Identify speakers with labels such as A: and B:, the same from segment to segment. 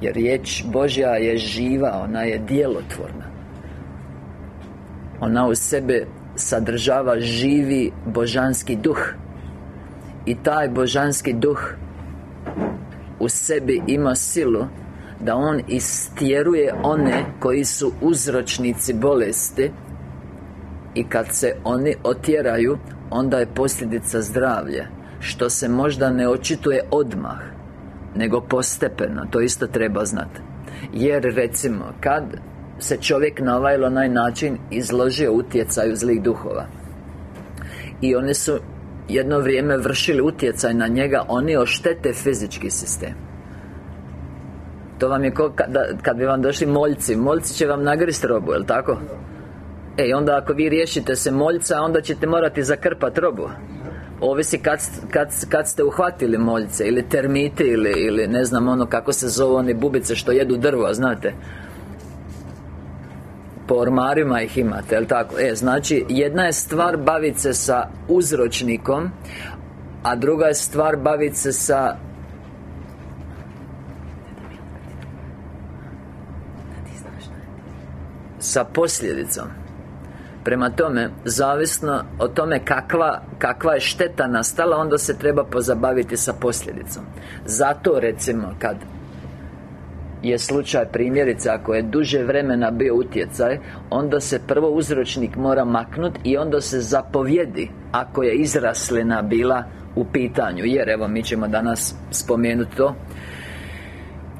A: Jer riječ Božja je živa, ona je djelotvorna. Ona u sebe sadržava živi božanski duh. I taj božanski duh U sebi ima silu Da on istjeruje one koji su uzročnici bolesti I kad se oni otjeraju Onda je posljedica zdravlje Što se možda ne očituje odmah Nego postepeno, to isto treba znati Jer recimo, kad se čovjek na ovaj ili onaj način izložio utjecaju zlih duhova I oni su jedno vrijeme vršili utjecaj na njega Oni oštete fizički sistem. To vam je kao kad, kad bi vam došli moljci Moljci će vam nagrist robu, jel tako? E, onda ako vi riješite se moljca Onda ćete morati zakrpati robu Ovisi kad, kad, kad ste uhvatili moljce Ili termiti ili, ili ne znam ono kako se zove one bubice što jedu drvo, znate po ormarima ih imate, jel tako? E, znači, jedna je stvar baviti se sa uzročnikom A druga je stvar baviti se sa Sa posljedicom Prema tome, zavisno o tome kakva, kakva je šteta nastala Onda se treba pozabaviti sa posljedicom. Zato, recimo, kad je slučaj primjerice ako je duže vremena bio utjecaj onda se prvo uzročnik mora maknut i onda se zapovjedi ako je izraslina bila u pitanju. Jer evo mi ćemo danas spomenuti to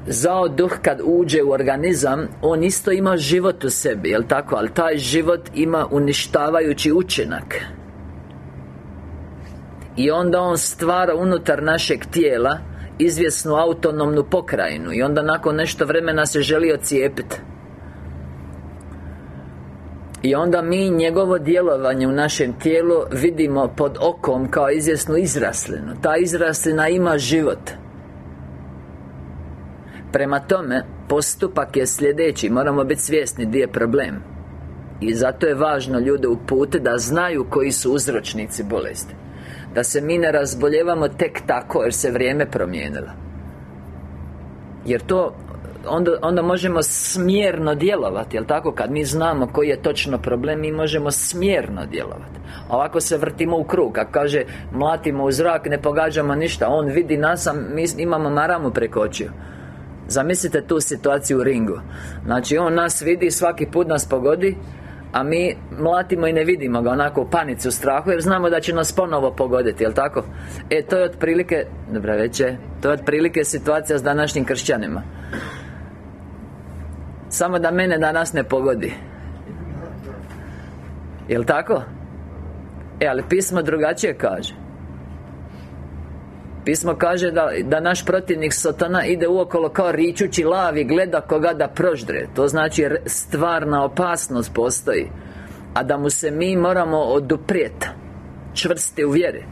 A: Zao duh kad uđe u organizam On isto ima život u sebi, jel tako? Ali taj život ima uništavajući učinak. I onda on stvara unutar našeg tijela izvjesnu autonomnu pokrajinu I onda nakon nešto vremena se želi ocijepiti i onda mi njegovo djelovanje u našem tijelu vidimo pod okom kao izvjesnu izraslinu. Ta izraslina ima život Prema tome, postupak je sljedeći Moramo biti svjesni gdje je problem. I zato je važno ljude uputiti da znaju koji su uzročnici bolesti. Da se mi ne razboljevamo tek tako jer se vrijeme promijenilo. Jer to onda, onda možemo smjerno djelovati, jel tako? Kad mi znamo koji je točno problem, mi možemo smjerno djelovati. A ovako se vrtimo u krug, a kaže Mlatimo u zrak, ne pogađamo ništa On vidi nas, a mi imamo maramu preko očiju Zamislite tu situaciju u ringu Znači, on nas vidi, svaki put nas pogodi a mi mlatimo i ne vidimo ga onako u panici, u strahu Jer znamo da će nas ponovo pogoditi, jel tako? E, to je otprilike, dobra večer To je otprilike situacija s današnjim kršćanima Samo da mene danas ne pogodi Jel tako? E, ali pismo drugačije kaže Pismo kaže da, da naš protivnik Satana ide uokolo kao ričući lavi Gleda koga da proždre. To znači stvarna opasnost postoji A da mu se mi moramo oduprijeti Čvrsti u vjeri.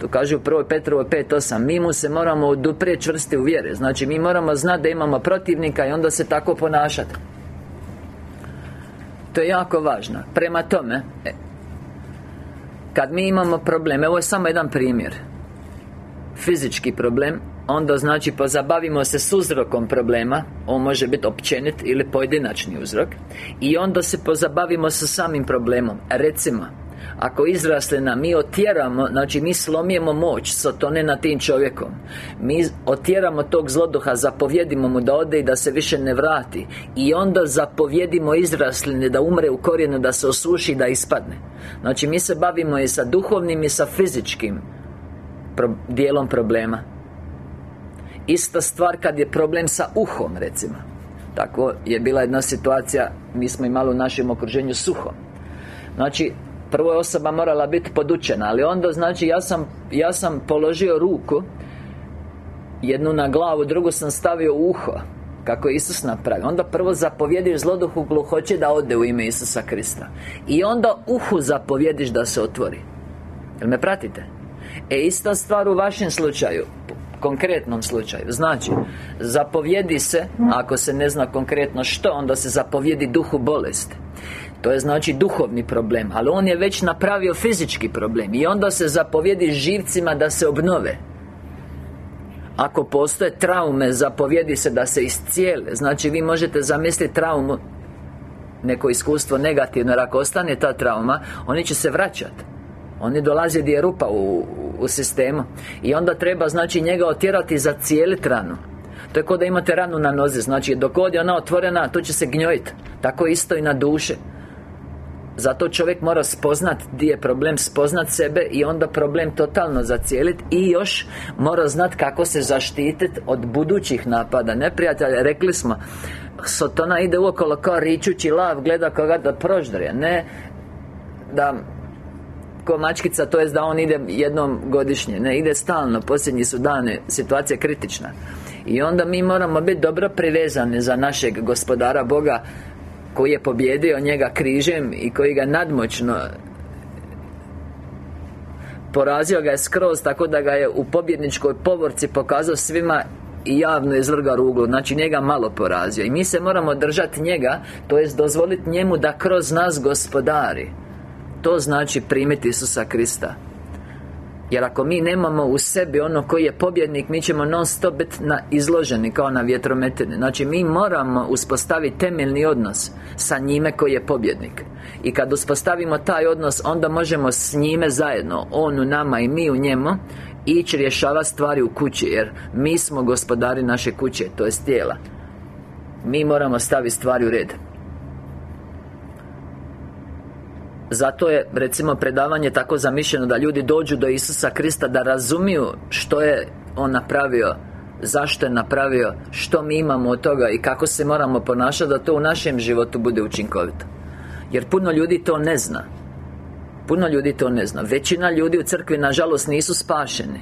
A: To kaže u 1. Petrovoj 5.8 Mi mu se moramo oduprijeti čvrsti u vjeri. Znači mi moramo znati da imamo protivnika I onda se tako ponašati. To je jako važno. Prema tome e, Kad mi imamo probleme Ovo je samo jedan primjer fizički problem Onda znači pozabavimo se s uzrokom problema On može biti općenit ili pojedinačni uzrok I onda se pozabavimo sa samim problemom. Recimo ako izraslina mi otjeramo, znači mi slomijemo moć Sotone na tim čovjekom. Mi otjeramo tog zloduha, zapovjedimo mu da ode i da se više ne vrati. I onda zapovjedimo izrasline da umre u korijenu, da se osuši, da ispadne. Znači mi se bavimo i sa duhovnim i sa fizičkim pro, dijelom problema. Ista stvar kad je problem sa uhom, recimo. Tako je bila jedna situacija Mi smo imali u našem okruženju suho Znači, prvo je osoba morala biti podučena Ali onda, znači, ja sam, ja sam položio ruku Jednu na glavu, drugu sam stavio u uho kako je Isus napravio. Onda prvo zapovjediš zloduhu gluhoće da ode u ime Isusa Krista. I onda uhu zapovjediš da se otvori. Jel me pratite? E ista stvar u vašem slučaju Konkretnom slučaju. Znači Zapovjedi se Ako se ne zna konkretno što Onda se zapovjedi duhu bolesti. To je znači duhovni problem Ali on je već napravio fizički problem I onda se zapovjedi živcima da se obnove. Ako postoje traume, zapovjedi se da se iscijele. Znači vi možete zamisliti traumu Neko iskustvo negativno Jer ako ostane ta trauma Oni će se vraćati oni dolaze gdje je rupa u, u sistemu. I onda treba znači njega otjerati za cijeli ranu To je kao da imate ranu na nozi. Znači dok god je ona otvorena To će se gnjojiti Tako isto i na duše zato čovjek mora spoznat gdje je problem, spoznat sebe i onda problem totalno zacijeliti I još mora znat kako se zaštititi od budućih napada. Neprijatelja, rekli smo Sotona ide uokolo kao ričući lav, gleda koga da proždrije Ne da ko mačkica, to jest da on ide jednom godišnje Ne, ide stalno, posljednji su dane, situacija kritična. I onda mi moramo biti dobro privezani za našeg gospodara Boga koji je pobjedio njega križem i koji ga nadmoćno porazio ga je skroz tako da ga je u pobjedničkoj povorci pokazao svima i javno izvrga ruglu Znači njega malo porazio. I mi se moramo držati njega To jest dozvoliti njemu da kroz nas gospodari To znači primiti Isusa Krista. Jer ako mi nemamo u sebi ono koji je pobjednik Mi ćemo non stop biti na, izloženi kao na vjetrometine Znači mi moramo uspostaviti temeljni odnos Sa njime koji je pobjednik. I kad uspostavimo taj odnos Onda možemo s njime zajedno On u nama i mi u njemu Ići rješava stvari u kući. Jer mi smo gospodari naše kuće To je tijela. Mi moramo staviti stvari u red Zato je, recimo, predavanje tako zamišljeno da ljudi dođu do Isusa Krista Da razumiju što je On napravio Zašto je napravio Što mi imamo od toga I kako se moramo ponašati Da to u našem životu bude učinkovito. Jer puno ljudi to ne zna. Puno ljudi to ne zna. Većina ljudi u crkvi, nažalost, nisu spašeni.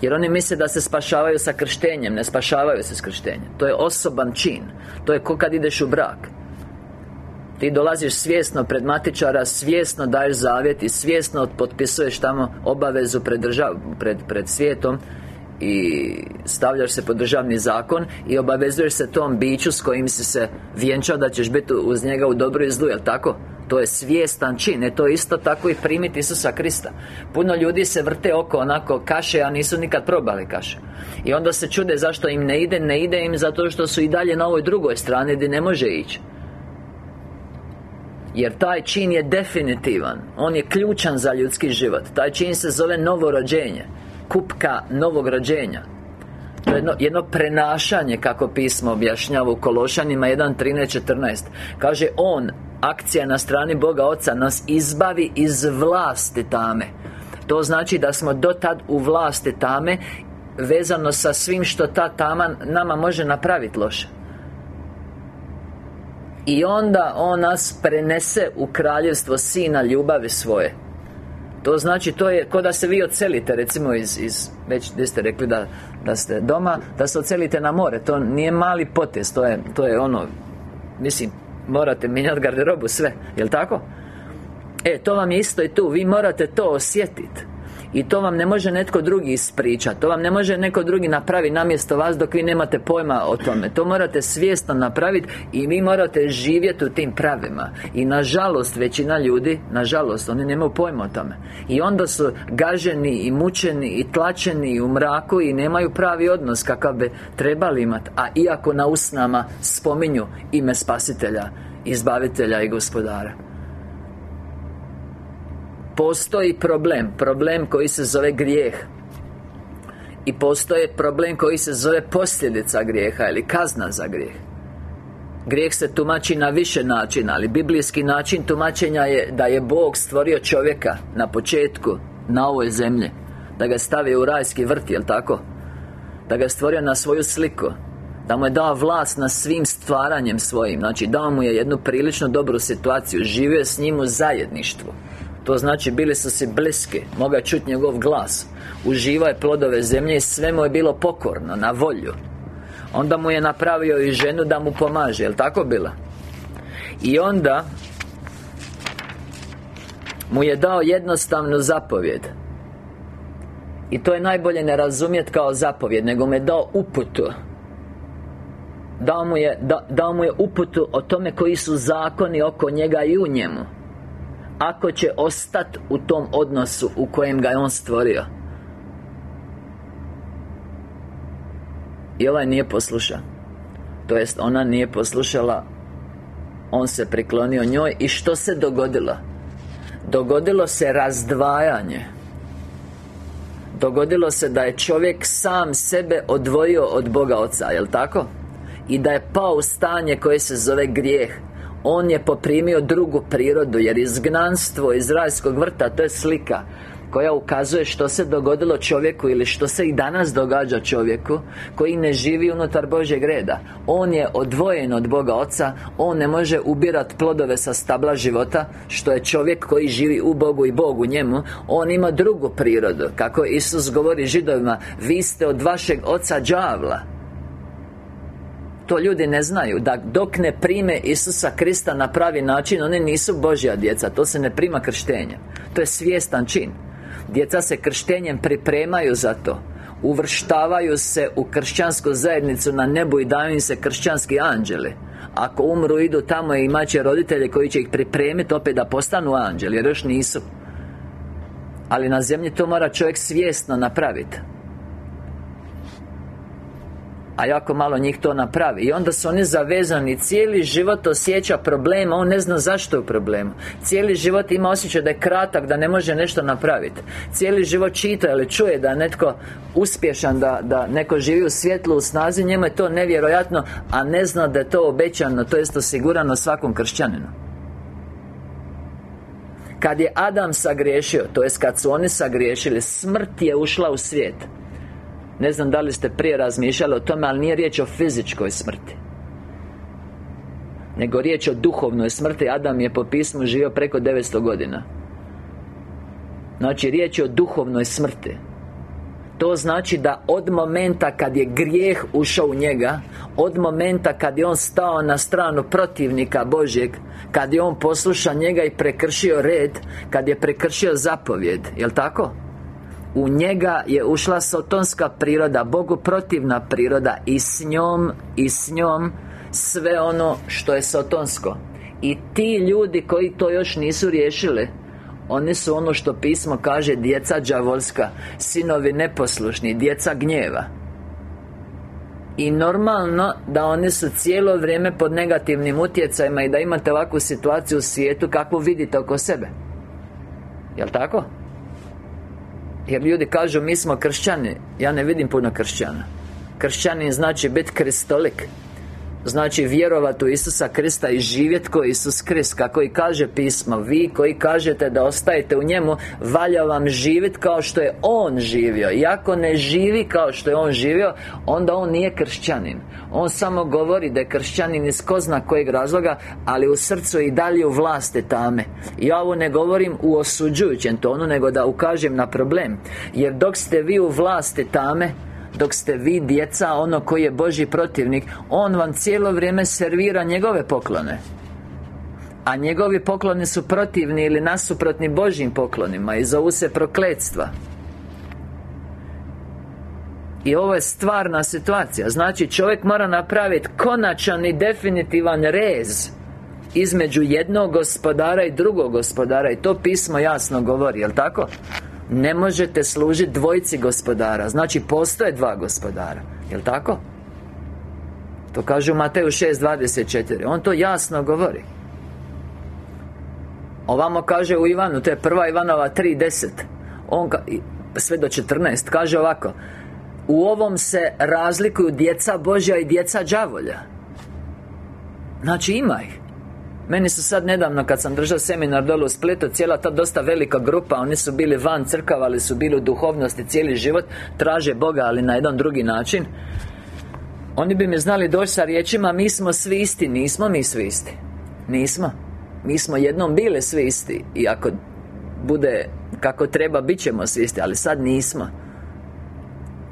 A: Jer oni misle da se spašavaju sa krštenjem Ne spašavaju se s krštenjem. To je osoban čin. To je ko kad ideš u brak ti dolaziš svjesno pred matičara Svjesno daješ zavjet I svjesno potpisuješ tamo obavezu pred, pred, pred svijetom i stavljaš se pod državni zakon i obavezuješ se tom biću s kojim si se vjenčao da ćeš biti uz njega u dobro i zlu, jel tako? To je svijestan čin, e to isto tako i primiti Isusa Krista. Puno ljudi se vrte oko onako kaše, a nisu nikad probali kaše. I onda se čude zašto im ne ide, ne ide im zato što su i dalje na ovoj drugoj strani gdje ne može ići jer taj čin je definitivan. On je ključan za ljudski život. Taj čin se zove novorođenje. Kupka novog rođenja. To je jedno, jedno prenašanje kako pismo objašnjava u Kološanima 1.13.14 Kaže On, akcija na strani Boga Oca Nas izbavi iz vlasti tame. To znači da smo dotad u vlasti tame Vezano sa svim što ta tama nama može napraviti loše i onda On nas prenese u kraljevstvo Sina ljubavi svoje. To znači, to je ko da se vi ocelite recimo iz, iz već gdje ste rekli da, da ste doma Da se ocelite na more. To nije mali potez To je, to je ono Mislim, morate mijenjati garderobu sve Jel' tako? E, to vam je isto i tu Vi morate to osjetiti i to vam ne može netko drugi ispričati To vam ne može neko drugi napraviti namjesto vas dok vi nemate pojma o tome. To morate svjesno napraviti I vi morate živjeti u tim pravima. I nažalost većina ljudi Nažalost oni nemaju pojma o tome. I onda su gaženi i mučeni i tlačeni u mraku I nemaju pravi odnos kakav bi trebali imati A iako na usnama spominju ime spasitelja Izbavitelja i gospodara Postoji problem Problem koji se zove grijeh. I postoji problem koji se zove posljedica grijeha Ili kazna za grijeh. Grijeh se tumači na više načina Ali biblijski način tumačenja je Da je Bog stvorio čovjeka Na početku Na ovoj zemlji Da ga stavio u rajski vrt, jel tako? Da ga je stvorio na svoju sliku da mu je dao vlast na svim stvaranjem svojim. Znači dao mu je jednu prilično dobru situaciju Živio je s njim u zajedništvu to znači bili su si bliski Moga čuti njegov glas. Uživao je plodove zemlje i sve mu je bilo pokorno, na volju. Onda mu je napravio i ženu da mu pomaže, jel tako bila? I onda Mu je dao jednostavnu zapovjed. I to je najbolje ne razumjeti kao zapovjed Nego mu je dao uputu. Dao mu je, da, dao mu je uputu o tome koji su zakoni oko njega i u njemu ako će ostati u tom odnosu u kojem ga je On stvorio? I ovaj nije poslušao. To jest, ona nije poslušala. On se priklonio njoj. I što se dogodilo? Dogodilo se razdvajanje. Dogodilo se da je čovjek sam sebe odvojio od Boga Oca, jel tako? I da je pao u stanje koje se zove grijeh On je poprimio drugu prirodu Jer izgnanstvo iz rajskog vrta To je slika koja ukazuje što se dogodilo čovjeku ili što se i danas događa čovjeku koji ne živi unutar Božjeg reda. On je odvojen od Boga Oca on ne može ubirati plodove sa stabla života što je čovjek koji živi u Bogu i Bogu njemu. On ima drugu prirodu. Kako Isus govori židovima vi ste od vašeg oca đavla to ljudi ne znaju Da dok ne prime Isusa Krista na pravi način Oni nisu Božja djeca To se ne prima krštenje To je svjestan čin. Djeca se krštenjem pripremaju za to. Uvrštavaju se u kršćansku zajednicu na nebu i daju im se kršćanski anđeli. Ako umru idu tamo i imat će roditelje koji će ih pripremiti opet da postanu anđeli Jer još nisu. Ali na zemlji to mora čovjek svjesno napraviti a jako malo njih to napravi. I onda su oni zavezani Cijeli život osjeća problema On ne zna zašto je u problemu. Cijeli život ima osjećaj da je kratak Da ne može nešto napraviti Cijeli život čita ili čuje da je netko uspješan da, da neko živi u svjetlu, u snazi Njemu je to nevjerojatno A ne zna da je to obećano To jest osigurano svakom kršćaninu. Kad je Adam sagriješio, to jest kad su oni sagriješili Smrt je ušla u svijet ne znam da li ste prije razmišljali o tome, ali nije riječ o fizičkoj smrti. Nego riječ o duhovnoj smrti. Adam je po pismu živio preko 900 godina. Znači, riječ je o duhovnoj smrti. To znači da od momenta kad je grijeh ušao u njega Od momenta kad je on stao na stranu protivnika Božjeg Kad je on poslušao njega i prekršio red Kad je prekršio zapovjed, jel tako? U njega je ušla sotonska priroda Bogu protivna priroda I s njom I s njom Sve ono što je sotonsko. I ti ljudi koji to još nisu riješili Oni su ono što pismo kaže Djeca đavolska Sinovi neposlušni Djeca gnjeva. I normalno da oni su cijelo vrijeme pod negativnim utjecajima I da imate ovakvu situaciju u svijetu Kakvu vidite oko sebe. Jel' tako? Jer ljudi kažu mi smo kršćani. Ja ne vidim puno kršćana. Kršćanin znači biti kristolik Znači vjerovati u Isusa Krista i živjeti ko Isus Krist Kako i kaže pismo. Vi koji kažete da ostajete u njemu Valja vam živjeti kao što je On živio. I ako ne živi kao što je On živio Onda On nije kršćanin. On samo govori da je kršćanin iz ko zna kojeg razloga Ali u srcu i dalje u vlasti tame. Ja ovo ne govorim u osuđujućem tonu Nego da ukažem na problem. Jer dok ste vi u vlasti tame dok ste vi djeca ono koji je Boži protivnik On vam cijelo vrijeme servira njegove poklone. A njegovi pokloni su protivni ili nasuprotni Božjim poklonima I zovu se prokletstva. I ovo je stvarna situacija. Znači čovjek mora napraviti konačan i definitivan rez Između jednog gospodara i drugog gospodara. I to pismo jasno govori, jel tako? Ne možete služiti dvojici gospodara. Znači postoje dva gospodara. Jel' tako? To kaže u Mateju 6.24 On to jasno govori. Ovamo kaže u Ivanu To je prva Ivanova 3.10 On sve do 14 Kaže ovako U ovom se razlikuju djeca Božja i djeca đavolja. Znači ima ih meni su sad nedavno kad sam držao seminar dole u Splitu Cijela ta dosta velika grupa Oni su bili van crkava Ali su bili u duhovnosti cijeli život Traže Boga ali na jedan drugi način. Oni bi mi znali doći sa riječima Mi smo svi isti. Nismo mi svi isti. Nismo. Mi smo jednom bili svi isti I ako bude kako treba bit ćemo svi isti Ali sad nismo.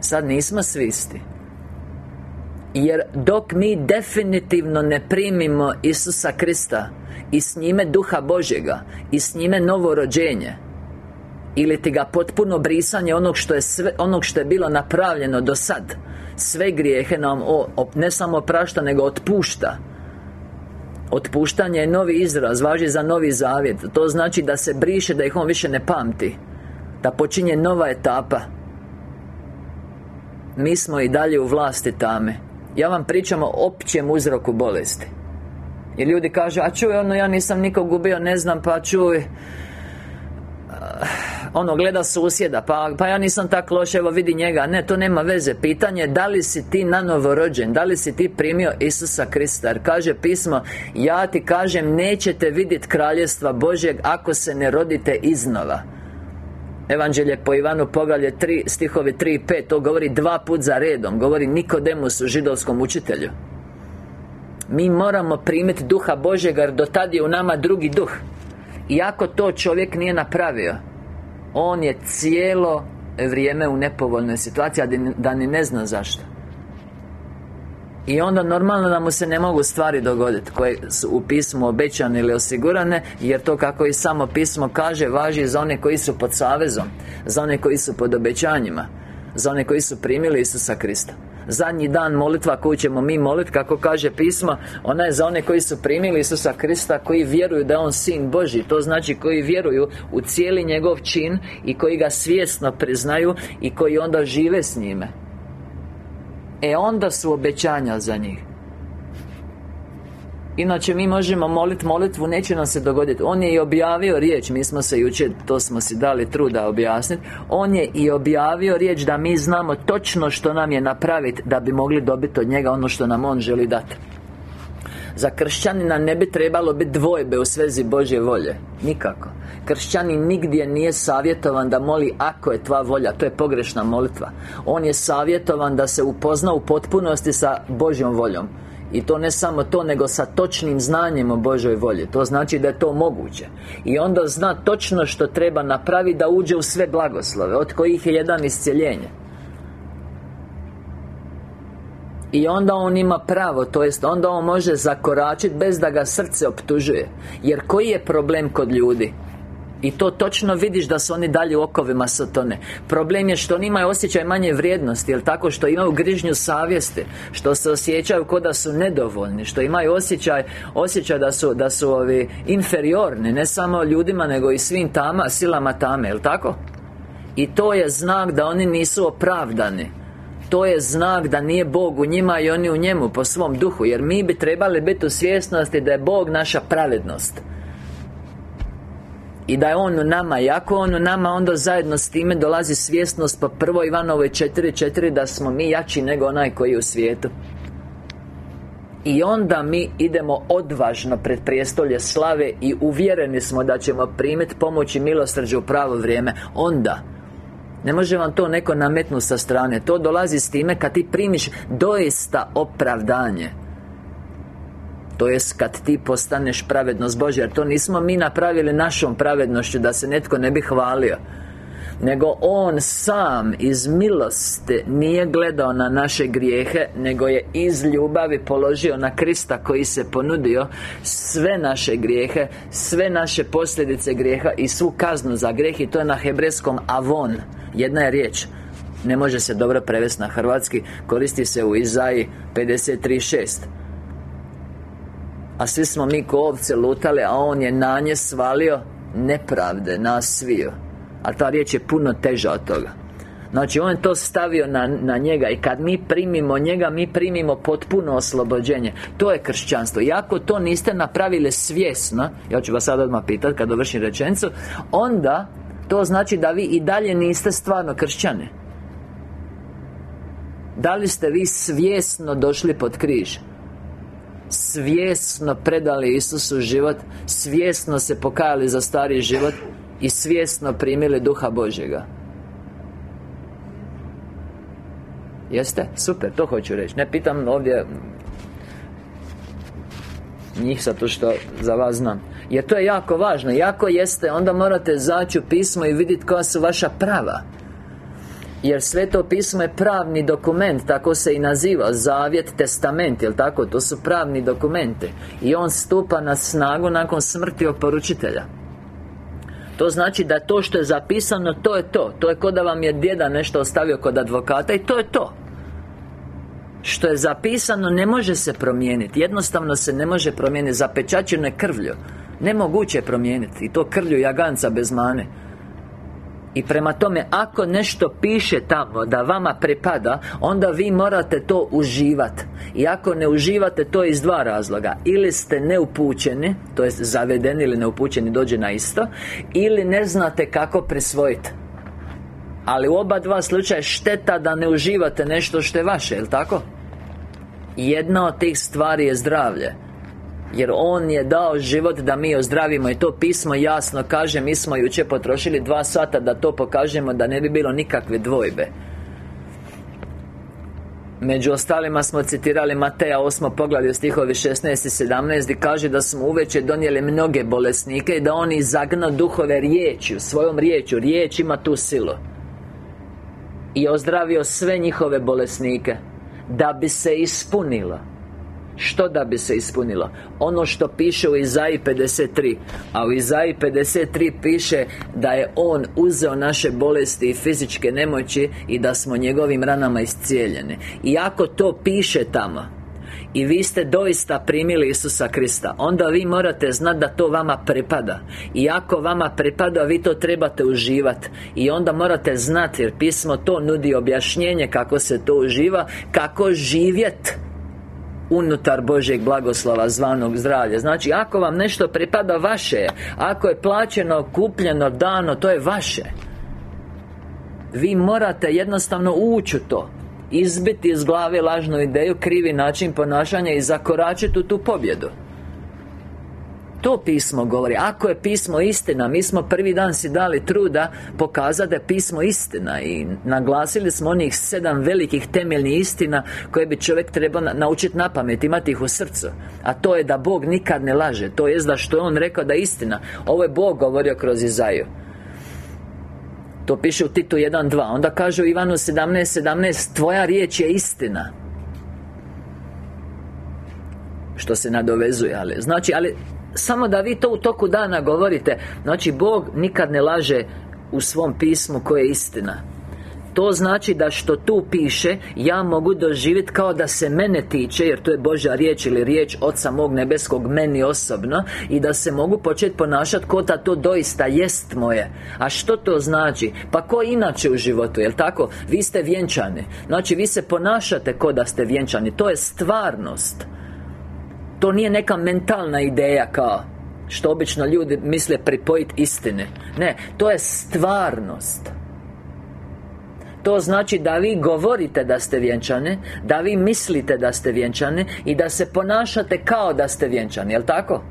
A: Sad nismo svi isti jer dok mi definitivno ne primimo Isusa Krista I s njime Duha Božjega I s njime novo rođenje Ili ti ga potpuno brisanje onog što je sve, onog što je bilo napravljeno do sad Sve grijehe nam o, ne samo oprašta nego otpušta. Otpuštanje je novi izraz, važi za novi zavjet. To znači da se briše, da ih on više ne pamti. Da počinje nova etapa. Mi smo i dalje u vlasti tame Ja vam pričam o općem uzroku bolesti. I ljudi kažu, a čuj, ono, ja nisam nikog ubio, ne znam, pa čuj. Ono gleda susjeda pa, pa ja nisam tak loš, evo vidi njega. Ne, to nema veze. Pitanje je da li si ti nanovo rođen Da li si ti primio Isusa Krista? Jer kaže pismo Ja ti kažem Nećete vidjeti kraljestva Božjeg Ako se ne rodite iznova Evanđelje po Ivanu Pogalje 3, stihovi 3 i 5 To govori dva put za redom. Govori Nikodemus u židovskom učitelju. Mi moramo primiti duha Božjega Jer do tad je u nama drugi duh. Iako to čovjek nije napravio On je cijelo vrijeme u nepovoljnoj situaciji A da ni ne zna zašto i onda normalno da mu se ne mogu stvari dogoditi Koje su u pismu obećane ili osigurane Jer to kako i samo pismo kaže Važi za one koji su pod savezom Za one koji su pod obećanjima Za one koji su primili Isusa Krista. Zadnji dan molitva koju ćemo mi moliti Kako kaže pismo Ona je za one koji su primili Isusa Krista Koji vjeruju da je On Sin Boži. To znači koji vjeruju u cijeli njegov čin I koji ga svjesno priznaju I koji onda žive s njime E onda su obećanja za njih. Inače mi možemo moliti molitvu, neće nam se dogoditi On je i objavio riječ, mi smo se jučer, to smo si dali truda objasniti On je i objavio riječ da mi znamo točno što nam je napraviti Da bi mogli dobiti od njega ono što nam On želi dati za kršćanina ne bi trebalo biti dvojbe u svezi Božje volje. Nikako Kršćanin nigdje nije savjetovan da moli ako je tva volja. To je pogrešna molitva. On je savjetovan da se upozna u potpunosti sa Božjom voljom. I to ne samo to, nego sa točnim znanjem o Božoj volji. To znači da je to moguće. I onda zna točno što treba napraviti da uđe u sve blagoslove Od kojih je jedan iscjeljenje I onda on ima pravo, to jest onda on može zakoračiti bez da ga srce optužuje. Jer koji je problem kod ljudi? I to točno vidiš da su oni dalje u okovima satone. Problem je što oni imaju osjećaj manje vrijednosti Jel tako što imaju grižnju savjesti Što se osjećaju kao da su nedovoljni Što imaju osjećaj Osjećaj da su, da su ovi inferiorni Ne samo ljudima nego i svim tama, silama tame Jel tako? I to je znak da oni nisu opravdani. To je znak da nije Bog u njima i oni u njemu po svom duhu Jer mi bi trebali biti u svjesnosti da je Bog naša pravednost i da je On u nama. I ako On u nama Onda zajedno s time dolazi svjesnost Po prvoj Ivanovoj 4.4 Da smo mi jači nego onaj koji je u svijetu. I onda mi idemo odvažno pred prijestolje slave I uvjereni smo da ćemo primiti pomoć i milosrđe u pravo vrijeme. Onda ne može vam to neko nametnuti sa strane. To dolazi s time kad ti primiš doista opravdanje to jest kad ti postaneš pravednost Božja Jer to nismo mi napravili našom pravednošću Da se netko ne bi hvalio. Nego On sam iz milosti Nije gledao na naše grijehe Nego je iz ljubavi položio na Krista Koji se ponudio Sve naše grijehe Sve naše posljedice grijeha I svu kaznu za grijeh I to je na hebrejskom avon. Jedna je riječ. Ne može se dobro prevesti na hrvatski. Koristi se u Izaji 53.6 a svi smo mi ko ovce lutali A On je na nje svalio nepravde, nas sviju. A ta riječ je puno teža od toga. Znači On je to stavio na, na njega I kad mi primimo njega Mi primimo potpuno oslobođenje. To je kršćanstvo. I ako to niste napravili svjesno Ja ću vas sad odmah pitati kad dovršim rečenicu Onda To znači da vi i dalje niste stvarno kršćane Da li ste vi svjesno došli pod križ Svjesno predali Isusu život Svjesno se pokajali za stari život I svjesno primili Duha Božjega. Jeste? Super, to hoću reći. Ne pitam ovdje Njih to što za vas znam. Jer to je jako važno. Jako jeste, onda morate zaći u pismo i vidjeti koja su vaša prava jer sveto pismo je pravni dokument Tako se i naziva Zavjet, testament, jel tako? To su pravni dokumenti. I on stupa na snagu nakon smrti oporučitelja. To znači da to što je zapisano, to je to. To je kod da vam je djeda nešto ostavio kod advokata I to je to. Što je zapisano ne može se promijeniti. Jednostavno se ne može promijeniti. Zapečačeno je krvlju. Nemoguće je promijeniti. I to krvlju jaganca bez mane i prema tome, ako nešto piše tamo da vama pripada Onda vi morate to uživati I ako ne uživate to iz dva razloga. Ili ste neupućeni To jest zavedeni ili neupućeni dođe na isto Ili ne znate kako presvojiti ali u oba dva slučaja šteta da ne uživate nešto što je vaše, jel tako? Jedna od tih stvari je zdravlje jer On je dao život da mi ozdravimo I to pismo jasno kaže Mi smo jučer potrošili dva sata da to pokažemo Da ne bi bilo nikakve dvojbe Među ostalima smo citirali Mateja 8. poglavlje stihovi 16 i 17 I kaže da smo uveće donijeli mnoge bolesnike I da oni zagna duhove riječju Svojom riječju Riječ ima tu silu I ozdravio sve njihove bolesnike Da bi se ispunilo što da bi se ispunilo? Ono što piše u Izaji 53 A u Izaji 53 piše Da je On uzeo naše bolesti i fizičke nemoći I da smo njegovim ranama iscijeljeni. I ako to piše tamo i vi ste doista primili Isusa Krista Onda vi morate znati da to vama pripada. I ako vama pripada, vi to trebate uživati I onda morate znati, jer pismo to nudi objašnjenje kako se to uživa Kako živjet unutar Božjeg blagoslova zvanog zdravlja. Znači, ako vam nešto pripada vaše Ako je plaćeno, kupljeno, dano, to je vaše. Vi morate jednostavno ući u to Izbiti iz glave lažnu ideju, krivi način ponašanja I zakoračiti u tu pobjedu to pismo govori. Ako je pismo istina Mi smo prvi dan si dali truda Pokazati da je pismo istina I naglasili smo onih sedam velikih temeljnih istina Koje bi čovjek trebao naučiti na pamet Imati ih u srcu. A to je da Bog nikad ne laže To je da što je On rekao da je istina Ovo je Bog govorio kroz Izaju. To piše u Titu 1.2 Onda kaže u Ivanu 17.17 17, Tvoja riječ je istina. Što se nadovezuje, ali Znači, ali samo da vi to u toku dana govorite. Znači, Bog nikad ne laže u svom pismu koje je istina. To znači da što tu piše Ja mogu doživjeti kao da se mene tiče Jer to je Božja riječ ili riječ Oca mog nebeskog meni osobno I da se mogu početi ponašati kao da to doista jest moje. A što to znači? Pa ko inače u životu, jel tako? Vi ste vjenčani. Znači vi se ponašate kao da ste vjenčani. To je stvarnost to nije neka mentalna ideja kao Što obično ljudi misle pripojiti istine. Ne, to je stvarnost. To znači da vi govorite da ste vjenčane Da vi mislite da ste vjenčane I da se ponašate kao da ste vjenčani, jel tako?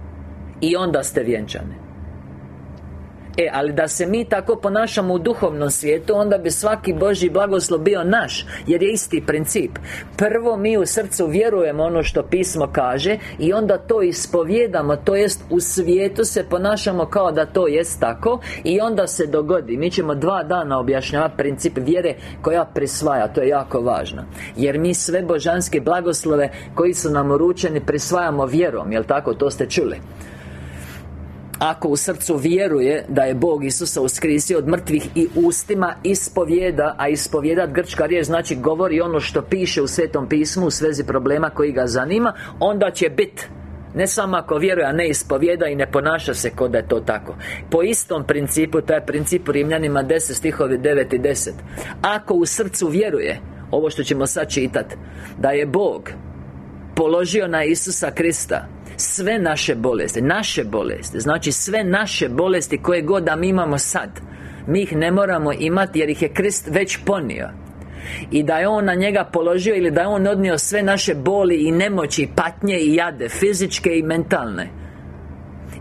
A: I onda ste vjenčani E, ali da se mi tako ponašamo u duhovnom svijetu Onda bi svaki Božji blagoslov bio naš Jer je isti princip. Prvo mi u srcu vjerujemo ono što pismo kaže I onda to ispovjedamo To jest u svijetu se ponašamo kao da to jest tako I onda se dogodi. Mi ćemo dva dana objašnjavati princip vjere Koja prisvaja To je jako važno. Jer mi sve božanske blagoslove Koji su nam uručeni Prisvajamo vjerom Jel tako? To ste čuli ako u srcu vjeruje da je Bog Isusa uskrisio od mrtvih i ustima ispovjeda A ispovjedat grčka riječ znači govori ono što piše u Svetom pismu u svezi problema koji ga zanima Onda će biti ne samo ako vjeruje, a ne ispovjeda i ne ponaša se kod da je to tako. Po istom principu, to je princip u Rimljanima 10 stihovi 9 i 10 Ako u srcu vjeruje Ovo što ćemo sad čitati Da je Bog Položio na Isusa Krista sve naše bolesti Naše bolesti Znači sve naše bolesti koje god da mi imamo sad Mi ih ne moramo imati jer ih je Krist već ponio i da je On na njega položio ili da je On odnio sve naše boli i nemoći, patnje i jade Fizičke i mentalne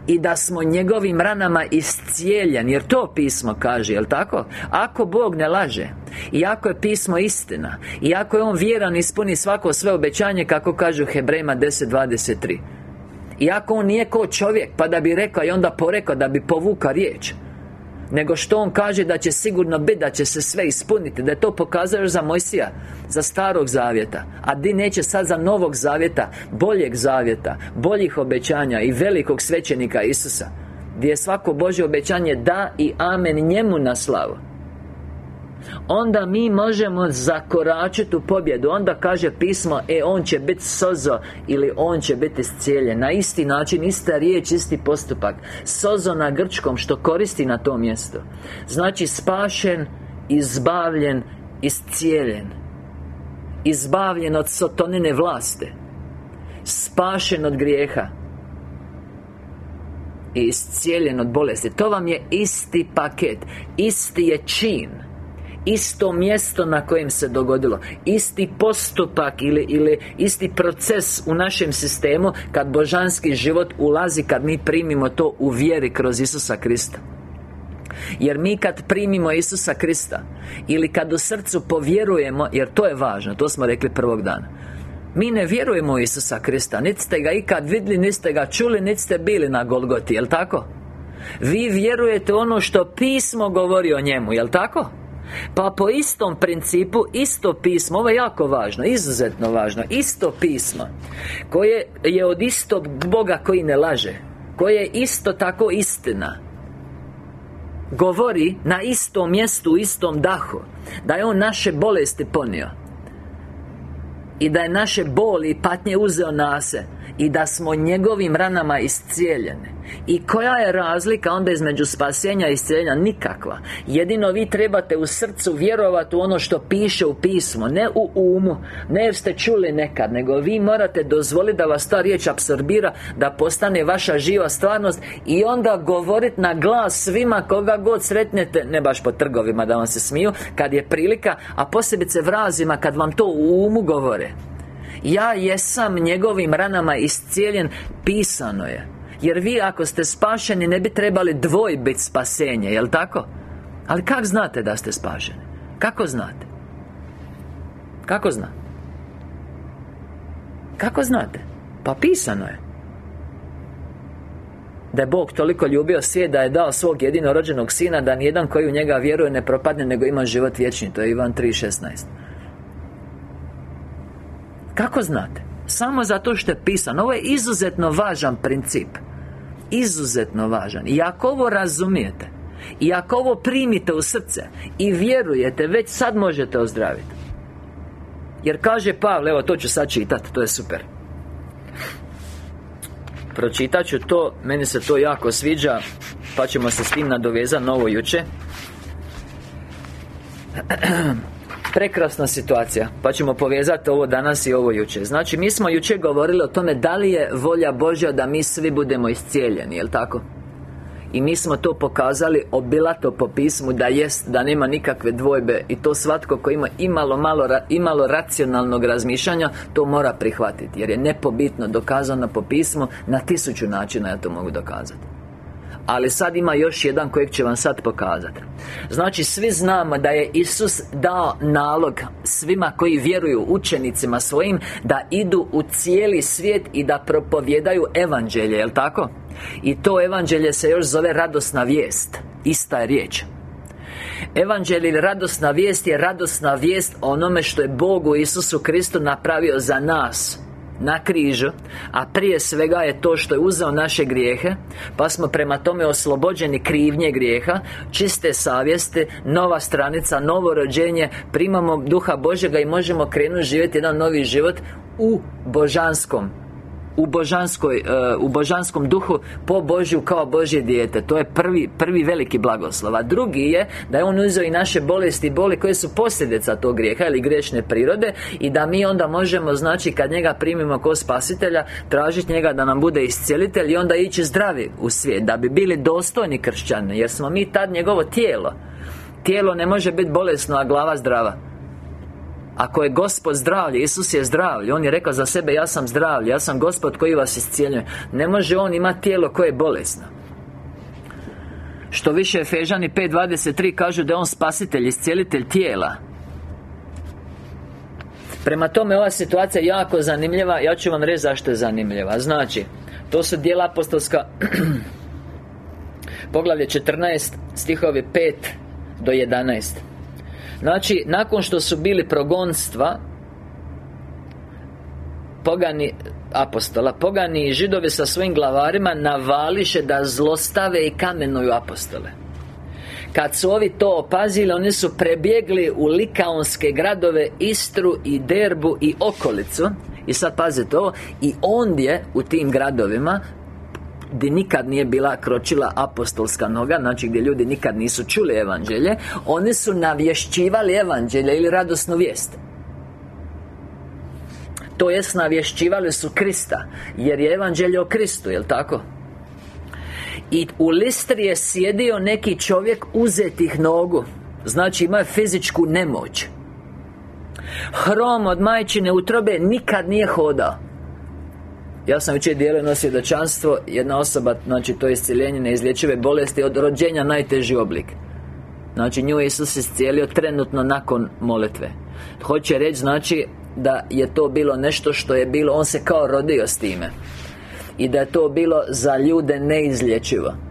A: i da smo njegovim ranama iscijeljen Jer to pismo kaže, jel tako? Ako Bog ne laže I ako je pismo istina I ako je On vjeran ispuni svako sve obećanje Kako kažu Hebrejima 10.23 iako on nije ko čovjek Pa da bi rekao i onda porekao da bi povuka riječ nego što on kaže da će sigurno biti da će se sve ispuniti Da je to pokazao za Mojsija Za starog zavjeta. A di neće sad za novog zavjeta Boljeg zavjeta Boljih obećanja I velikog svećenika Isusa Gdje je svako Božje obećanje da i amen njemu na slavu Onda mi možemo zakoračiti u pobjedu. Onda kaže pismo E, on će biti sozo Ili on će biti iscijeljen. Na isti način, ista riječ, isti postupak. Sozo na grčkom, što koristi na tom mjestu. Znači spašen, izbavljen, iscijeljen. Izbavljen od sotonine vlaste Spašen od grijeha. I iscijeljen od bolesti. To vam je isti paket. Isti je čin Isto mjesto na kojem se dogodilo Isti postupak ili, ili isti proces u našem sistemu Kad božanski život ulazi Kad mi primimo to u vjeri kroz Isusa Krista jer mi kad primimo Isusa Krista Ili kad u srcu povjerujemo Jer to je važno, to smo rekli prvog dana mi ne vjerujemo u Isusa Krista Niti ste ga ikad vidjeli, niti ste ga čuli, niti ste bili na Golgoti, jel tako? Vi vjerujete ono što pismo govori o njemu, jel tako? Pa po istom principu, isto pismo, ovo je jako važno, izuzetno važno Isto pismo Koje je od istog Boga koji ne laže Koje je isto tako istina Govori na istom mjestu, u istom dahu Da je On naše bolesti ponio i da je naše boli i patnje uzeo na se I da smo njegovim ranama iscijeljene. I koja je razlika onda između spasenja i iscijeljenja? Nikakva. Jedino vi trebate u srcu vjerovati u ono što piše u pismu Ne u umu. Ne jer ste čuli nekad Nego vi morate dozvoliti da vas ta riječ apsorbira Da postane vaša živa stvarnost I onda govoriti na glas svima koga god sretnete Ne baš po trgovima da vam se smiju Kad je prilika A posebice vrazima kad vam to u umu govore ja jesam njegovim ranama iscijeljen Pisano je Jer vi ako ste spašeni ne bi trebali dvojbiti spasenje, jel tako? Ali kako znate da ste spašeni? Kako znate? Kako znate? Kako znate? Pa pisano je da je Bog toliko ljubio svijet da je dao svog jedinorođenog sina da nijedan koji u njega vjeruje ne propadne nego ima život vječni to je Ivan 3.16 kako znate? Samo zato što je pisano Ovo je izuzetno važan princip. Izuzetno važan. I ako ovo razumijete I ako ovo primite u srce I vjerujete, već sad možete ozdraviti. Jer kaže Pavle, evo to ću sad čitati, to je super. Pročitat ću to, meni se to jako sviđa Pa ćemo se s tim nadovezati novo juče Prekrasna situacija Pa ćemo povezati ovo danas i ovo juče Znači, mi smo juče govorili o tome Da li je volja Božja da mi svi budemo iscijeljeni, jel tako? I mi smo to pokazali obilato po pismu Da jest, da nema nikakve dvojbe I to svatko ko ima imalo, malo, imalo racionalnog razmišljanja To mora prihvatiti Jer je nepobitno dokazano po pismu Na tisuću načina ja to mogu dokazati ali sad ima još jedan kojeg će vam sad pokazati Znači, svi znamo da je Isus dao nalog Svima koji vjeruju učenicima svojim Da idu u cijeli svijet i da propovjedaju evanđelje, jel tako? I to evanđelje se još zove radosna vijest. Ista je riječ. Evanđelje ili radosna vijest je radosna vijest onome što je Bog u Isusu Kristu napravio za nas na križu A prije svega je to što je uzeo naše grijehe Pa smo prema tome oslobođeni krivnje grijeha Čiste savjeste Nova stranica, novo rođenje Primamo duha Božega i možemo krenuti živjeti jedan novi život U božanskom u božanskoj, e, u božanskom duhu po Božju kao Božje dijete. To je prvi, prvi veliki blagoslov. A drugi je da je On uzeo i naše bolesti i boli koje su posljedica tog grijeha ili grešne prirode I da mi onda možemo, znači, kad njega primimo kao spasitelja Tražiti njega da nam bude iscijelitelj I onda ići zdravi u svijet Da bi bili dostojni kršćani Jer smo mi tad njegovo tijelo. Tijelo ne može biti bolesno, a glava zdrava ako je Gospod zdravlje, Isus je zdravlje On je rekao za sebe, ja sam zdravlje Ja sam Gospod koji vas iscijeljuje Ne može On imati tijelo koje je bolesno. Što više Efežani 5.23 kažu da je On spasitelj, iscijelitelj tijela. Prema tome ova situacija jako zanimljiva Ja ću vam reći zašto je zanimljiva. Znači, to su dijela apostolska Poglavlje 14 Stihovi 5 do 11 Znači, nakon što su bili progonstva Pogani apostola Pogani i židovi sa svojim glavarima Navališe da zlostave i kamenuju apostole. Kad su ovi to opazili Oni su prebjegli u likaonske gradove Istru i Derbu i okolicu. I sad pazite ovo I ondje u tim gradovima gdje nikad nije bila kročila apostolska noga Znači gdje ljudi nikad nisu čuli evanđelje Oni su navješćivali evanđelje ili radosnu vijest. To jest navješćivali su Krista Jer je evanđelje o Kristu, jel tako? I u listri je sjedio neki čovjek uzetih nogu Znači ima fizičku nemoć. Hrom od majčine utrobe nikad nije hodao ja sam već dijelio na svjedočanstvo Jedna osoba, znači to je iscijeljenje neizlječive bolesti Od rođenja najteži oblik. Znači nju Isus iscijelio trenutno nakon molitve. Hoće reći znači da je to bilo nešto što je bilo On se kao rodio s time. I da je to bilo za ljude neizlječivo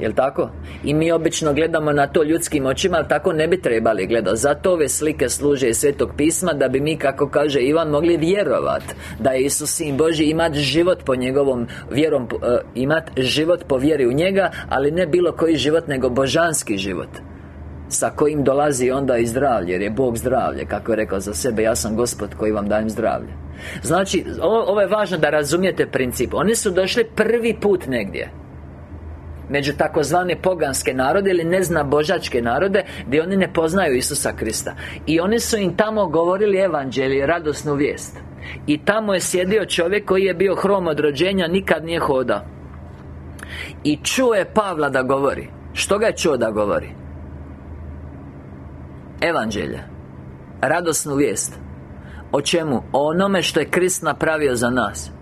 A: Jel' tako? I mi obično gledamo na to ljudskim očima, ali tako ne bi trebali gledati. Zato ove slike služe iz Svetog pisma Da bi mi, kako kaže Ivan, mogli vjerovat Da je Isus Sin Boži imat život po njegovom vjerom uh, Imat život po vjeri u njega Ali ne bilo koji život, nego božanski život sa kojim dolazi onda i zdravlje Jer je Bog zdravlje Kako je rekao za sebe Ja sam Gospod koji vam dajem zdravlje. Znači, ovo, ovo je važno da razumijete princip. Oni su došli prvi put negdje Među takozvane poganske narode Ili ne zna božačke narode Gdje oni ne poznaju Isusa Krista. I oni su im tamo govorili evanđelje Radosnu vijest. I tamo je sjedio čovjek koji je bio hrom od rođenja Nikad nije hodao. I čuo je Pavla da govori. Što ga je čuo da govori? Evanđelje. Radosnu vijest. O čemu? O onome što je Krist napravio za nas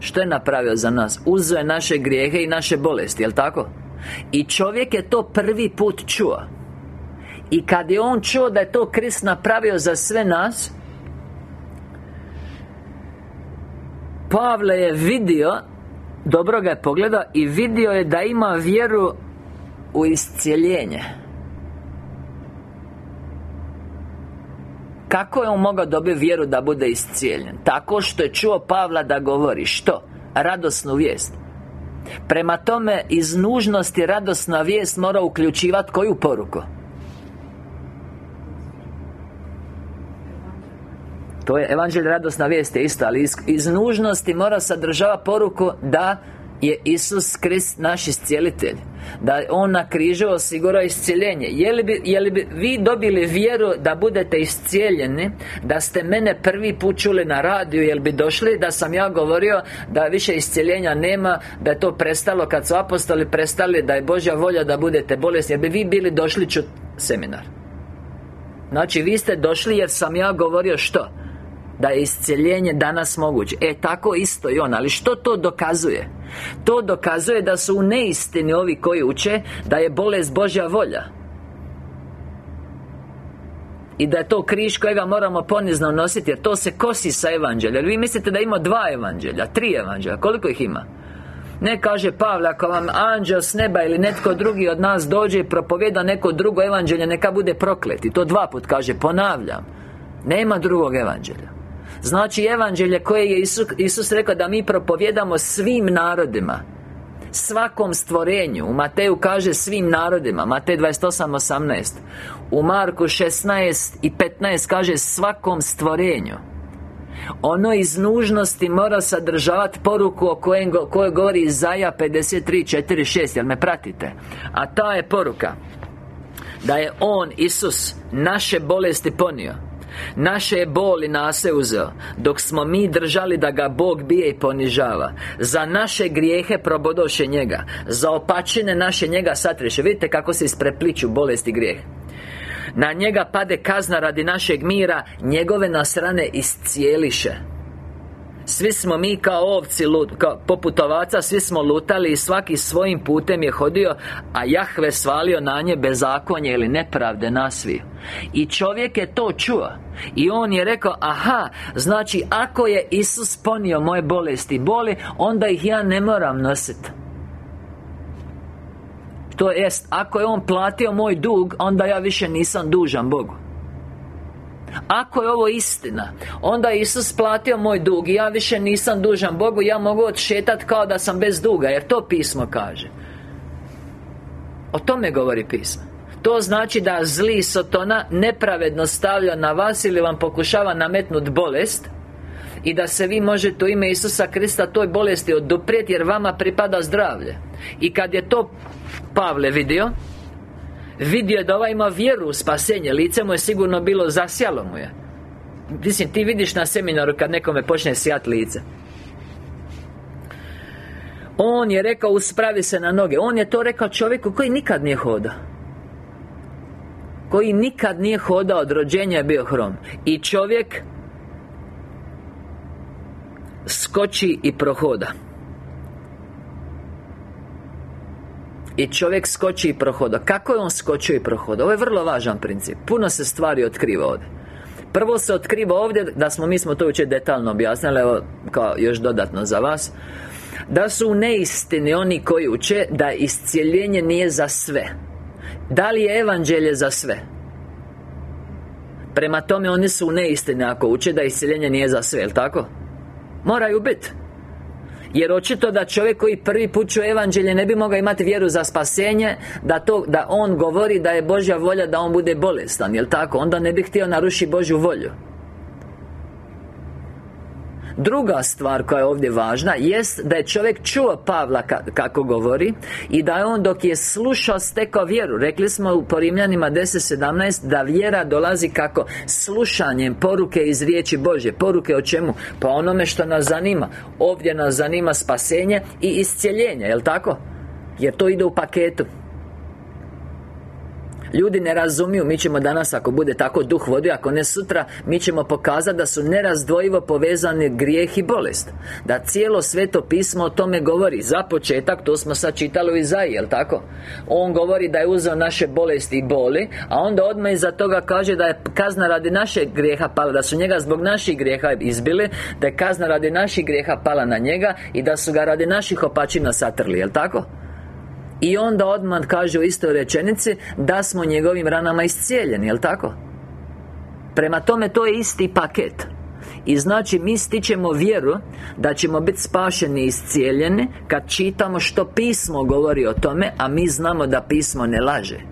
A: Što je napravio za nas? Uzeo je naše grijehe i naše bolesti, jel' tako? I čovjek je to prvi put čuo I kad je on čuo da je to Krist napravio za sve nas Pavle je vidio Dobro ga je pogledao I vidio je da ima vjeru u iscijeljenje Kako je on mogao dobiti vjeru da bude iscijeljen? Tako što je čuo Pavla da govori Što? Radosnu vijest Prema tome, iz nužnosti radosna vijest mora uključivati koju poruku? To je evanđelj radosna vijest je isto Ali iz, iz nužnosti mora sadržavati poruku Da je Isus Krist naš iscijelitelj Da On na križu osigurao iscijeljenje. Je li, bi, je li bi vi dobili vjeru da budete iscijeljeni Da ste mene prvi put čuli na radiju Jel bi došli da sam ja govorio Da više iscijeljenja nema Da je to prestalo kad su apostoli prestali Da je Božja volja da budete bolesni? Jer bi vi bili došli čut seminar? Znači vi ste došli jer sam ja govorio što? Da je iscijeljenje danas moguće. E tako isto i on Ali što to dokazuje? To dokazuje da su u neistini ovi koji uče Da je bolest Božja volja. I da je to križ kojega moramo ponizno nositi Jer to se kosi sa evanđelja Jer vi mislite da ima dva evanđelja Tri evanđelja? Koliko ih ima? Ne kaže Pavle Ako vam anđel s neba ili netko drugi od nas dođe I propovjeda neko drugo evanđelje Neka bude proklet. I to dva put kaže Ponavljam Nema drugog evanđelja Znači evanđelje koje je Isus, Isus rekao da mi propovjedamo svim narodima Svakom stvorenju. U Mateju kaže svim narodima Matej 28.18 U Marku 16 i 15 kaže svakom stvorenju. Ono iz nužnosti mora sadržavati poruku o kojoj, kojoj govori Izaja 53.4.6 Jel me pratite? A ta je poruka Da je On, Isus, naše bolesti ponio Naše je boli nase uzeo Dok smo mi držali da ga Bog bije i ponižava. Za naše grijehe probodoše njega Za opačine naše njega satriše Vidite kako se isprepliču bolesti grijeh. Na njega pade kazna radi našeg mira Njegove nas rane iscijeliše svi smo mi kao ovci lud, kao poput ovaca Svi smo lutali i svaki svojim putem je hodio A Jahve svalio na nje bezakonje ili nepravde na svi. I čovjek je to čuo. I on je rekao Aha, znači ako je Isus ponio moje bolesti i boli Onda ih ja ne moram nositi To jest, ako je on platio moj dug Onda ja više nisam dužan Bogu ako je ovo istina Onda je Isus platio moj dug I ja više nisam dužan Bogu Ja mogu odšetat kao da sam bez duga Jer to pismo kaže. O tome govori pismo. To znači da zli Sotona nepravedno stavlja na vas ili vam pokušava nametnuti bolest i da se vi možete u ime Isusa Krista toj bolesti oduprijeti jer vama pripada zdravlje. I kad je to Pavle vidio Vidio je da ova ima vjeru u spasenje Lice mu je sigurno bilo zasjalo mu je. Mislim, ti vidiš na seminaru kad nekome počne sjat lice. On je rekao uspravi se na noge. On je to rekao čovjeku koji nikad nije hodao. Koji nikad nije hodao od rođenja je bio hrom. I čovjek Skoči i prohoda I čovjek skoči i prohoda Kako je on skočio i prohoda? Ovo je vrlo važan princip Puno se stvari otkriva ovdje Prvo se otkriva ovdje Da smo, mi smo to uče detaljno objasnili Evo, kao još dodatno za vas Da su u neistini oni koji uče Da iscijeljenje nije za sve Da li je evanđelje za sve? Prema tome oni su u neistini ako uče da iscijeljenje nije za sve, jel tako? Moraju biti jer očito da čovjek koji prvi put čuje evanđelje ne bi mogao imati vjeru za spasenje da to da on govori da je Božja volja da on bude bolestan, jel tako? Onda ne bi htio narušiti Božju volju. Druga stvar koja je ovdje važna Jest da je čovjek čuo Pavla kako govori I da je on dok je slušao stekao vjeru Rekli smo u Porimljanima 10.17 Da vjera dolazi kako Slušanjem poruke iz riječi Božje Poruke o čemu? Pa onome što nas zanima Ovdje nas zanima spasenje i iscjeljenje, jel tako? Jer to ide u paketu Ljudi ne razumiju, mi ćemo danas ako bude tako duh vodio, ako ne sutra Mi ćemo pokazati da su nerazdvojivo povezani grijeh i bolest Da cijelo sveto pismo o tome govori Za početak, to smo sad čitali u Izaji, jel tako? On govori da je uzeo naše bolesti i boli A onda odmah iza toga kaže da je kazna radi našeg grijeha pala Da su njega zbog naših grijeha izbili Da je kazna radi naših grijeha pala na njega I da su ga radi naših opačina satrli, jel tako? I onda odmah kaže u istoj rečenici Da smo njegovim ranama iscijeljeni, jel tako? Prema tome to je isti paket i znači mi stičemo vjeru Da ćemo biti spašeni i iscijeljeni Kad čitamo što pismo govori o tome A mi znamo da pismo ne laže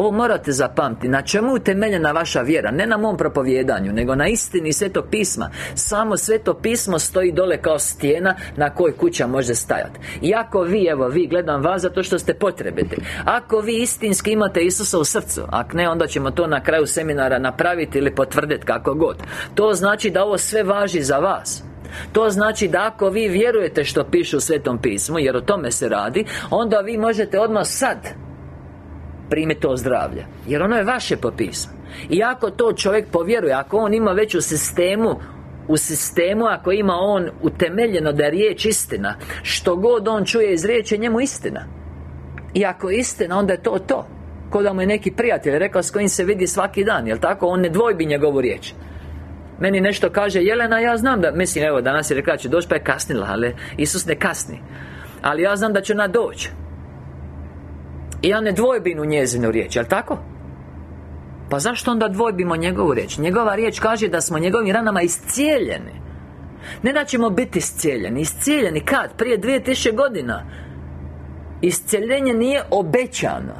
A: ovo morate zapamtiti. Na čemu utemeljena vaša vjera? Ne na mom propovjedanju Nego na istini Svetog pisma. Samo Sveto pismo stoji dole kao stijena Na kojoj kuća može stajati. I ako vi, evo vi, gledam vas zato što ste potrebiti Ako vi istinski imate Isusa u srcu Ako ne, onda ćemo to na kraju seminara napraviti Ili potvrditi kako god. To znači da ovo sve važi za vas. To znači da ako vi vjerujete što piše u Svetom pismu Jer o tome se radi Onda vi možete odmah sad prime to zdravlje. Jer ono je vaše po pismu I ako to čovjek povjeruje Ako on ima već u sistemu u sistemu ako ima on utemeljeno da je riječ istina Što god on čuje iz riječi njemu istina. I ako je istina onda je to to. Ko da mu je neki prijatelj rekao s kojim se vidi svaki dan Jel tako? On ne dvojbi njegovu riječ. Meni nešto kaže Jelena, ja znam da Mislim, evo, danas je rekla će doći pa je kasnila Ali Isus ne kasni. Ali ja znam da će ona doći i ja ne dvojbim u njezinu riječ, jel tako? Pa zašto onda dvojbimo njegovu riječ? Njegova riječ kaže da smo njegovim ranama iscijeljeni. Ne da ćemo biti iscijeljeni. Iscijeljeni kad? Prije 2000 godina. Iscijeljenje nije obećano.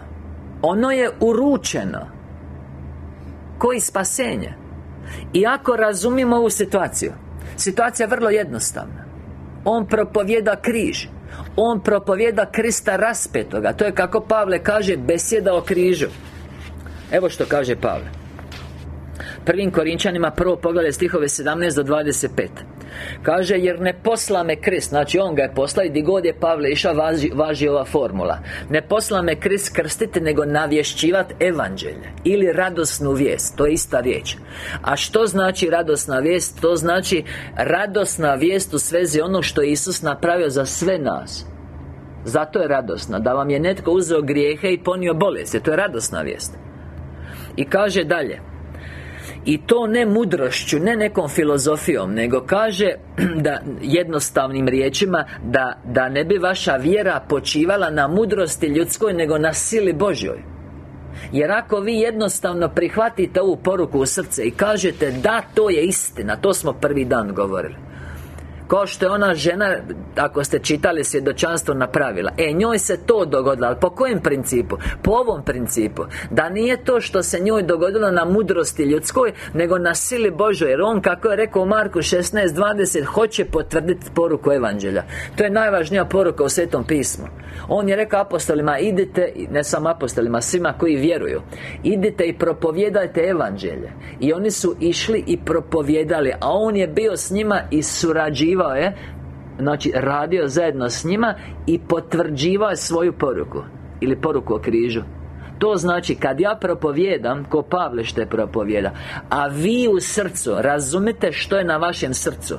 A: Ono je uručeno. Koji spasenje? I ako razumimo ovu situaciju Situacija je vrlo jednostavna. On propovjeda križ on propovjeda Krista raspetoga. To je kako Pavle kaže besjeda o križu. Evo što kaže Pavle Prvim Korinčanima prvo poglavlje stihove 17 do 25 Kaže, jer ne posla me Krist Znači, on ga je poslao i god je Pavle išao važi, važi ova formula. Ne posla me Krist krstiti, nego navješćivat evanđelje Ili radosnu vijest, to je ista riječ. A što znači radosna vijest? To znači radosna vijest u svezi onog što je Isus napravio za sve nas. Zato je radosna Da vam je netko uzeo grijehe i ponio bolest To je radosna vijest. I kaže dalje i to ne mudrošću, ne nekom filozofijom Nego kaže da jednostavnim riječima da, da ne bi vaša vjera počivala na mudrosti ljudskoj Nego na sili Božjoj. Jer ako vi jednostavno prihvatite ovu poruku u srce I kažete da, to je istina To smo prvi dan govorili Kao što je ona žena, ako ste čitali svjedočanstvo napravila. E, njoj se to dogodilo, ali po kojem principu? Po ovom principu. Da nije to što se njoj dogodilo na mudrosti ljudskoj Nego na sili Božoj. Jer on, kako je rekao Marku 16.20 Hoće potvrditi poruku Evanđelja. To je najvažnija poruka u Svetom pismu. On je rekao apostolima Idite, ne samo apostolima, svima koji vjeruju Idite i propovjedajte Evanđelje. I oni su išli i propovjedali A on je bio s njima i surađivao je Znači, radio zajedno s njima I potvrđivao svoju poruku Ili poruku o križu. To znači kad ja propovijedam Ko Pavle što je propovjeda A vi u srcu razumite što je na vašem srcu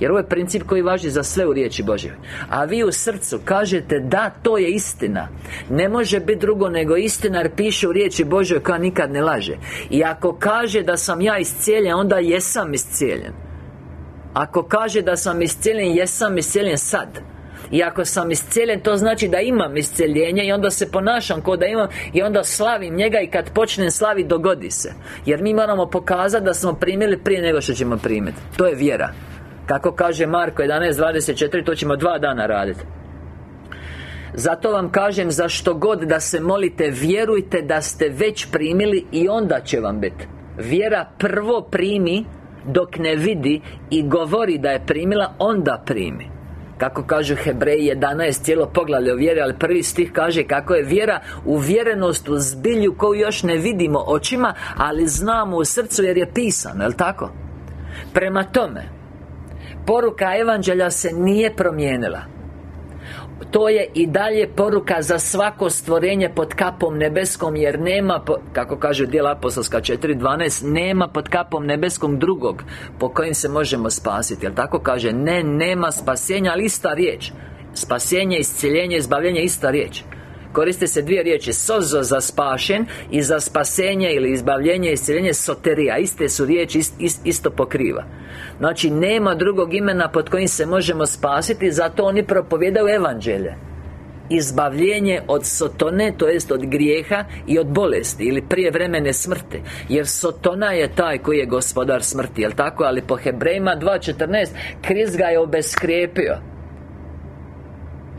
A: jer ovo je princip koji važi za sve u riječi Božje A vi u srcu kažete da, to je istina. Ne može biti drugo nego istina jer piše u riječi Božoj koja nikad ne laže. I ako kaže da sam ja iscijeljen, onda jesam iscijeljen Ako kaže da sam iscijeljen, jesam iscijeljen sad. I ako sam iscijeljen, to znači da imam iscijeljenje I onda se ponašam kao da imam I onda slavim njega i kad počnem slaviti, dogodi se. Jer mi moramo pokazati da smo primili prije nego što ćemo primiti To je vjera. Kako kaže Marko 11.24 To ćemo dva dana raditi zato vam kažem za što god da se molite Vjerujte da ste već primili I onda će vam biti Vjera prvo primi Dok ne vidi I govori da je primila Onda primi kako kažu Hebreji 11 cijelo poglavlje o vjeri Ali prvi stih kaže kako je vjera Uvjerenost u zbilju koju još ne vidimo očima Ali znamo u srcu jer je pisano, jel tako? Prema tome Poruka Evanđelja se nije promijenila to je i dalje poruka za svako stvorenje pod kapom nebeskom Jer nema, kako kaže dijela apostolska 4.12 Nema pod kapom nebeskom drugog Po kojim se možemo spasiti Jel tako kaže? Ne, nema spasenja, ali ista riječ. Spasenje, isciljenje, izbavljenje, ista riječ Koriste se dvije riječi Sozo za spašen I za spasenje ili izbavljenje isciljenje Soterija. Iste su riječi, isto pokriva. Znači, nema drugog imena pod kojim se možemo spasiti Zato oni propovjedaju evanđelje. Izbavljenje od sotone, to jest od grijeha i od bolesti Ili prijevremene smrti. Jer sotona je taj koji je gospodar smrti Jel tako? Ali po Hebrejima 2.14 Kriz ga je obeskrijepio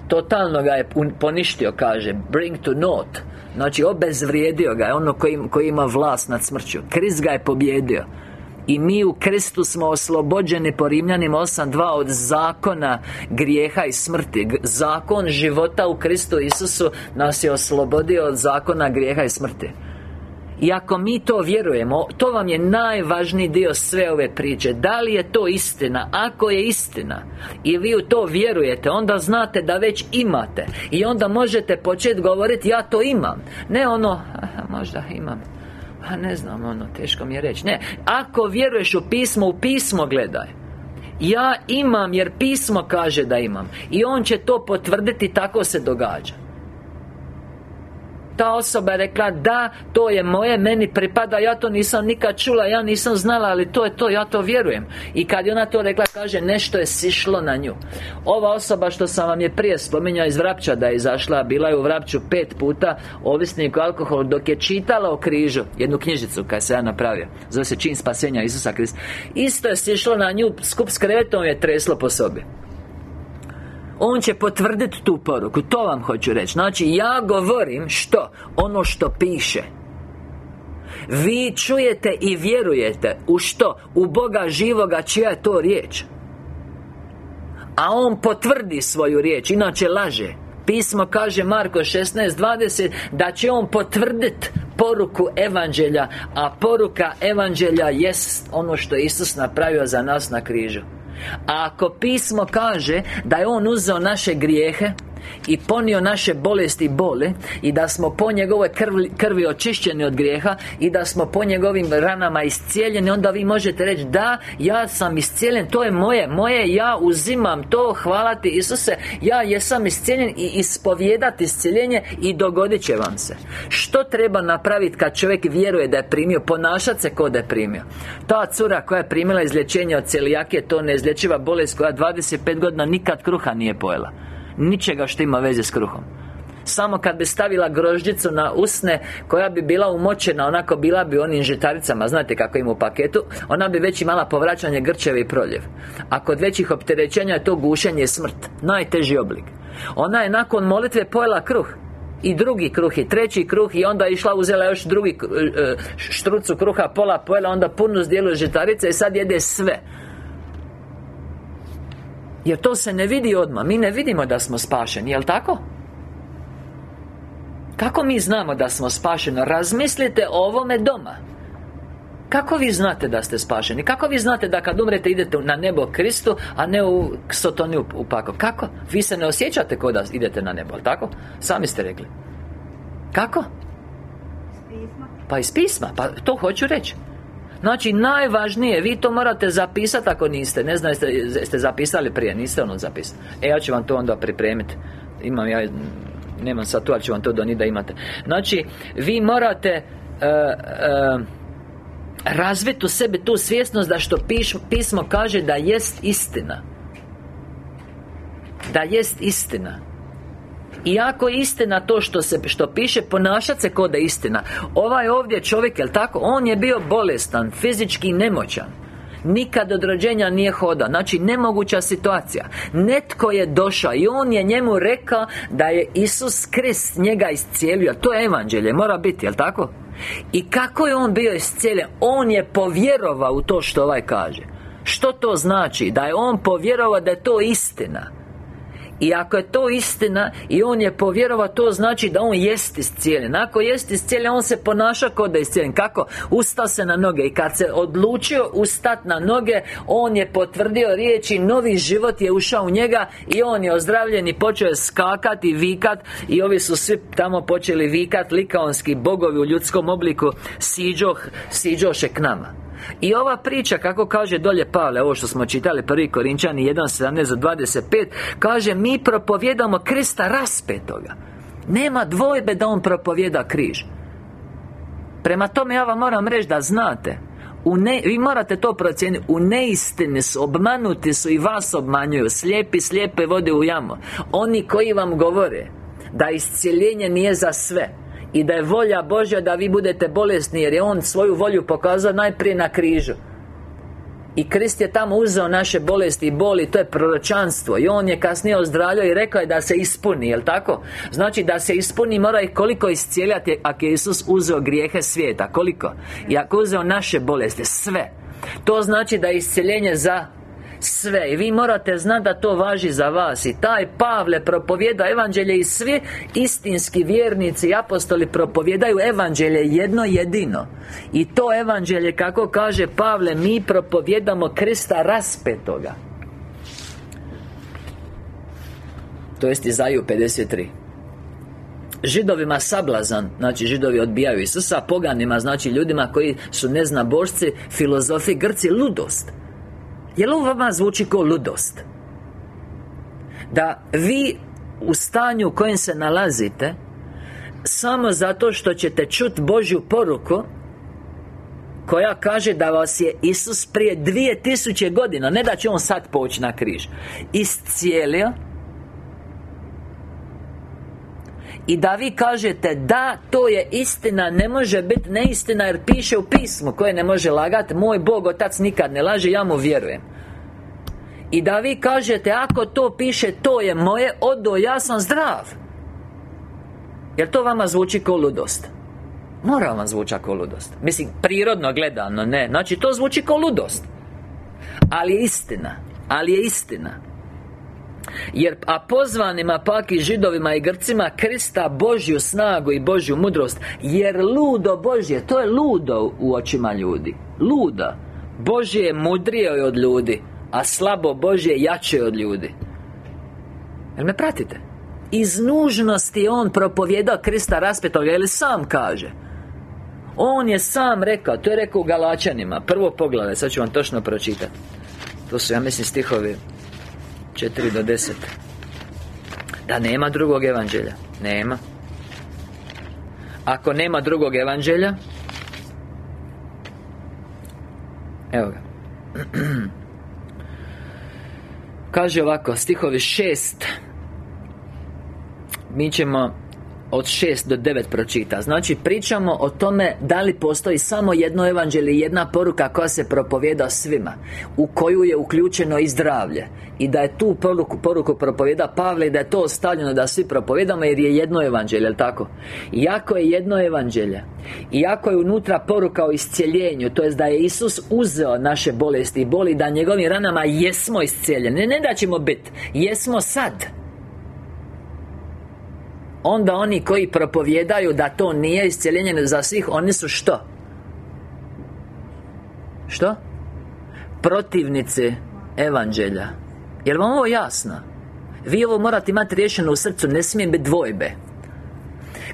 A: Totalno ga je poništio, kaže Bring to naught. Znači, obezvrijedio ga je Ono koji, koji ima vlast nad smrću. Kriz ga je pobjedio. I mi u Kristu smo oslobođeni po Rimljanim 8.2 od zakona grijeha i smrti. Zakon života u Kristu Isusu nas je oslobodio od zakona grijeha i smrti i ako mi to vjerujemo To vam je najvažniji dio sve ove priče. Da li je to istina? Ako je istina I vi u to vjerujete Onda znate da već imate. I onda možete početi govoriti Ja to imam. Ne ono Možda imam. A ne znam, ono, teško mi je reći. Ne, ako vjeruješ u pismo, u pismo gledaj. Ja imam, jer pismo kaže da imam. I on će to potvrditi, tako se događa ta osoba je rekla da, to je moje, meni pripada Ja to nisam nikad čula, ja nisam znala Ali to je to, ja to vjerujem. I kad je ona to rekla, kaže nešto je sišlo na nju. Ova osoba što sam vam je prije spominjao iz Vrapća da je izašla Bila je u Vrapću pet puta Ovisnik o alkoholu Dok je čitala o križu Jednu knjižicu kad se ja napravio Zove se čin spasenja Isusa Krista. Isto je sišlo na nju Skup s krevetom je treslo po sobi on će potvrditi tu poruku To vam hoću reći. Znači, ja govorim što? Ono što piše. Vi čujete i vjerujete U što? U Boga živoga čija je to riječ. A On potvrdi svoju riječ Inače laže. Pismo kaže Marko 16.20 Da će On potvrditi poruku Evanđelja A poruka Evanđelja jest ono što Isus napravio za nas na križu ako pismo kaže da je On uzeo naše grijehe i ponio naše bolesti i bole i da smo po njegovoj krvi, krvi očišćeni od grijeha i da smo po njegovim ranama iscijeljeni onda vi možete reći da ja sam iscijeljen to je moje moje ja uzimam to hvala ti Isuse ja jesam iscijeljen i ispovijedati iscijeljenje i dogodit će vam se. Što treba napraviti kad čovjek vjeruje da je primio? Ponašati se kao da je primio. Ta cura koja je primila izlječenje od celijake to neizlječiva bolest koja 25 godina nikad kruha nije pojela Ničega što ima veze s kruhom. Samo kad bi stavila grožđicu na usne Koja bi bila umočena Onako bila bi onim žitaricama Znate kako ima u paketu Ona bi već imala povraćanje grčeve i proljev. A kod većih opterećenja je to gušenje i smrt Najteži oblik. Ona je nakon molitve pojela kruh i drugi kruh i treći kruh i onda išla uzela još drugi e, štrucu kruha pola pojela onda puno zdjelu žitarice i sad jede sve jer to se ne vidi odmah Mi ne vidimo da smo spašeni, jel' tako? Kako mi znamo da smo spašeni? Razmislite o ovome doma kako vi znate da ste spašeni? Kako vi znate da kad umrete idete na nebo Kristu, a ne u Sotoni u pako? Kako? Vi se ne osjećate kao da idete na nebo, tako? Sami ste rekli Kako? Pa iz pisma, pa to hoću reći Znači, najvažnije, vi to morate zapisati ako niste. Ne znam, jeste, jeste zapisali prije, niste ono zapisali. E, ja ću vam to onda pripremiti Imam ja, nemam sad tu, ali ću vam to donijeti da imate. Znači, vi morate uh, uh, razviti u sebi tu svjesnost da što pismo kaže da jest istina. Da jest istina iako je istina to što se što piše ponašat se kod da je istina Ovaj ovdje čovjek, jel tako? On je bio bolestan, fizički nemoćan Nikad od rođenja nije hoda Znači nemoguća situacija Netko je došao i on je njemu rekao Da je Isus Krist njega iscijelio To je evanđelje, mora biti, jel tako? I kako je on bio iscijeljen? On je povjerovao u to što ovaj kaže Što to znači? Da je on povjerovao da je to istina i ako je to istina I on je povjerovao To znači da on jest iscijeljen Ako jest iscijeljen On se ponaša kao da je iscijeljen Kako? Ustao se na noge. I kad se odlučio ustat na noge On je potvrdio riječi Novi život je ušao u njega I on je ozdravljen I počeo je skakati, vikat. I ovi su svi tamo počeli vikat Likaonski bogovi u ljudskom obliku. Siđoh, siđoše k nama i ova priča, kako kaže dolje Pavle Ovo što smo čitali prvi Korinčani 1.17-25 Kaže, mi propovjedamo Krista raspetoga. Nema dvojbe da on propovjeda križ. Prema tome ja vam moram reći da znate u ne, vi morate to procijeniti U neistini su, obmanuti su i vas obmanjuju. Slijepi slijepe vode u jamu. Oni koji vam govore Da iscijeljenje nije za sve i da je volja Božja da vi budete bolesni Jer je On svoju volju pokazao najprije na križu i Krist je tamo uzeo naše bolesti i boli To je proročanstvo I On je kasnije ozdravljao i rekao je da se ispuni Jel' tako? Znači da se ispuni mora i koliko iscijeljati Ako je Isus uzeo grijehe svijeta Koliko? I ako uzeo naše bolesti Sve To znači da je iscijeljenje za sve. I vi morate znati da to važi za vas. I taj Pavle propovjeda evanđelje I svi istinski vjernici i apostoli propovjedaju evanđelje jedno jedino. I to evanđelje kako kaže Pavle Mi propovjedamo Krista raspetoga. To jest Izaju 53 Židovima sablazan, znači židovi odbijaju Isusa Poganima, znači ljudima koji su neznabošci Filozofi, Grci, ludost Jel ovo vama zvuči kao ludost? Da vi u stanju u kojem se nalazite Samo zato što ćete čuti Božju poruku koja kaže da vas je Isus prije dvije tisuće godina Ne da će On sad poći na križ Iscijelio I da vi kažete da, to je istina Ne može biti neistina jer piše u pismu Koje ne može lagati Moj Bog Otac nikad ne laže, ja mu vjerujem. I da vi kažete Ako to piše, to je moje Odo, ja sam zdrav. Jer to vama zvuči kao ludost? Mora vam zvučati kao ludost. Mislim, prirodno gledano, ne. Znači, to zvuči kao ludost. Ali je istina. Ali je istina jer, a pozvanima pak i židovima i grcima Krista Božju snagu i Božju mudrost Jer ludo Božje, to je ludo u očima ljudi. Luda Božje je mudrije od ljudi A slabo Božje jače od ljudi. Jel me pratite? Iz nužnosti on propovjedao Krista raspetoga Ili sam kaže. On je sam rekao To je rekao Galačanima Prvo poglavlje, sad ću vam točno pročitati To su, ja mislim, stihovi 4 do 10 Da nema drugog evanđelja. Nema. Ako nema drugog evanđelja Evo ga. Kaže ovako, stihovi šest. Mi ćemo od 6 do 9 pročita. Znači pričamo o tome da li postoji samo jedno evanđelje jedna poruka koja se propovjeda svima U koju je uključeno i zdravlje. I da je tu poruku, poruku propovjeda Pavle i da je to ostavljeno da svi propovjedamo jer je jedno evanđelje, jel tako? Iako je jedno evanđelje Iako je unutra poruka o iscijeljenju To jest da je Isus uzeo naše bolesti i boli Da njegovim ranama jesmo iscijeljeni. Ne, ne da ćemo biti Jesmo sad Onda oni koji propovjedaju da to nije iscijeljenje za svih Oni su što? Što? Protivnici Evanđelja Jel vam ovo jasno? Vi ovo morate imati riješeno u srcu Ne smije biti dvojbe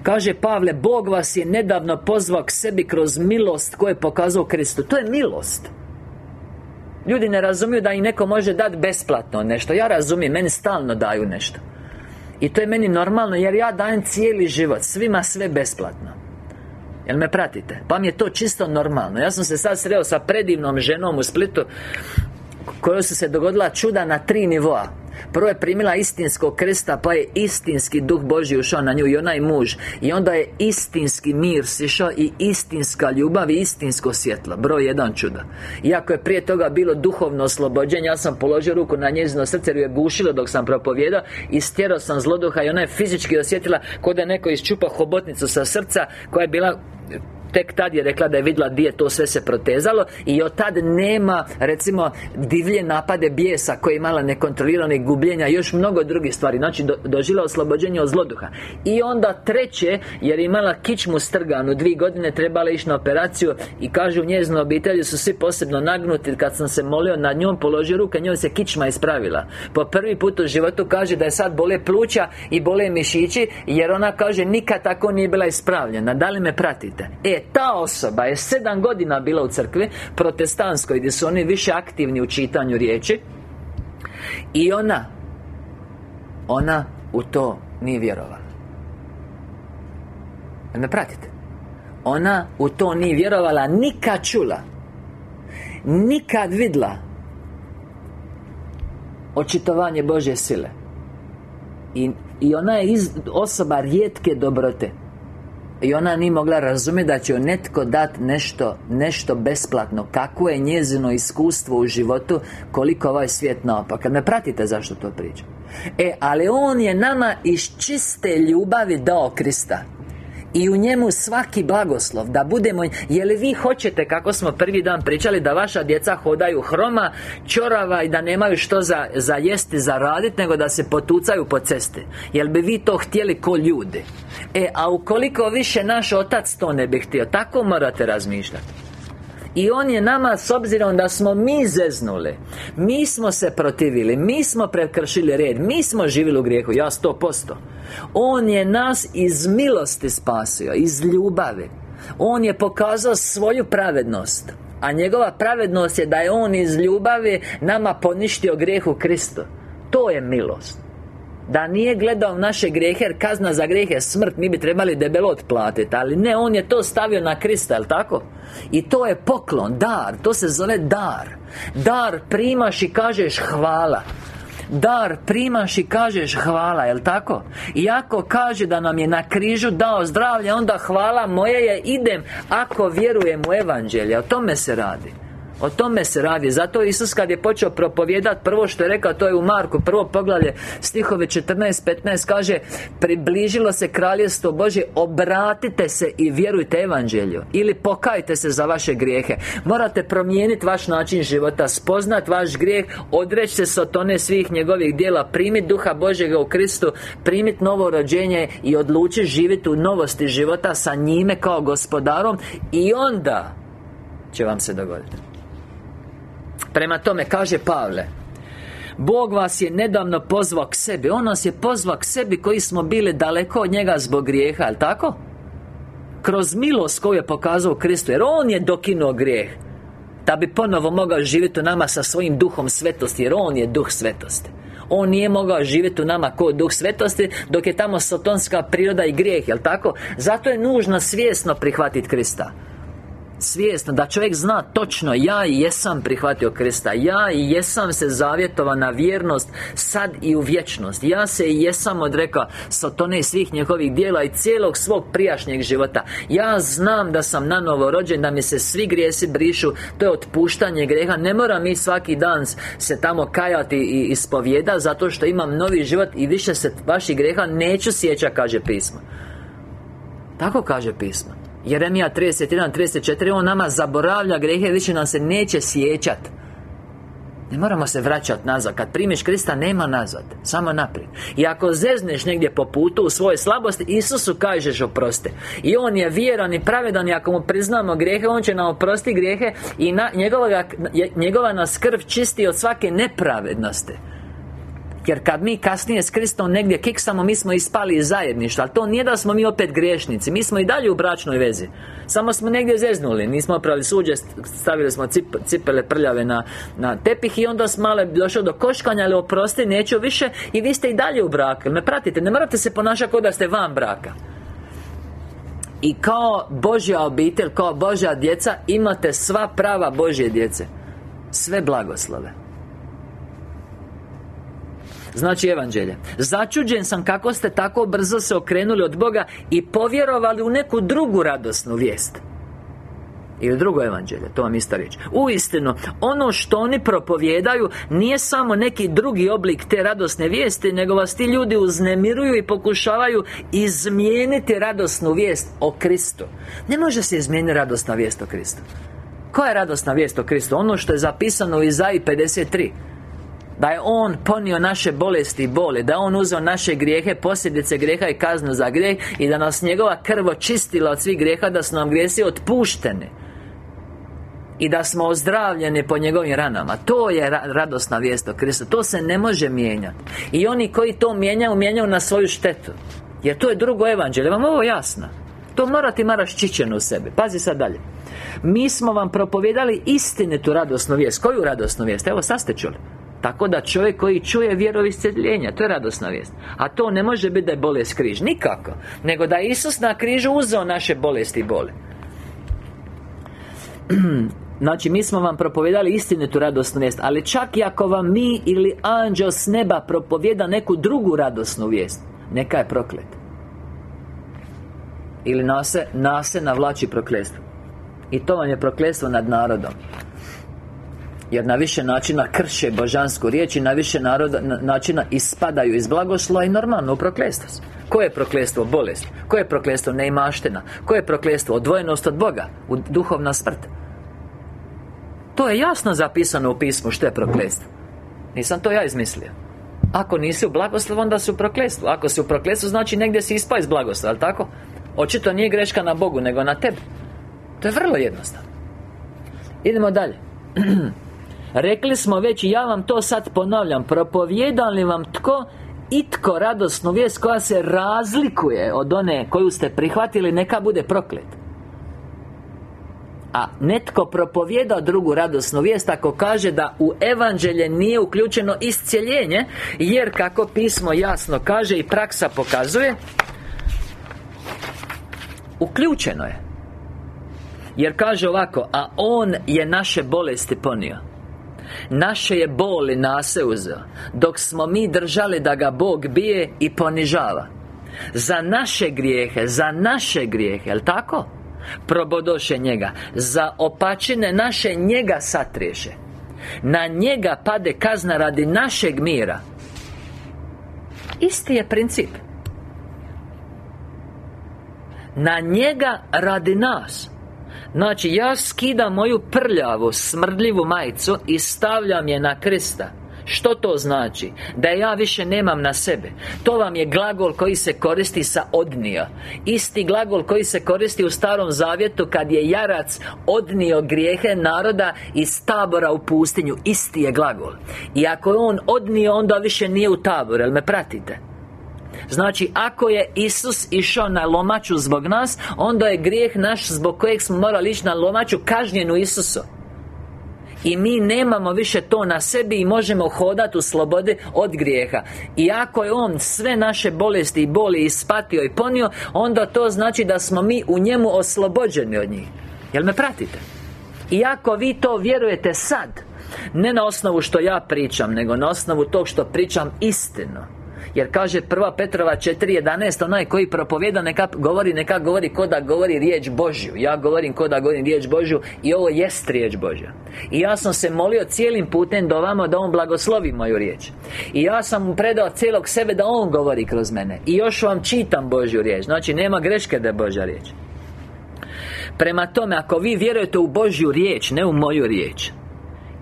A: Kaže Pavle Bog vas je nedavno pozvao k sebi kroz milost koju je pokazao Kristu To je milost Ljudi ne razumiju da im neko može dati besplatno nešto Ja razumijem, meni stalno daju nešto i to je meni normalno jer ja dajem cijeli život Svima sve besplatno. Jel me pratite? Pa mi je to čisto normalno. Ja sam se sad sreo sa predivnom ženom u Splitu Kojoj su se dogodila čuda na tri nivoa Prvo je primila istinskog kresta Pa je istinski duh Božji ušao na nju I onaj muž. I onda je istinski mir sišao I istinska ljubav I istinsko svjetlo. Broj jedan čuda Iako je prije toga bilo duhovno oslobođenje Ja sam položio ruku na njezino srce Jer je gušilo dok sam propovijedao I stjerao sam zloduha I ona je fizički osjetila da je neko isčupa hobotnicu sa srca Koja je bila Tek tad je rekla da je vidjela gdje to sve se protezalo I od tad nema, recimo, divlje napade bijesa Koje je imala nekontrolirane gubljenja Još mnogo drugih stvari. Znači, do, dožila oslobođenje od zloduha. I onda treće, jer je imala kičmu strganu Dvije godine trebala ići na operaciju I kažu u njezinu obitelji su svi posebno nagnuti. Kad sam se molio nad njom, položio ruke Njoj se kičma ispravila. Po prvi put u životu kaže da je sad bole pluća I bole mišići Jer ona kaže nikad tako nije bila ispravljena. Da li me pratite? E, ta osoba je sedam godina bila u crkvi Protestantskoj Gdje su oni više aktivni u čitanju riječi I ona Ona u to nije vjerovala. Ne pratite? Ona u to nije vjerovala Nikad čula Nikad vidla Očitovanje Božje sile. I, i ona je iz, osoba rijetke dobrote i ona nije mogla razumjeti da će joj netko dati nešto, nešto besplatno. Kako je njezino iskustvo u životu Koliko ovaj svijet naopak Ne pratite zašto to pričam? E, ali On je nama iz čiste ljubavi dao Krista. I u njemu svaki blagoslov Da budemo Je li vi hoćete Kako smo prvi dan pričali Da vaša djeca hodaju hroma Čorava I da nemaju što za, za jesti Za raditi Nego da se potucaju po cesti. Jel bi vi to htjeli ko ljudi E, a ukoliko više naš otac to ne bi htio Tako morate razmišljati. I On je nama, s obzirom da smo mi zeznuli Mi smo se protivili Mi smo prekršili red Mi smo živjeli u grijehu Ja sto posto. On je nas iz milosti spasio Iz ljubavi. On je pokazao svoju pravednost A njegova pravednost je da je On iz ljubavi Nama poništio grijeh u Kristu. To je milost da nije gledao naše grijehe Jer kazna za grijehe je smrt Mi bi trebali debelo otplatiti Ali ne, On je to stavio na Krista, jel tako? I to je poklon, dar To se zove dar Dar primaš i kažeš hvala Dar primaš i kažeš hvala, jel tako? I ako kaže da nam je na križu dao zdravlje Onda hvala moje je idem Ako vjerujem u evanđelje O tome se radi o tome se radi. Zato Isus kad je počeo propovijedati Prvo što je rekao, to je u Marku Prvo poglavlje stihove 14-15 Kaže Približilo se kraljestvo Božje Obratite se i vjerujte evanđelju Ili pokajte se za vaše grijehe. Morate promijeniti vaš način života Spoznat vaš grijeh Odreći se sotone svih njegovih dijela Primiti duha Božjega u Kristu Primiti novo rođenje I odlučiti živjeti u novosti života Sa njime kao gospodarom I onda će vam se dogoditi Prema tome, kaže Pavle Bog vas je nedavno pozvao k sebi On nas je pozvao k sebi koji smo bili daleko od njega zbog grijeha, jel tako? Kroz milost koju je pokazao Kristu Jer On je dokinuo grijeh Da bi ponovo mogao živjeti u nama sa svojim duhom svetosti Jer On je duh svetosti on nije mogao živjeti u nama kao duh svetosti Dok je tamo sotonska priroda i grijeh, jel tako? Zato je nužno svjesno prihvatiti Krista Svjesno, da čovjek zna točno Ja jesam prihvatio Krista Ja jesam se zavjetovao na vjernost Sad i u vječnost. Ja se jesam odrekao Satone svih njegovih dijela I cijelog svog prijašnjeg života. Ja znam da sam na novo rođen Da mi se svi grijesi brišu To je otpuštanje greha. Ne moram mi svaki dan se tamo kajati i ispovjeda Zato što imam novi život I više se vaših greha neću sjeća Kaže pismo. Tako kaže pismo Jeremija 31, 34 On nama zaboravlja grehe Više nam se neće sjećat. Ne moramo se vraćati nazad. Kad primiš Krista nema nazad Samo naprijed. I ako zezneš negdje po putu u svoje slabosti Isusu kažeš oproste I On je vjeran i pravedan I ako mu priznamo grijehe On će nam oprosti grijehe I na, njegova, njegova nas krv čisti od svake nepravednosti jer kad mi kasnije s Kristom negdje kiksamo Mi smo ispali iz zajedništva Ali to nije da smo mi opet griješnici Mi smo i dalje u bračnoj vezi. Samo smo negdje zeznuli Nismo opravili suđe Stavili smo cipele prljave na, na tepih I onda smo malo došlo do koškanja Ali oprosti, neću više I vi ste i dalje u braku. Me pratite, ne morate se ponašati kao da ste van braka. I kao Božja obitelj, kao Božja djeca Imate sva prava Božje djece. Sve blagoslove Znači evanđelje. Začuđen sam kako ste tako brzo se okrenuli od Boga I povjerovali u neku drugu radosnu vijest. Ili drugo evanđelje, to vam ista riječ. Uistinu, ono što oni propovijedaju Nije samo neki drugi oblik te radosne vijesti Nego vas ti ljudi uznemiruju i pokušavaju Izmijeniti radosnu vijest o Kristu. Ne može se izmijeniti radosna vijest o Kristu. Koja je radosna vijest o Kristu? Ono što je zapisano u Izaji 53 da je On ponio naše bolesti i bole Da je On uzeo naše grijehe, posljedice grijeha i kaznu za grijeh I da nas njegova krv očistila od svih grijeha Da su nam grijesi otpušteni i da smo ozdravljeni po njegovim ranama. To je radosna vijest o Kristu. To se ne može mijenjati. I oni koji to mijenjaju, mijenjaju na svoju štetu. Jer to je drugo evanđelje. Vam ovo jasno? To morate maraš čičenu u sebi. Pazi sad dalje. Mi smo vam propovjedali istinitu radosnu vijest. Koju radosnu vijest? Evo sad ste čuli tako da čovjek koji čuje vjerovi iscjeljenja To je radosna vijest. A to ne može biti da je bolest križ Nikako Nego da je Isus na križu uzeo naše bolesti i boli. Znači, mi smo vam propovijedali istinitu radosnu vijest Ali čak i ako vam mi ili anđeo s neba propovjeda neku drugu radosnu vijest Neka je proklet. Ili nas se, nas se navlači prokletstvo. I to vam je prokletstvo nad narodom jer na više načina krše božansku riječ I na više naroda, načina ispadaju iz blagoslova I normalno u prokletstvo Koje je prokletstvo? Bolest. Koje je prokletstvo? Neimaština. Koje je prokletstvo? Odvojenost od Boga U duhovna smrt. To je jasno zapisano u pismu što je prokletstvo Nisam to ja izmislio. Ako nisi u blagoslovu, onda si u prokletstvu Ako si u prokletstvu, znači negdje si ispao iz blagoslova, ali tako? Očito nije greška na Bogu, nego na tebi. To je vrlo jednostavno. Idemo dalje Rekli smo već i ja vam to sad ponavljam Propovjedam li vam tko Itko radosnu vijest koja se razlikuje od one koju ste prihvatili Neka bude proklet. A netko propovjeda drugu radosnu vijest Ako kaže da u evanđelje nije uključeno iscjeljenje Jer kako pismo jasno kaže i praksa pokazuje Uključeno je. Jer kaže ovako A On je naše bolesti ponio Naše je boli nase uzeo Dok smo mi držali da ga Bog bije i ponižava. Za naše grijehe, za naše grijehe, jel tako? Probodoše njega Za opačine naše njega satriješe. Na njega pade kazna radi našeg mira. Isti je princip. Na njega radi nas Znači, ja skidam moju prljavu, smrdljivu majicu I stavljam je na Krista što to znači? Da ja više nemam na sebe. To vam je glagol koji se koristi sa odnio. Isti glagol koji se koristi u starom zavjetu Kad je jarac odnio grijehe naroda iz tabora u pustinju. Isti je glagol. I ako je on odnio, onda više nije u taboru, jel me pratite? Znači, ako je Isus išao na lomaču zbog nas Onda je grijeh naš zbog kojeg smo morali ići na lomaču kažnjen u Isusu. I mi nemamo više to na sebi i možemo hodati u slobodi od grijeha. I ako je On sve naše bolesti i boli ispatio i ponio Onda to znači da smo mi u njemu oslobođeni od njih. Jel me pratite? I ako vi to vjerujete sad Ne na osnovu što ja pričam Nego na osnovu tog što pričam istinu jer kaže prva Petrova 4.11 Onaj koji propovjeda neka govori Neka govori ko da govori riječ Božju. Ja govorim ko da govorim riječ Božju I ovo jest riječ Božja. I ja sam se molio cijelim putem do vama Da On blagoslovi moju riječ. I ja sam mu predao cijelog sebe Da On govori kroz mene. I još vam čitam Božju riječ. Znači nema greške da je Božja riječ. Prema tome, ako vi vjerujete u Božju riječ Ne u moju riječ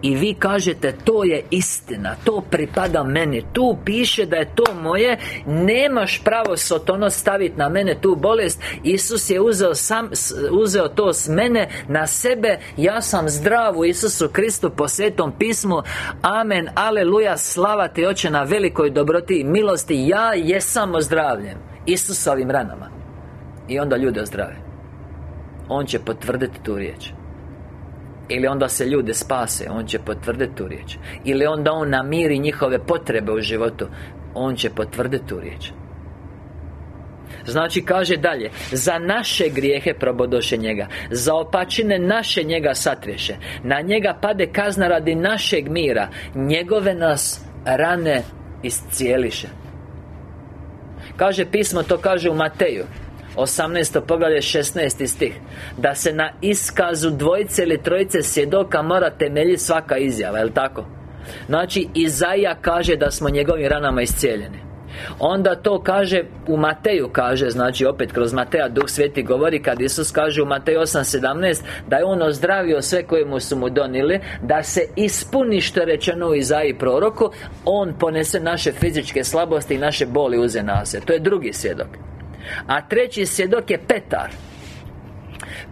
A: i vi kažete to je istina To pripada meni. Tu piše da je to moje Nemaš pravo sotono staviti na mene tu bolest. Isus je uzeo, sam, uzeo to s mene Na sebe. Ja sam zdrav u Isusu Kristu Po svetom pismu. Amen, aleluja Slava te oče na velikoj dobroti i milosti. Ja jesam ozdravljen Isusovim ranama. I onda ljude ozdrave. On će potvrditi tu riječ ili onda se ljude spase On će potvrditi tu riječ. Ili onda On namiri njihove potrebe u životu On će potvrditi tu riječ. Znači kaže dalje Za naše grijehe probodoše njega Za opačine naše njega satrješe Na njega pade kazna radi našeg mira Njegove nas rane iscijeliše. Kaže pismo, to kaže u Mateju 18. poglavlje 16. stih Da se na iskazu dvojice ili trojice svjedoka mora temeljiti svaka izjava, jel tako? Znači, Izaija kaže da smo njegovim ranama iscijeljeni Onda to kaže u Mateju kaže Znači opet kroz Mateja Duh Sveti govori Kad Isus kaže u Mateju 8.17 Da je On ozdravio sve koje mu su mu donili Da se ispuni što je rečeno u Izaiji proroku On ponese naše fizičke slabosti i naše boli uze nas To je drugi svjedok a treći svjedok je Petar.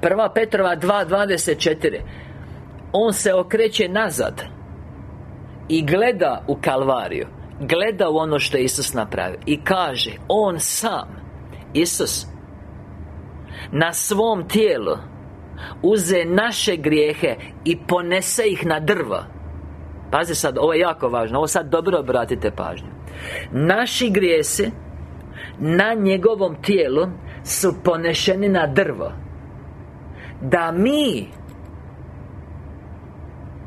A: Prva Petrova 2.24 On se okreće nazad I gleda u Kalvariju Gleda u ono što je Isus napravio I kaže On sam Isus Na svom tijelu Uze naše grijehe I ponese ih na drvo. Pazi sad, ovo je jako važno Ovo sad dobro obratite pažnju. Naši grijesi na njegovom tijelu su ponešeni na drvo. Da mi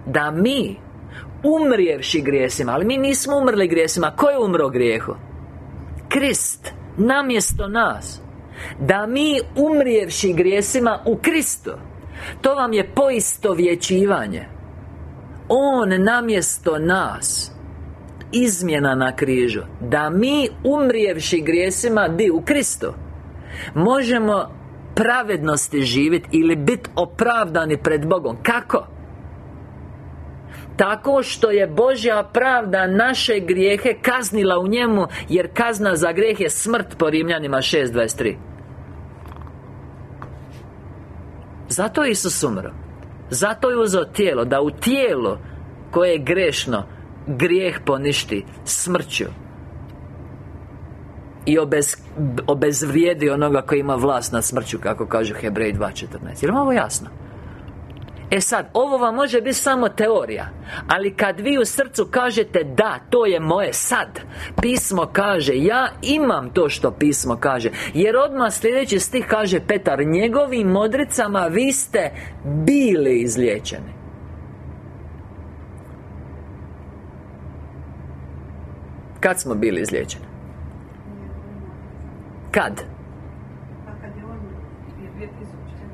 A: da mi umrijevši grijesima ali mi nismo umrli grijesima ko je umro grijehu? Krist namjesto nas. Da mi umrijevši grijesima u Kristu to vam je poistovjećivanje. On namjesto nas izmjena na križu Da mi umrijevši grijesima Di u Kristu Možemo pravednosti živjeti Ili biti opravdani pred Bogom. Kako? Tako što je Božja pravda naše grijehe kaznila u njemu Jer kazna za grijeh je smrt po Rimljanima 6.23 Zato je Isus umro. Zato je uzeo tijelo Da u tijelo koje je grešno grijeh poništi smrću i obez, obezvrijedi onoga koji ima vlast nad smrću Kako kažu Hebrej 2.14 Jer vam ovo jasno? E sad, ovo vam može biti samo teorija Ali kad vi u srcu kažete Da, to je moje sad Pismo kaže Ja imam to što pismo kaže Jer odmah sljedeći stih kaže Petar Njegovim modricama vi ste bili izliječeni Kad smo bili izliječeni? Kad?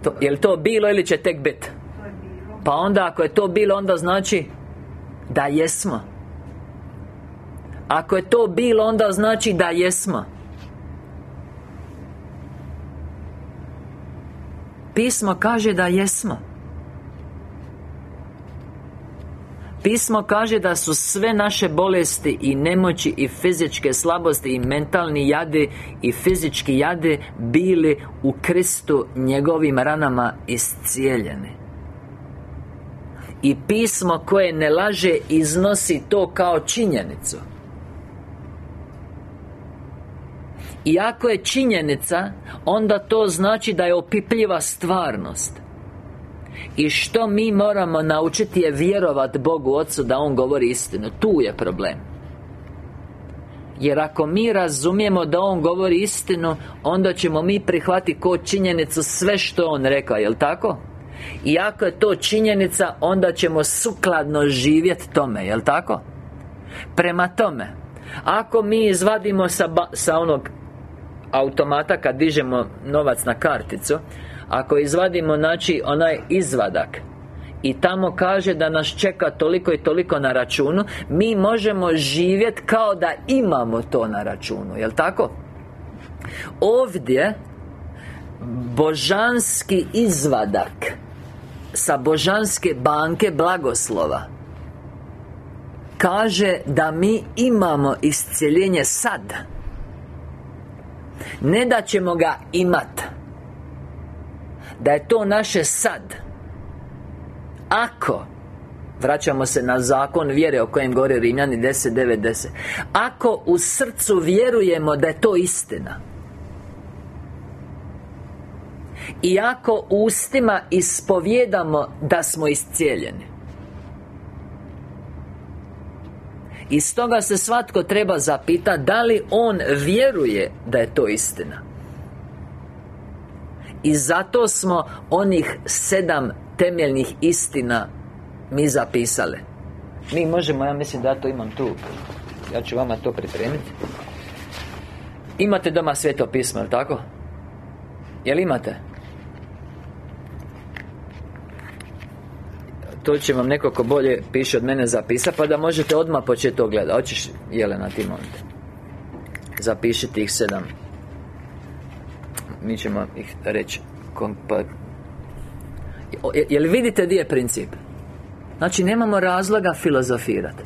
A: To, je li to bilo ili će tek biti? Pa onda ako je to bilo onda znači Da jesmo Ako je to bilo onda znači da jesmo Pismo kaže da jesmo Pismo kaže da su sve naše bolesti i nemoći i fizičke slabosti i mentalni jade i fizički jade bili u Kristu njegovim ranama iscijeljeni i pismo koje ne laže iznosi to kao činjenicu. I ako je činjenica Onda to znači da je opipljiva stvarnost i što mi moramo naučiti je vjerovat Bogu Otcu da On govori istinu Tu je problem jer ako mi razumijemo da On govori istinu Onda ćemo mi prihvatiti ko činjenicu sve što On rekao, jel tako? I ako je to činjenica Onda ćemo sukladno živjeti tome, jel' tako? Prema tome Ako mi izvadimo sa, sa onog automata kad dižemo novac na karticu Ako izvadimo, znači, onaj izvadak i tamo kaže da nas čeka toliko i toliko na računu Mi možemo živjeti kao da imamo to na računu, jel' tako? Ovdje Božanski izvadak Sa božanske banke blagoslova Kaže da mi imamo iscijeljenje sad Ne da ćemo ga imat Da je to naše sad. Ako Vraćamo se na zakon vjere o kojem govori Rimljani 10.9.10 Ako u srcu vjerujemo da je to istina I ako ustima ispovjedamo da smo iscijeljeni I stoga se svatko treba zapitati Da li on vjeruje da je to istina I zato smo onih sedam temeljnih istina Mi zapisali. Mi možemo, ja mislim da ja to imam tu. Ja ću vama to pripremiti Imate doma sveto pismo, jel tako? Jel imate? To će vam neko ko bolje piše od mene zapisa Pa da možete odmah početi to gledati Hoćeš, Jelena, ti molim Zapišite ih sedam Mi ćemo ih reći kompa... Jel vidite gdje je princip? Znači, nemamo razloga filozofirati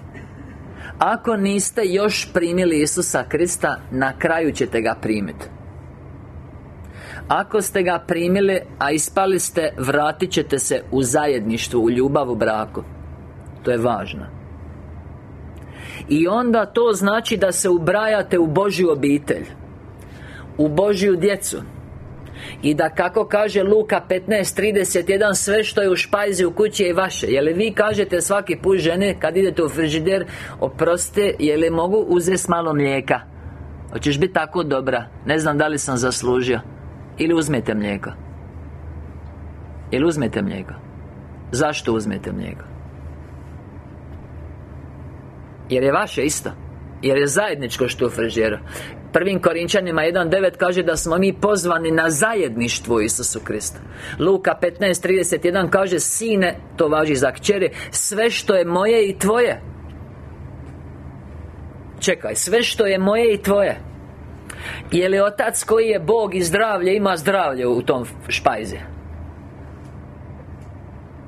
A: Ako niste još primili Isusa Krista Na kraju ćete ga primiti ako ste ga primili, a ispali ste, vratit ćete se u zajedništvu, u ljubav u braku. To je važno. I onda to znači da se ubrajate u Božju obitelj U Božju djecu i da kako kaže Luka 15.31 Sve što je u špajzi u kući je vaše. Je li vi kažete svaki put žene Kad idete u frižider Oprostite, je mogu uzeti malo mlijeka? Hoćeš biti tako dobra? Ne znam da li sam zaslužio. Ili uzmete mlijeko? Ili uzmete mlijeko? Zašto uzmete mlijeko? Jer je vaše isto. Jer je zajedničko što u frižeru Prvim Korinčanima 1.9 kaže da smo mi pozvani na zajedništvo Isusu Kristu Luka 15.31 kaže Sine, to važi za kćere Sve što je moje i tvoje. Čekaj, sve što je moje i tvoje. Je li otac koji je Bog i zdravlje ima zdravlje u tom špajze?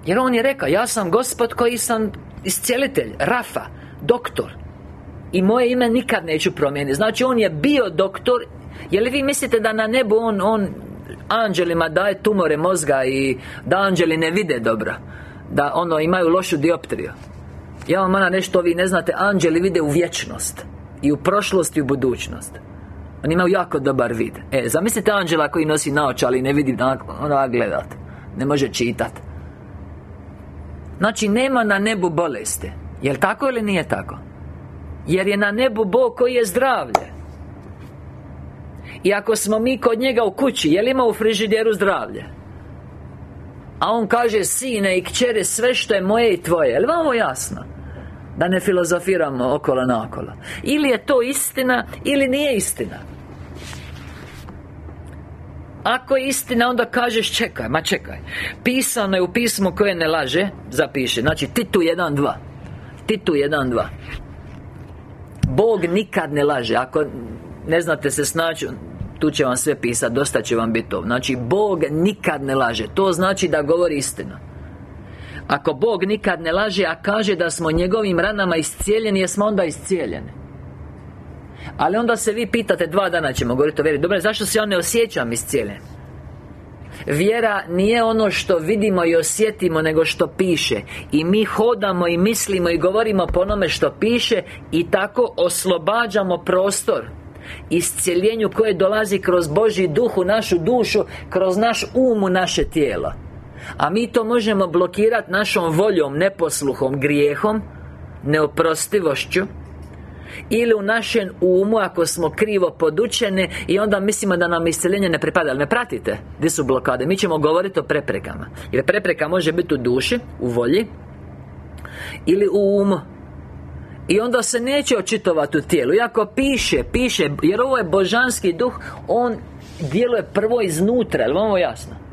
A: Jer on je rekao, ja sam gospod koji sam iscijelitelj, Rafa, doktor I moje ime nikad neću promijeniti. Znači on je bio doktor. Je li vi mislite da na nebu on, on Anđelima daje tumore mozga i da anđeli ne vide dobro? Da ono imaju lošu dioptriju. Ja vam mana nešto vi ne znate Anđeli vide u vječnost I u prošlost i u budućnost. Oni imaju jako dobar vid. E, zamislite anđela koji nosi naočali ne vidi ona gledat. Ne može čitat. Znači, nema na nebu bolesti. Jel' tako ili nije tako? Jer je na nebu Bog koji je zdravlje. I ako smo mi kod njega u kući Jel' ima u frižideru zdravlje? A on kaže Sine i kćere sve što je moje i tvoje. Jel' vam ovo jasno? Da ne filozofiramo okolo nakolo Ili je to istina Ili nije istina. Ako je istina, onda kažeš čekaj, ma čekaj. Pisano je u pismu koje ne laže Zapiše, znači Titu 1.2 Titu 1.2 Bog nikad ne laže. Ako ne znate se snaći Tu će vam sve pisati, dosta će vam biti to. Znači, Bog nikad ne laže. To znači da govori istinu Ako Bog nikad ne laže, a kaže da smo njegovim ranama iscijeljeni Jesmo onda iscijeljeni. Ali onda se vi pitate, dva dana ćemo govoriti o vjeri. Dobro, zašto se ja ne osjećam iscijeljen? Vjera nije ono što vidimo i osjetimo Nego što piše. I mi hodamo i mislimo i govorimo po onome što piše I tako oslobađamo prostor. Iscijeljenju koje dolazi kroz Božji duh u našu dušu Kroz naš um u naše tijelo. A mi to možemo blokirati našom voljom, neposluhom, grijehom Neoprostivošću Ili u našem umu ako smo krivo podučeni I onda mislimo da nam isceljenje ne pripada. Ali ne pratite? Gdje su blokade? Mi ćemo govoriti o preprekama. Jer prepreka može biti u duši U volji Ili u umu. I onda se neće očitovati u tijelu. Iako piše, piše Jer ovo je božanski duh On djeluje prvo iznutra Jel vam ovo jasno?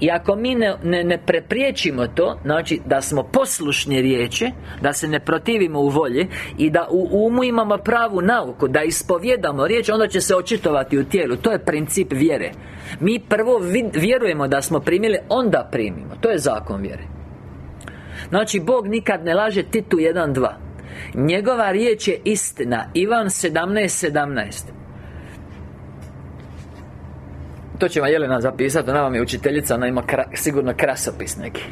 A: I ako mi ne, ne, ne prepriječimo to Znači da smo poslušni riječi Da se ne protivimo u volji I da u umu imamo pravu nauku Da ispovjedamo riječ Onda će se očitovati u tijelu. To je princip vjere. Mi prvo vjerujemo da smo primili Onda primimo. To je zakon vjere. Znači Bog nikad ne laže Titu 1.2 Njegova riječ je istina. Ivan 17.17 17. To će vam Jelena zapisati, ona vam je učiteljica, ona ima sigurno krasopis neki.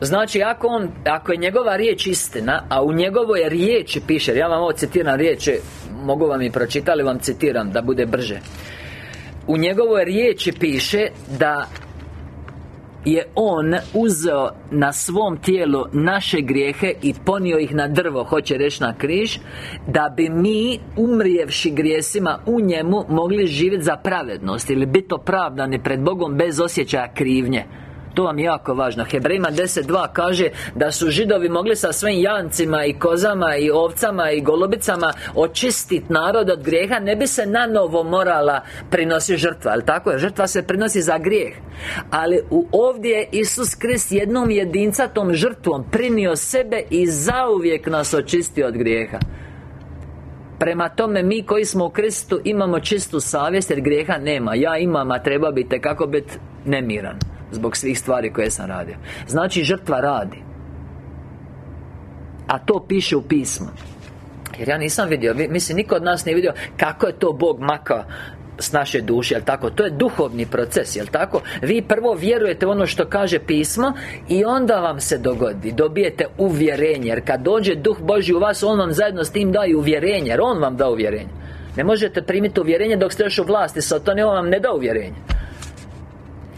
A: Znači, ako on, ako je njegova riječ istina A u njegovoj riječi piše Ja vam ovo citiram riječi Mogu vam i pročitati, vam citiram Da bude brže. U njegovoj riječi piše Da je On uzeo na svom tijelu naše grijehe I ponio ih na drvo, hoće reći na križ Da bi mi, umrijevši grijesima u njemu Mogli živjeti za pravednost Ili biti opravdani pred Bogom bez osjećaja krivnje to vam je jako važno. Hebrejima 10.2 kaže Da su židovi mogli sa svojim jancima i kozama i ovcama i golubicama Očistiti narod od grijeha Ne bi se na novo morala prinosi žrtva Ali tako? Je, žrtva se prinosi za grijeh. Ali u ovdje je Isus Krist jednom jedinca tom žrtvom Prinio sebe i zauvijek nas očistio od grijeha. Prema tome, mi koji smo u Kristu imamo čistu savjest jer grijeha nema. Ja imam, a treba biti kako biti nemiran Zbog svih stvari koje sam radio. Znači žrtva radi. A to piše u pismu. Jer ja nisam vidio, mislim niko od nas nije vidio Kako je to Bog makao s naše duše, jel tako? To je duhovni proces, jel tako? Vi prvo vjerujete ono što kaže pismo I onda vam se dogodi. Dobijete uvjerenje Jer kad dođe duh Boži u vas On vam zajedno s tim daje uvjerenje Jer On vam da uvjerenje. Ne možete primiti uvjerenje dok ste još u vlasti Satani On vam ne da uvjerenje.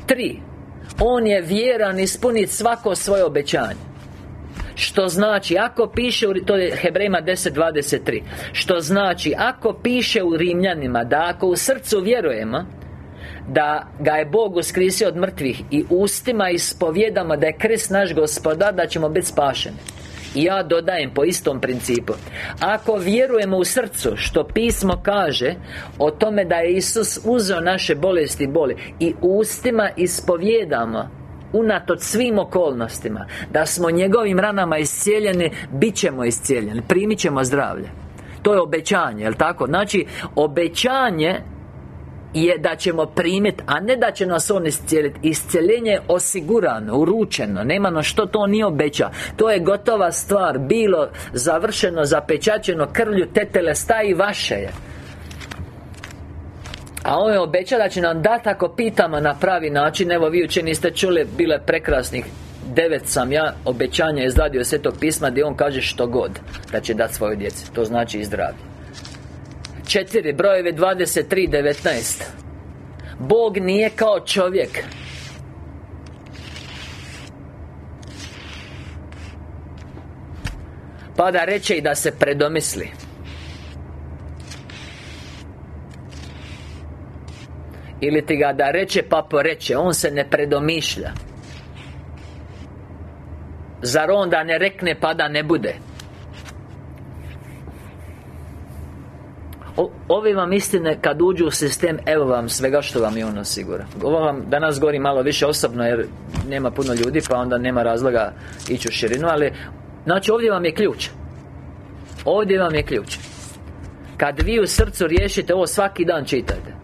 A: Tri on je vjeran ispuniti svako svoje obećanje. Što znači, ako piše, to je Hebrejima 10.23 Što znači, ako piše u Rimljanima Da ako u srcu vjerujemo Da ga je Bog uskrisio od mrtvih I ustima ispovjedamo da je Krist naš gospodar Da ćemo biti spašeni i ja dodajem po istom principu Ako vjerujemo u srcu Što pismo kaže O tome da je Isus uzeo naše bolesti i boli I ustima ispovjedamo Unatoč svim okolnostima Da smo njegovim ranama iscijeljeni Bit ćemo iscijeljeni Primit ćemo zdravlje To je obećanje, jel tako? Znači, obećanje je da ćemo primiti, a ne da će nas On iscijeliti Iscijeljenje je osigurano, uručeno Nema no što to nije obeća. To je gotova stvar Bilo završeno, zapečaćeno krvlju Tetele staji vaše je. A on je obeća da će nam dati ako pitamo na pravi način. Evo vi uče niste čuli Bile prekrasnih Devet sam ja obećanja izradio Svetog pisma Gdje on kaže što god Da će dati svojoj djeci. To znači i zdravlje Četiri, brojevi 23, 19 Bog nije kao čovjek. Pa da reče i da se predomisli. Ili ti ga da reče pa poreče On se ne predomišlja. Zar on da ne rekne pa da ne bude Ovi vam istine kad uđu u sistem Evo vam svega što vam je on osigura Ovo vam danas govori malo više osobno Jer nema puno ljudi Pa onda nema razloga ići u širinu Ali Znači ovdje vam je ključ. Ovdje vam je ključ. Kad vi u srcu riješite ovo svaki dan čitate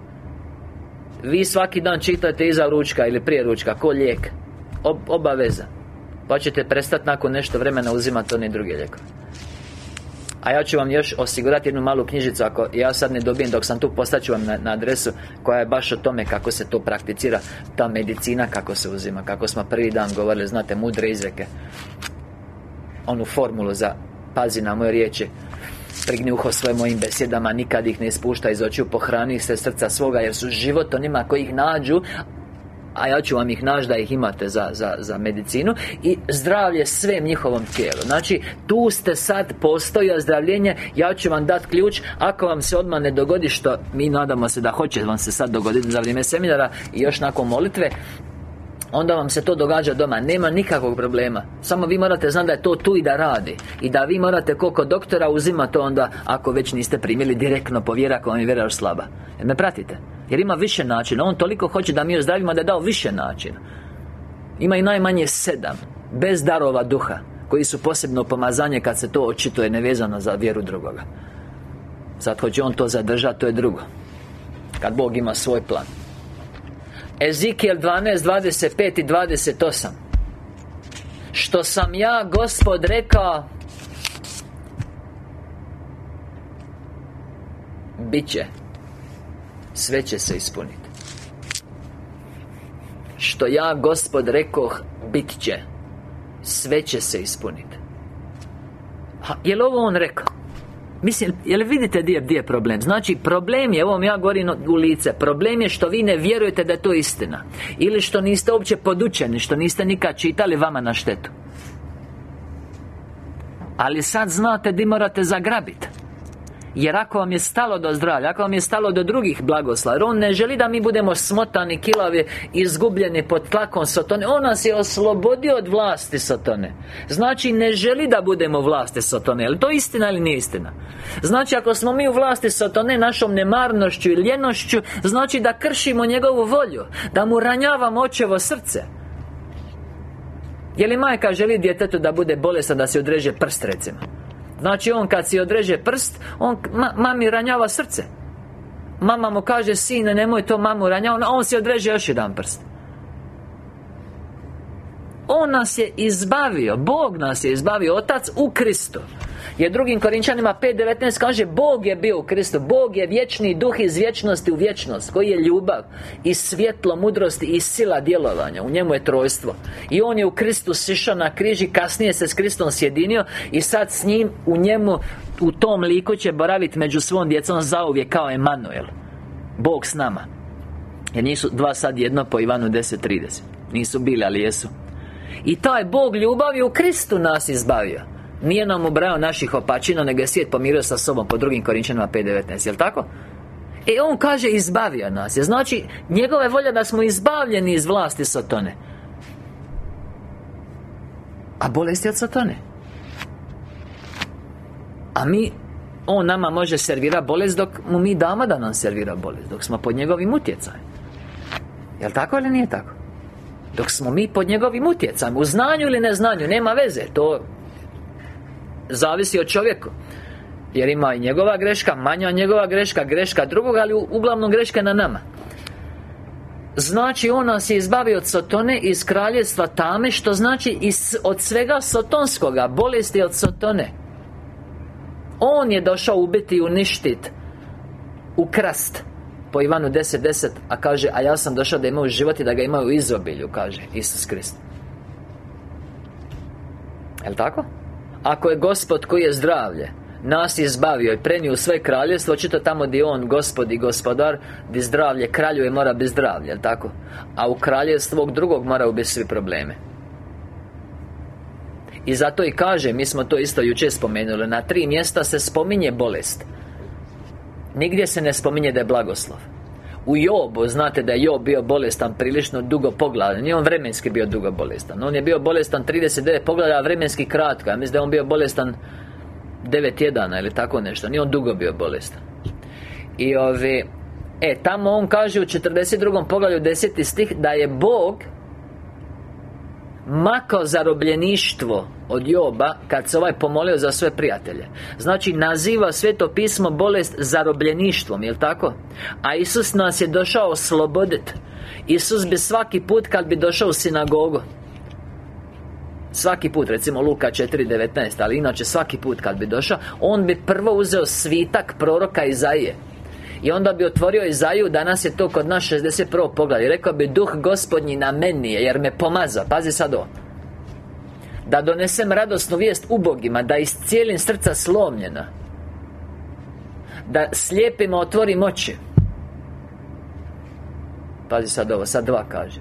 A: Vi svaki dan čitate iza ručka ili prije ručka Ko lijek. Obaveza. Pa ćete prestati nakon nešto vremena uzimati oni drugi lijekove a ja ću vam još osigurati jednu malu knjižicu Ako ja sad ne dobijem dok sam tu Postaću vam na, na adresu Koja je baš o tome kako se to prakticira Ta medicina kako se uzima Kako smo prvi dan govorili Znate, mudre izreke. Onu formulu za Pazi na moje riječi Prigni uho svoje mojim besjedama Nikad ih ne ispušta iz očiju Pohrani se srca svoga Jer su život onima koji ih nađu A ja ću vam ih naći da ih imate za, za, za medicinu. I zdravlje svem njihovom tijelu. Znači, tu ste sad, postoji ozdravljenje Ja ću vam dati ključ. Ako vam se odmah ne dogodi što Mi nadamo se da hoće vam se sad dogoditi za vrijeme seminara I još nakon molitve Onda vam se to događa doma. Nema nikakvog problema. Samo vi morate znati da je to tu i da radi. I da vi morate koliko doktora uzima to onda Ako već niste primili direktno po ako vam je vjera još slaba. Jer me pratite? Jer ima više načina. On toliko hoće da mi ozdravimo da je dao više načina. Ima i najmanje sedam Bez darova duha Koji su posebno pomazanje kad se to očituje nevezano za vjeru drugoga. Sad hoće on to zadržati, to je drugo. Kad Bog ima svoj plan Ezekiel 12, 25 i 28 Što sam ja, Gospod, rekao Biće Sve će se ispuniti Što ja, Gospod, rekoh Bit će. Sve će se ispuniti Je li ovo on rekao? Mislim, jel vidite gdje, je problem? Znači, problem je, ovo ja govorim u lice Problem je što vi ne vjerujete da je to istina. Ili što niste uopće podučeni Što niste nikad čitali vama na štetu. Ali sad znate di morate zagrabiti jer ako vam je stalo do zdravlja Ako vam je stalo do drugih blagoslova On ne želi da mi budemo smotani, kilavi Izgubljeni pod tlakom Sotone On nas je oslobodio od vlasti Sotone. Znači ne želi da budemo vlasti Sotone Je li to istina ili nije istina? Znači ako smo mi u vlasti Sotone Našom nemarnošću i ljenošću Znači da kršimo njegovu volju Da mu ranjavamo očevo srce. Je li majka želi djetetu da bude bolestan da se odreže prst recimo Znači on kad si odreže prst On mami ranjava srce. Mama mu kaže Sine nemoj to mamu ranjava. On si odreže još jedan prst. On nas je izbavio Bog nas je izbavio Otac u Kristu jer drugim Korinčanima 5.19 kaže Bog je bio u Kristu Bog je vječni duh iz vječnosti u vječnost Koji je ljubav I svjetlo mudrosti i sila djelovanja U njemu je trojstvo. I On je u Kristu sišao na križi Kasnije se s Kristom sjedinio I sad s njim u njemu U tom liku će boraviti među svom djecom Zauvijek kao Emanuel Bog s nama. Jer nisu dva sad jedno po Ivanu 10.30 Nisu bili, ali jesu. I taj Bog ljubavi u Kristu nas izbavio nije nam ubrao naših opačina Nego je svijet pomirio sa sobom Po drugim Korinčanima 5.19 Jel' tako? E on kaže izbavio nas je Znači njegova je volja da smo izbavljeni iz vlasti Satone A bolest je od Satone A mi On nama može servira bolest dok mu mi damo da nam servira bolest Dok smo pod njegovim utjecajem Jel' tako ili nije tako? Dok smo mi pod njegovim utjecajem U znanju ili neznanju Nema veze To Zavisi od čovjeku. Jer ima i njegova greška, manja njegova greška, greška drugog Ali uglavnom greška na nama. Znači On nas je izbavio od Sotone iz kraljevstva tame Što znači iz, od svega Sotonskoga Bolesti od Sotone. On je došao ubiti i uništiti Ukrast Po Ivanu 10.10 10, A kaže, a ja sam došao da imaju život i da ga imaju u izobilju Kaže Isus Krist. Jel' tako? Ako je Gospod koji je zdravlje nas izbavio i prenio sve kraljevstvo Očito tamo gdje On Gospod i Gospodar Gdje zdravlje kraljuje mora biti zdravlje, tako? A u kraljevstvu drugog mora biti svi probleme I zato i kaže, mi smo to isto jučer spomenuli Na tri mjesta se spominje bolest. Nigdje se ne spominje da je blagoslov u Jobu, znate da je Job bio bolestan prilično dugo pogleda Nije on vremenski bio dugo bolestan On je bio bolestan 39 pogleda, a vremenski kratko Ja mislim da je on bio bolestan 9 tjedana ili tako nešto Nije on dugo bio bolestan I ovi E, tamo on kaže u 42. poglavlju 10. stih Da je Bog Makao zarobljeništvo od Joba Kad se ovaj pomolio za sve prijatelje. Znači naziva sveto pismo bolest zarobljeništvom, jel tako? A Isus nas je došao osloboditi Isus bi svaki put kad bi došao u sinagogu. Svaki put, recimo Luka 4.19 Ali inače svaki put kad bi došao On bi prvo uzeo svitak proroka Izaije i onda bi otvorio Izaju, danas je to kod nas 61. pogled I rekao bi, duh gospodnji na meni je, jer me pomaza. Pazi sad ovo Da donesem radosnu vijest ubogima Da iscijelim srca slomljena Da slijepima otvorim oči. Pazi sad ovo, sad dva kaže.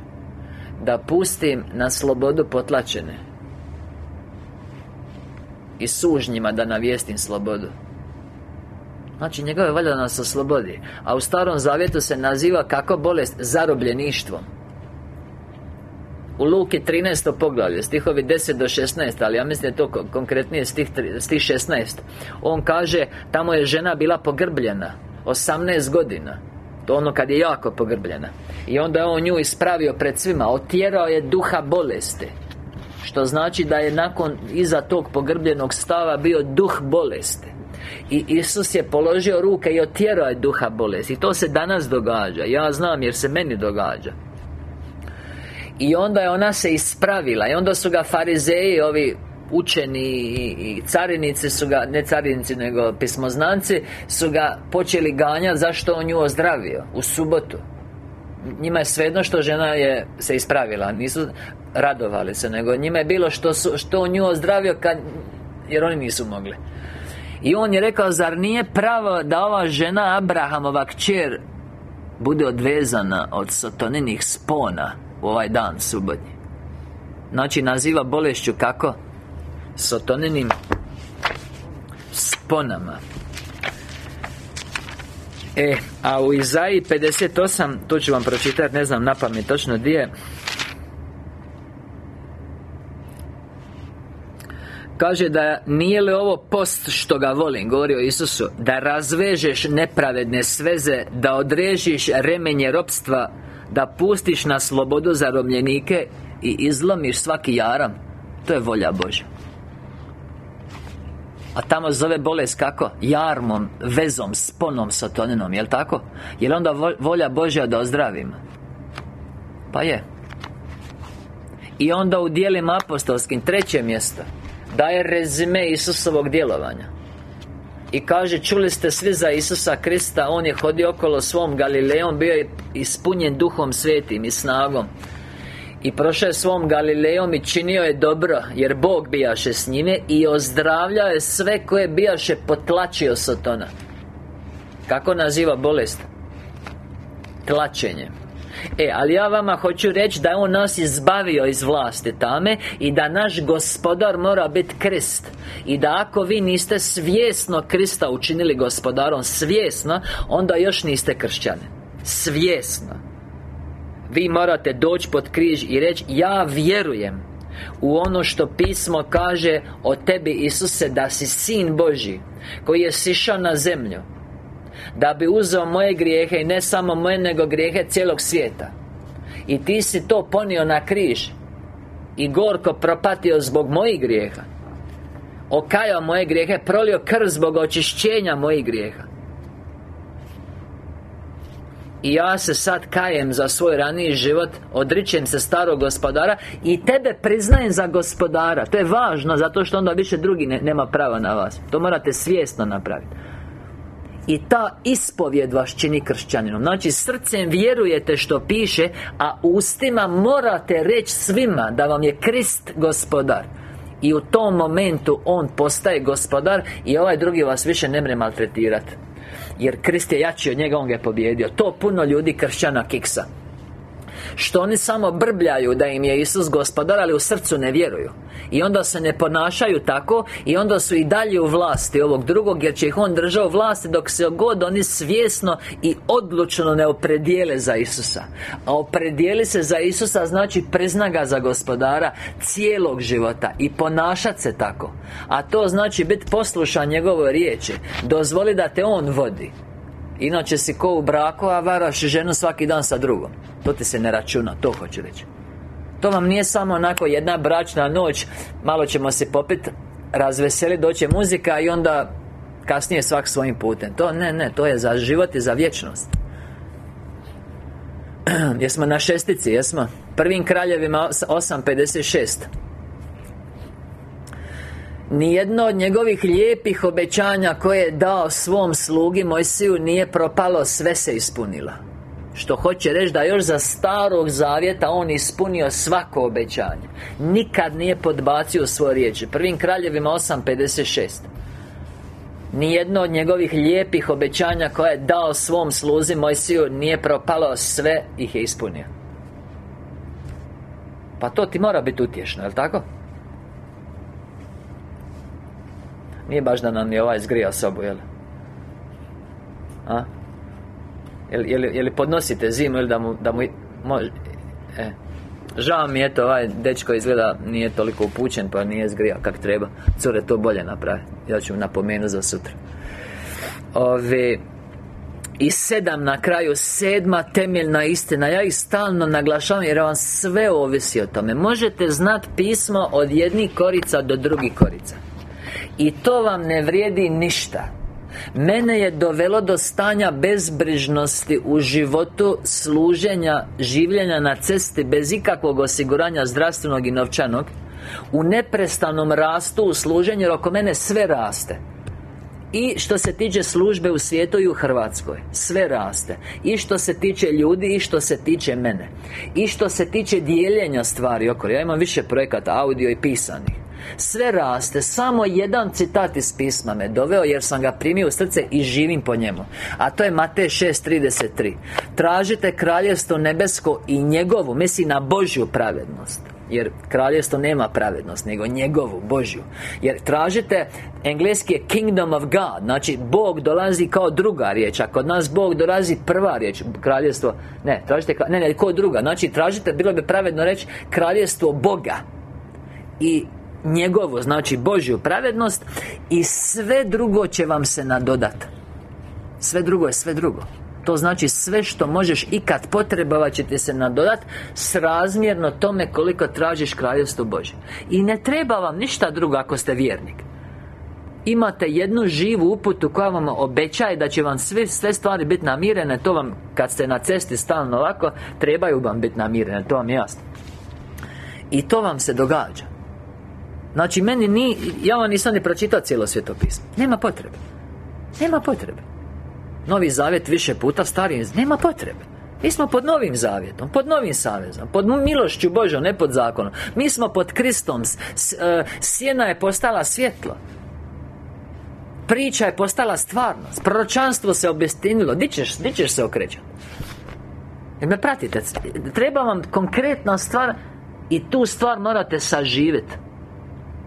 A: Da pustim na slobodu potlačene I sužnjima da navijestim slobodu Znači njegove valja da nas oslobodi A u starom zavjetu se naziva kako bolest zarobljeništvom. U Luki 13. poglavlje, stihovi 10 do 16 Ali ja mislim je to konkretnije stih, stih 16 On kaže, tamo je žena bila pogrbljena 18 godina. To ono kad je jako pogrbljena. I onda je on nju ispravio pred svima Otjerao je duha bolesti. Što znači da je nakon Iza tog pogrbljenog stava bio duh bolesti i Isus je položio ruke i otjerao je duha bolesti. I to se danas događa. Ja znam jer se meni događa. I onda je ona se ispravila. I onda su ga farizeji, ovi učeni i carinici su ga, ne carinici nego pismoznanci Su ga počeli ganjati zašto on nju ozdravio U subotu. Njima je svejedno što žena je se ispravila. Nisu radovali se Nego njima je bilo što, su, što on nju ozdravio kad Jer oni nisu mogli I on je rekao Zar nije pravo da ova žena Abrahamova kćer Bude odvezana od sotoninih spona U ovaj dan subotnji Znači naziva bolešću kako? Sotoninim sponama E, a u Izaji 58 Tu ću vam pročitati, ne znam na pamet točno gdje Kaže da nije li ovo post što ga volim Govori o Isusu Da razvežeš nepravedne sveze Da odrežiš remenje ropstva Da pustiš na slobodu zarobljenike I izlomiš svaki jaram To je volja Božja a tamo zove bolest kako? Jarmom, vezom, sponom, satoninom, jel' tako? Jel' onda volja Božja da ozdravim? Pa je I onda u dijelima apostolskim, treće mjesto Daje rezime Isusovog djelovanja. I kaže, čuli ste svi za Isusa Krista On je hodio okolo svom Galilejom Bio je ispunjen duhom svetim i snagom. I prošao je svom Galilejom i činio je dobro Jer Bog bijaše s njime I ozdravljao je sve koje bijaše potlačio Sotona Kako naziva bolest? Tlačenje E, ali ja vama hoću reći da je On nas izbavio iz vlasti tame I da naš gospodar mora biti Krist. I da ako vi niste svjesno Krista učinili gospodarom Svjesno Onda još niste kršćani. Svjesno. Vi morate doći pod križ i reći Ja vjerujem u ono što pismo kaže o tebi Isuse da si Sin Boži koji je sišao na zemlju da bi uzeo moje grijehe I ne samo moje, nego grijehe cijelog svijeta. I ti si to ponio na križ I gorko propatio zbog mojih grijeha. Okajao moje grijehe Prolio krv zbog očišćenja mojih grijeha. I ja se sad kajem za svoj raniji život Odričem se starog gospodara I tebe priznajem za gospodara. To je važno zato što onda više drugi nema prava na vas. To morate svjesno napraviti i ta ispovjed vas čini kršćaninom. Znači srcem vjerujete što piše A ustima morate reći svima Da vam je Krist gospodar. I u tom momentu On postaje gospodar I ovaj drugi vas više ne mre maltretirati Jer Krist je jači od njega On ga je pobjedio To puno ljudi kršćana kiksa što oni samo brbljaju da im je Isus gospodar, ali u srcu ne vjeruju. I onda se ne ponašaju tako I onda su i dalje u vlasti ovog drugog Jer će ih On držao u vlasti dok se god oni svjesno i odlučno ne opredijele za Isusa. A opredijeli se za Isusa znači prizna ga za gospodara cijelog života I ponašat se tako. A to znači biti poslušan njegovoj riječi Dozvoli da te On vodi Inače si ko u braku, a varaš ženu svaki dan sa drugom. To ti se ne računa, to hoću reći. To vam nije samo onako jedna bračna noć Malo ćemo se popit Razveseli, doće muzika i onda Kasnije svak svojim putem. To ne, ne, to je za život i za vječnost. Jesmo na šestici, jesmo? Prvim kraljevima 8.56 Nijedno od njegovih lijepih obećanja koje je dao svom slugi Mojsiju nije propalo, sve se ispunilo. Što hoće reći da još za starog zavjeta On ispunio svako obećanje. Nikad nije podbacio svoje riječi. Prvim kraljevima 8.56 Nijedno od njegovih lijepih obećanja koje je dao svom sluzi Mojsiju Nije propalo, sve ih je ispunio. Pa to ti mora biti utješno, jel' tako? Nije baš da nam je ovaj zgrija sobu, jel? A? Je li, je podnosite zimu ili da mu, da mu e. Žao mi je to, ovaj dečko izgleda nije toliko upućen pa nije zgrija kak treba Cure to bolje napravi Ja ću napomenuti za sutra Ove i sedam na kraju, sedma temeljna istina Ja ih stalno naglašavam jer vam sve ovisi o tome Možete znat pismo od jednih korica do drugih korica I to vam ne vrijedi ništa. Mene je dovelo do stanja bezbrižnosti u životu Služenja, življenja na cesti Bez ikakvog osiguranja zdravstvenog i novčanog. U neprestanom rastu u služenju Jer oko mene sve raste. I što se tiče službe u svijetu i u Hrvatskoj Sve raste. I što se tiče ljudi i što se tiče mene. I što se tiče dijeljenja stvari oko Ja imam više projekata audio i pisanih sve raste, samo jedan citat iz pisma me doveo jer sam ga primio u srce i živim po njemu A to je Matej 6.33 Tražite kraljestvo nebesko i njegovu, misli na Božju pravednost jer kraljestvo nema pravednost Nego njegovu, Božju. Jer tražite Engleski je Kingdom of God Znači Bog dolazi kao druga riječ A kod nas Bog dolazi prva riječ Kraljestvo Ne, tražite Ne, ne, kao druga Znači tražite, bilo bi pravedno reći Kraljestvo Boga. I njegovo, znači Božju pravednost I sve drugo će vam se nadodat. Sve drugo je sve drugo. To znači sve što možeš ikad potrebovat će ti se nadodat Srazmjerno tome koliko tražiš kraljevstvo Bože I ne treba vam ništa drugo ako ste vjernik. Imate jednu živu uputu koja vam obećaje da će vam sve, sve stvari biti namirene. To vam, kad ste na cesti stalno ovako Trebaju vam biti namirene, to vam je jasno. I to vam se događa Znači, meni ni, ja vam nisam ni pročitao cijelo svjetopismo Nema potrebe. Nema potrebe. Novi zavjet više puta stariji Nema potrebe. Mi smo pod novim zavjetom, pod novim savezom Pod milošću Božom, ne pod zakonom. Mi smo pod Kristom e, Sjena je postala svjetlo. Priča je postala stvarnost. Proročanstvo se obestinilo Di ćeš, di ćeš se okrećati? Jer me pratite? Treba vam konkretna stvar I tu stvar morate saživjeti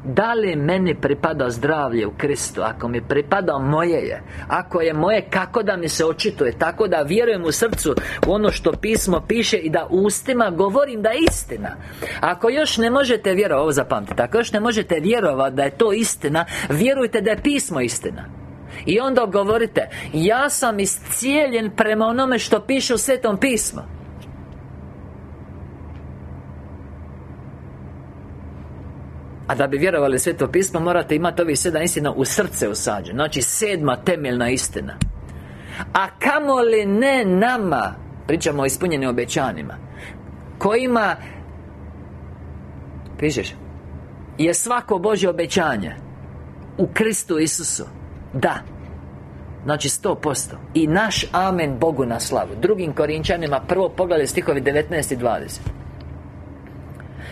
A: da li meni pripada zdravlje u Kristu? Ako mi pripada moje je. Ako je moje, kako da mi se očituje? Tako da vjerujem u srcu U ono što pismo piše I da ustima govorim da je istina. Ako još ne možete vjerovati Ovo zapamtite Ako još ne možete vjerovati da je to istina Vjerujte da je pismo istina. I onda govorite Ja sam iscijeljen prema onome što piše u Svetom pismu A da bi vjerovali sveto pismo Morate imati ovih sedam istina u srce usađen Znači sedma temeljna istina. A kamoli ne nama Pričamo o ispunjenim obećanjima Kojima Pišeš Je svako Božje obećanje U Kristu Isusu. Da. Znači sto posto. I naš amen Bogu na slavu. Drugim Korinčanima Prvo poglavlje stihovi 19 i 20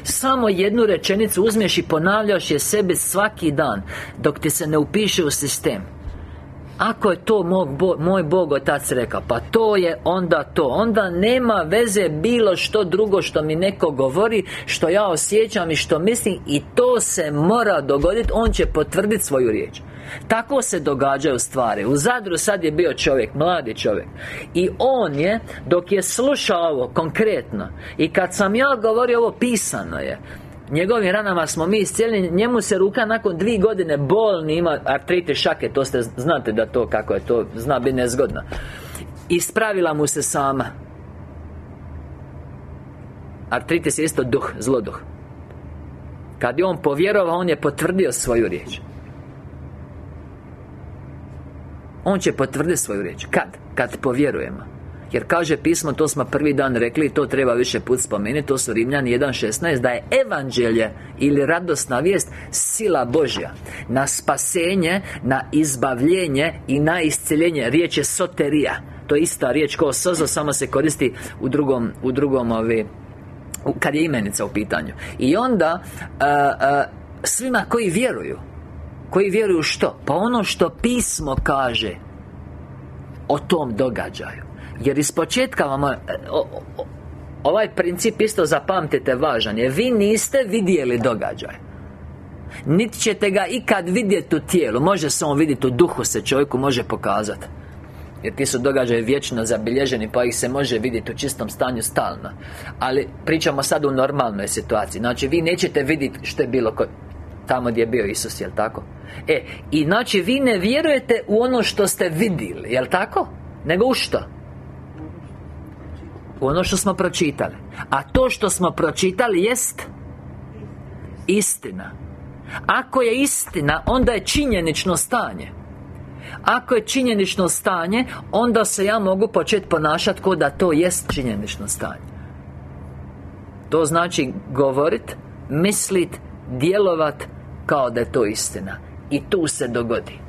A: samo jednu rečenicu uzmeš i ponavljaš je sebi svaki dan Dok ti se ne upiše u sistem ako je to moj Bog Otac rekao Pa to je onda to. Onda nema veze bilo što drugo što mi neko govori Što ja osjećam i što mislim I to se mora dogoditi On će potvrditi svoju riječ. Tako se događaju stvari. U Zadru sad je bio čovjek, mladi čovjek. I on je, dok je slušao ovo konkretno I kad sam ja govorio ovo pisano je Njegovim ranama smo mi iscijeli Njemu se ruka nakon dvije godine bolni ima artrite šake To ste, znate da to kako je to Zna biti nezgodno. Ispravila mu se sama. Artritis je isto duh, zloduh. Kad je on povjerovao, on je potvrdio svoju riječ. On će potvrditi svoju riječ. Kad? Kad povjerujemo jer kaže pismo, to smo prvi dan rekli i to treba više put spomenuti To su Rimljani 1.16 Da je evanđelje ili radosna vijest Sila Božja Na spasenje, na izbavljenje i na isceljenje Riječ je soterija. To je ista riječ kao sozo Samo se koristi u drugom, u drugom ovi, Kad je imenica u pitanju. I onda Svima koji vjeruju koji vjeruju što? Pa ono što pismo kaže O tom događaju Jer iz početka vam Ovaj princip isto zapamtite važan je. Vi niste vidjeli događaj. Niti ćete ga ikad vidjeti u tijelu. Može se on vidjeti u duhu se čovjeku može pokazati jer ti su događaji vječno zabilježeni Pa ih se može vidjeti u čistom stanju stalno. Ali pričamo sad u normalnoj situaciji. Znači vi nećete vidjeti što je bilo Tamo gdje je bio Isus, jel tako? E, i znači vi ne vjerujete u ono što ste vidjeli, jel tako? Nego u što? Ono što smo pročitali. A to što smo pročitali jest Istina. Ako je istina, onda je činjenično stanje. Ako je činjenično stanje Onda se ja mogu početi ponašati kao da to jest činjenično stanje. To znači govorit, mislit, djelovat Kao da je to istina. I tu se dogodi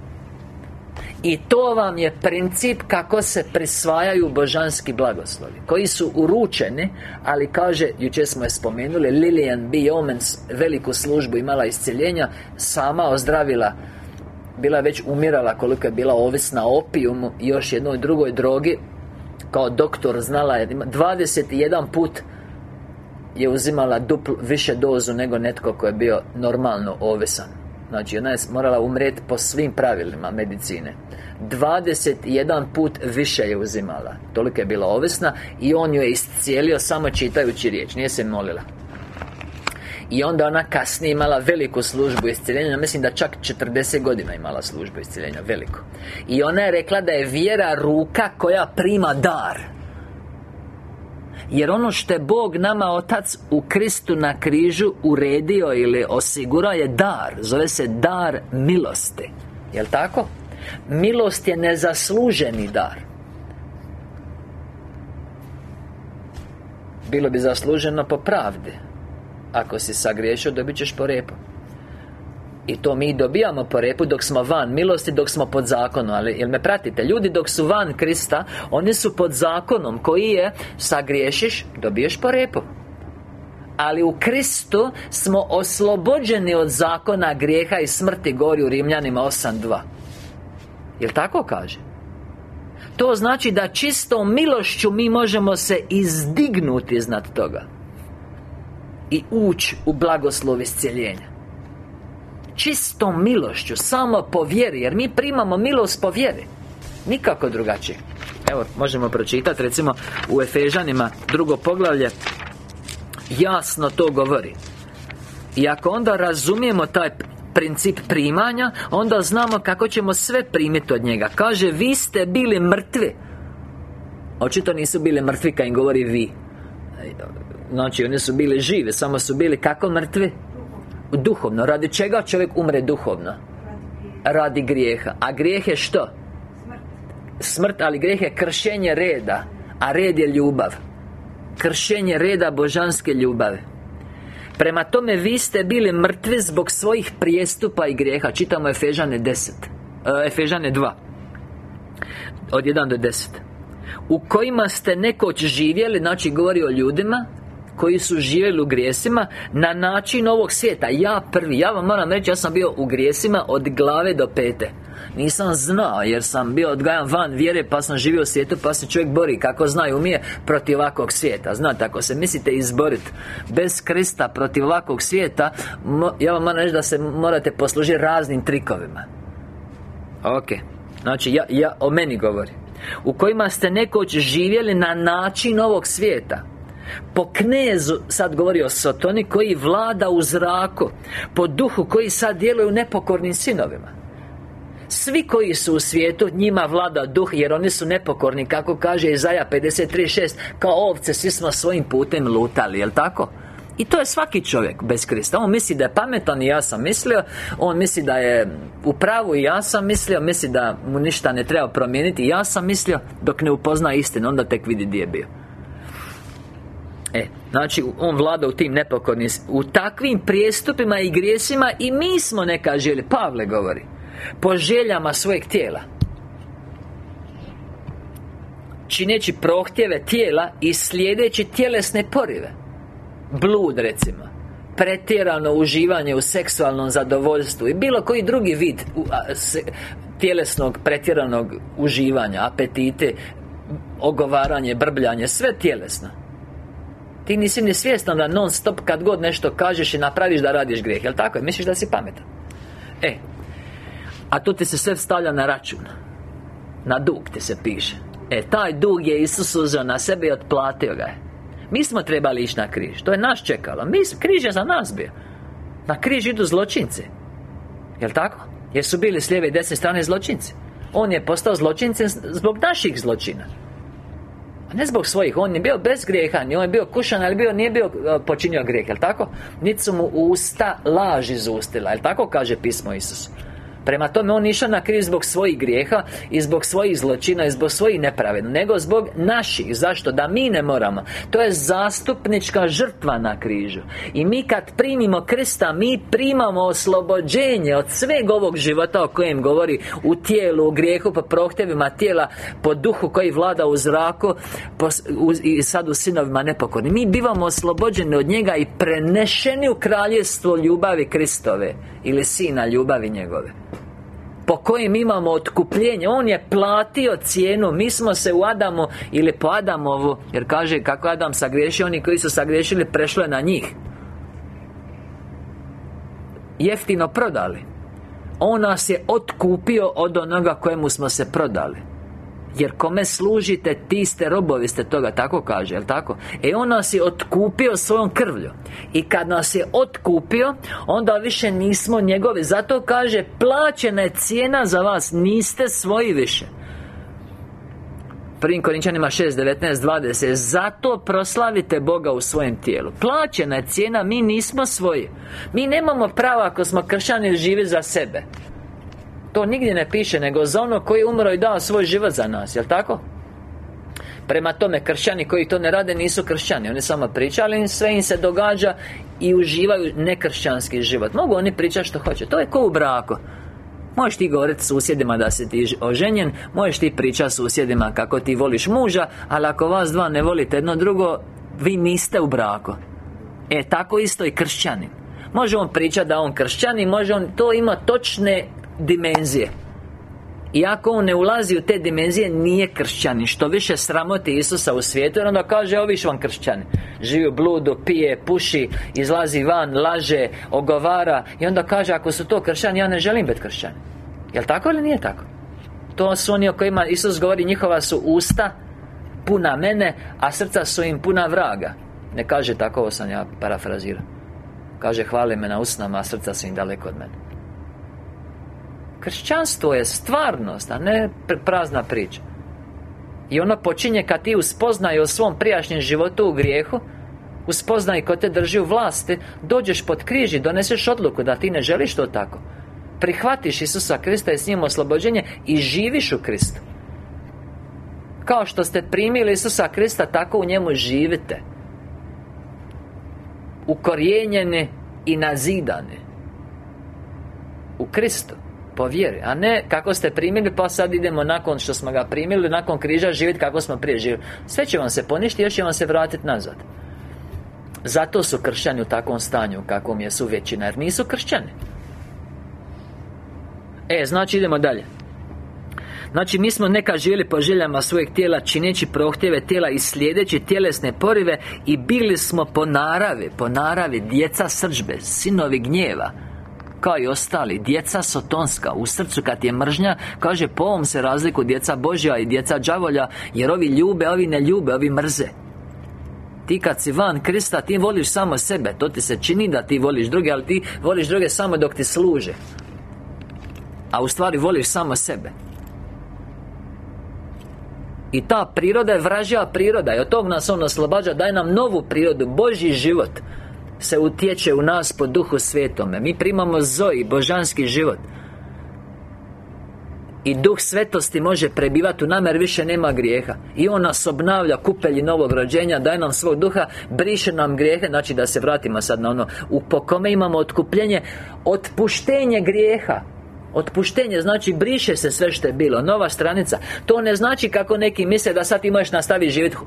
A: i to vam je princip kako se prisvajaju božanski blagoslovi Koji su uručeni Ali kaže, jučer smo je spomenuli Lilian B. Omens Veliku službu imala isciljenja Sama ozdravila bila već umirala koliko je bila ovisna opijumu i još jednoj drugoj drogi kao doktor znala je 21 put je uzimala duplu, više dozu nego netko ko je bio normalno ovisan Znači ona je morala umrijeti po svim pravilima medicine. 21 put više je uzimala. Toliko je bila ovisna I on ju je iscijelio samo čitajući riječ. Nije se molila. I onda ona kasnije imala veliku službu isciljenja Mislim da čak 40 godina imala službu isciljenja Veliko. I ona je rekla da je vjera ruka koja prima dar jer ono što je Bog nama Otac u Kristu na križu uredio ili osigurao je dar. Zove se dar milosti. Jel' tako? Milost je nezasluženi dar. Bilo bi zasluženo po pravdi. Ako si sagriješio, dobit ćeš po repu i to mi dobijamo po repu dok smo van milosti, dok smo pod zakonom. Ali, jel me pratite? Ljudi dok su van Krista Oni su pod zakonom. Koji je, sagriješiš, dobiješ po repu. Ali u Kristu smo oslobođeni od zakona grijeha i smrti gori u Rimljanima 8.2 Jel tako kaže? To znači da čistom milošću mi možemo se izdignuti iznad toga i ući u blagoslov iscijeljenja Čistom milošću, samo po vjeri Jer mi primamo milost po vjeri. Nikako drugačije. Evo, možemo pročitati recimo u Efežanima drugo poglavlje. Jasno to govori. I ako onda razumijemo taj princip primanja Onda znamo kako ćemo sve primiti od njega. Kaže, vi ste bili mrtvi. Očito nisu bili mrtvi kad im govori vi. Znači, oni su bili živi, samo su bili kako mrtvi? Duhovno, radi čega čovjek umre duhovno? Radi grijeha. A grijeh je što? Smrt, ali grijeh je kršenje reda A red je ljubav. Kršenje reda božanske ljubave Prema tome, vi ste bili mrtvi zbog svojih prijestupa i grijeha. Čitamo Efežane 10 e, Efežane 2 Od 1 do 10 U kojima ste nekoć živjeli Znači govori o ljudima koji su živjeli u grijesima na način ovog svijeta. Ja prvi, ja vam moram reći, ja sam bio u grijesima od glave do pete. Nisam znao jer sam bio odgajan van vjere pa sam živio u svijetu pa se čovjek bori. Kako zna i umije protiv ovakvog svijeta. Znate, ako se mislite izboriti bez Krista protiv ovakvog svijeta Ja vam moram reći da se morate poslužiti raznim trikovima. Ok. Znači, ja, ja o meni govorim. U kojima ste nekoć živjeli na način ovog svijeta po knezu, sad govori o Sotoni Koji vlada u zraku Po duhu koji sad djeluje u nepokornim sinovima. Svi koji su u svijetu njima vlada duh jer oni su nepokorni kako kaže Izaja 53.6 kao ovce svi smo svojim putem lutali jel tako? I to je svaki čovjek bez Krista. On misli da je pametan i ja sam mislio On misli da je u pravu i ja sam mislio Misli da mu ništa ne treba promijeniti i ja sam mislio Dok ne upozna istinu Onda tek vidi gdje je bio E, znači on vlada u tim nepokornim U takvim prijestupima i grijesima I mi smo neka želi Pavle govori Po željama svojeg tijela. Čineći prohtjeve tijela I slijedeći tjelesne porive. Blud recimo. Pretjerano uživanje u seksualnom zadovoljstvu I bilo koji drugi vid Tjelesnog pretjeranog uživanja Apetite Ogovaranje, brbljanje Sve tjelesno Ti nisi ni svjestan da non stop kad god nešto kažeš i napraviš da radiš grijeh Jel' tako? Misliš da si pametan? E A tu ti se sve stavlja na račun. Na dug ti se piše. E, taj dug je Isus uzeo na sebe i otplatio ga Mi smo trebali ići na križ. To je nas čekalo. Mi, križ je za nas bio. Na križ idu zločinci. Jel' tako? Jer su bili s lijeve i desne strane zločinci? On je postao zločincem zbog naših zločina a ne zbog svojih, on je bio bez grijeha, ni on je bio kušan, ali bio, nije bio e, počinio grijeh, jel tako? Niti su mu usta laž izustila, jel tako kaže pismo Isus Prema tome on išao na križ zbog svojih grijeha I zbog svojih zločina I zbog svojih nepravedno Nego zbog naših. Zašto? Da mi ne moramo. To je zastupnička žrtva na križu. I mi kad primimo Krista Mi primamo oslobođenje Od sveg ovog života o kojem govori U tijelu, u grijehu, po prohtjevima tijela Po duhu koji vlada u zraku I sad u sinovima nepokorni Mi bivamo oslobođeni od njega I prenešeni u kraljevstvo ljubavi Kristove Ili Sina ljubavi njegove po kojem imamo otkupljenje. On je platio cijenu Mi smo se u Adamu Ili po Adamovu Jer kaže kako Adam sagriješio Oni koji su sagriješili Prešlo je na njih. Jeftino prodali. On nas je otkupio od onoga kojemu smo se prodali jer kome služite, ti ste robovi ste toga, tako kaže, jel tako? E on nas je otkupio svojom krvlju. I kad nas je otkupio Onda više nismo njegovi. Zato kaže, plaćena je cijena za vas Niste svoji više. Prvim Korinčanima 6, 19, 20 Zato proslavite Boga u svojem tijelu. Plaćena je cijena, mi nismo svoji. Mi nemamo prava ako smo kršćani živi za sebe to nigdje ne piše, nego za ono koji je umro i dao svoj život za nas, jel' tako? Prema tome, kršćani koji to ne rade nisu kršćani Oni samo pričaju, ali sve im se događa I uživaju nekršćanski život. Mogu oni pričati što hoće To je ko u braku. Možeš ti govoriti susjedima da si ti oženjen Možeš ti pričati susjedima kako ti voliš muža Ali ako vas dva ne volite jedno drugo Vi niste u braku. E, tako isto i kršćanin. Može on pričati da on kršćanin Može on to ima točne dimenzije. I ako on ne ulazi u te dimenzije Nije kršćani Što više sramoti Isusa u svijetu Jer onda kaže oviš vam kršćani Živi u bludu, pije, puši Izlazi van, laže, ogovara. I onda kaže ako su to kršćani Ja ne želim biti kršćan Jel' tako ili nije tako? To su oni o kojima Isus govori Njihova su usta Puna mene A srca su im puna vraga. Ne kaže tako, ovo sam ja parafrazirao Kaže hvali me na usnama A srca su im daleko od mene Kršćanstvo je stvarnost, a ne prazna priča. I ono počinje kad ti uspoznaj o svom prijašnjem životu u grijehu Uspoznaj ko te drži u vlasti Dođeš pod križ i doneseš odluku da ti ne želiš to tako. Prihvatiš Isusa Krista i s njim oslobođenje I živiš u Kristu. Kao što ste primili Isusa Krista Tako u njemu živite. Ukorijenjeni i nazidani U Kristu po vjeri A ne kako ste primili pa sad idemo nakon što smo ga primili Nakon križa živjeti kako smo prije živjeli Sve će vam se poništiti još će vam se vratiti nazad. Zato su kršćani u takvom stanju kakvom jesu većina Jer nisu kršćani. E, znači idemo dalje. Znači mi smo neka živjeli po željama svojeg tijela Čineći prohtjeve tijela i slijedeći tjelesne porive I bili smo po naravi Po naravi djeca srđbe Sinovi gnjeva kao i ostali Djeca sotonska U srcu kad je mržnja Kaže po ovom se razliku djeca Božja i djeca đavolja Jer ovi ljube, ovi ne ljube, ovi mrze. Ti kad si van Krista, ti voliš samo sebe To ti se čini da ti voliš druge Ali ti voliš druge samo dok ti služe. A u stvari voliš samo sebe. I ta priroda je vražja priroda I od tog nas on oslobađa. Daje nam novu prirodu Božji život se utječe u nas po duhu svetome. Mi primamo zoji, božanski život. I duh svetosti može prebivati u nama više nema grijeha. I On nas obnavlja kupelji novog rođenja Daje nam svog duha Briše nam grijehe Znači da se vratimo sad na ono U po kome imamo otkupljenje. Otpuštenje grijeha. Otpuštenje znači briše se sve što je bilo. Nova stranica. To ne znači kako neki misle da sad ti možeš nastaviti živjeti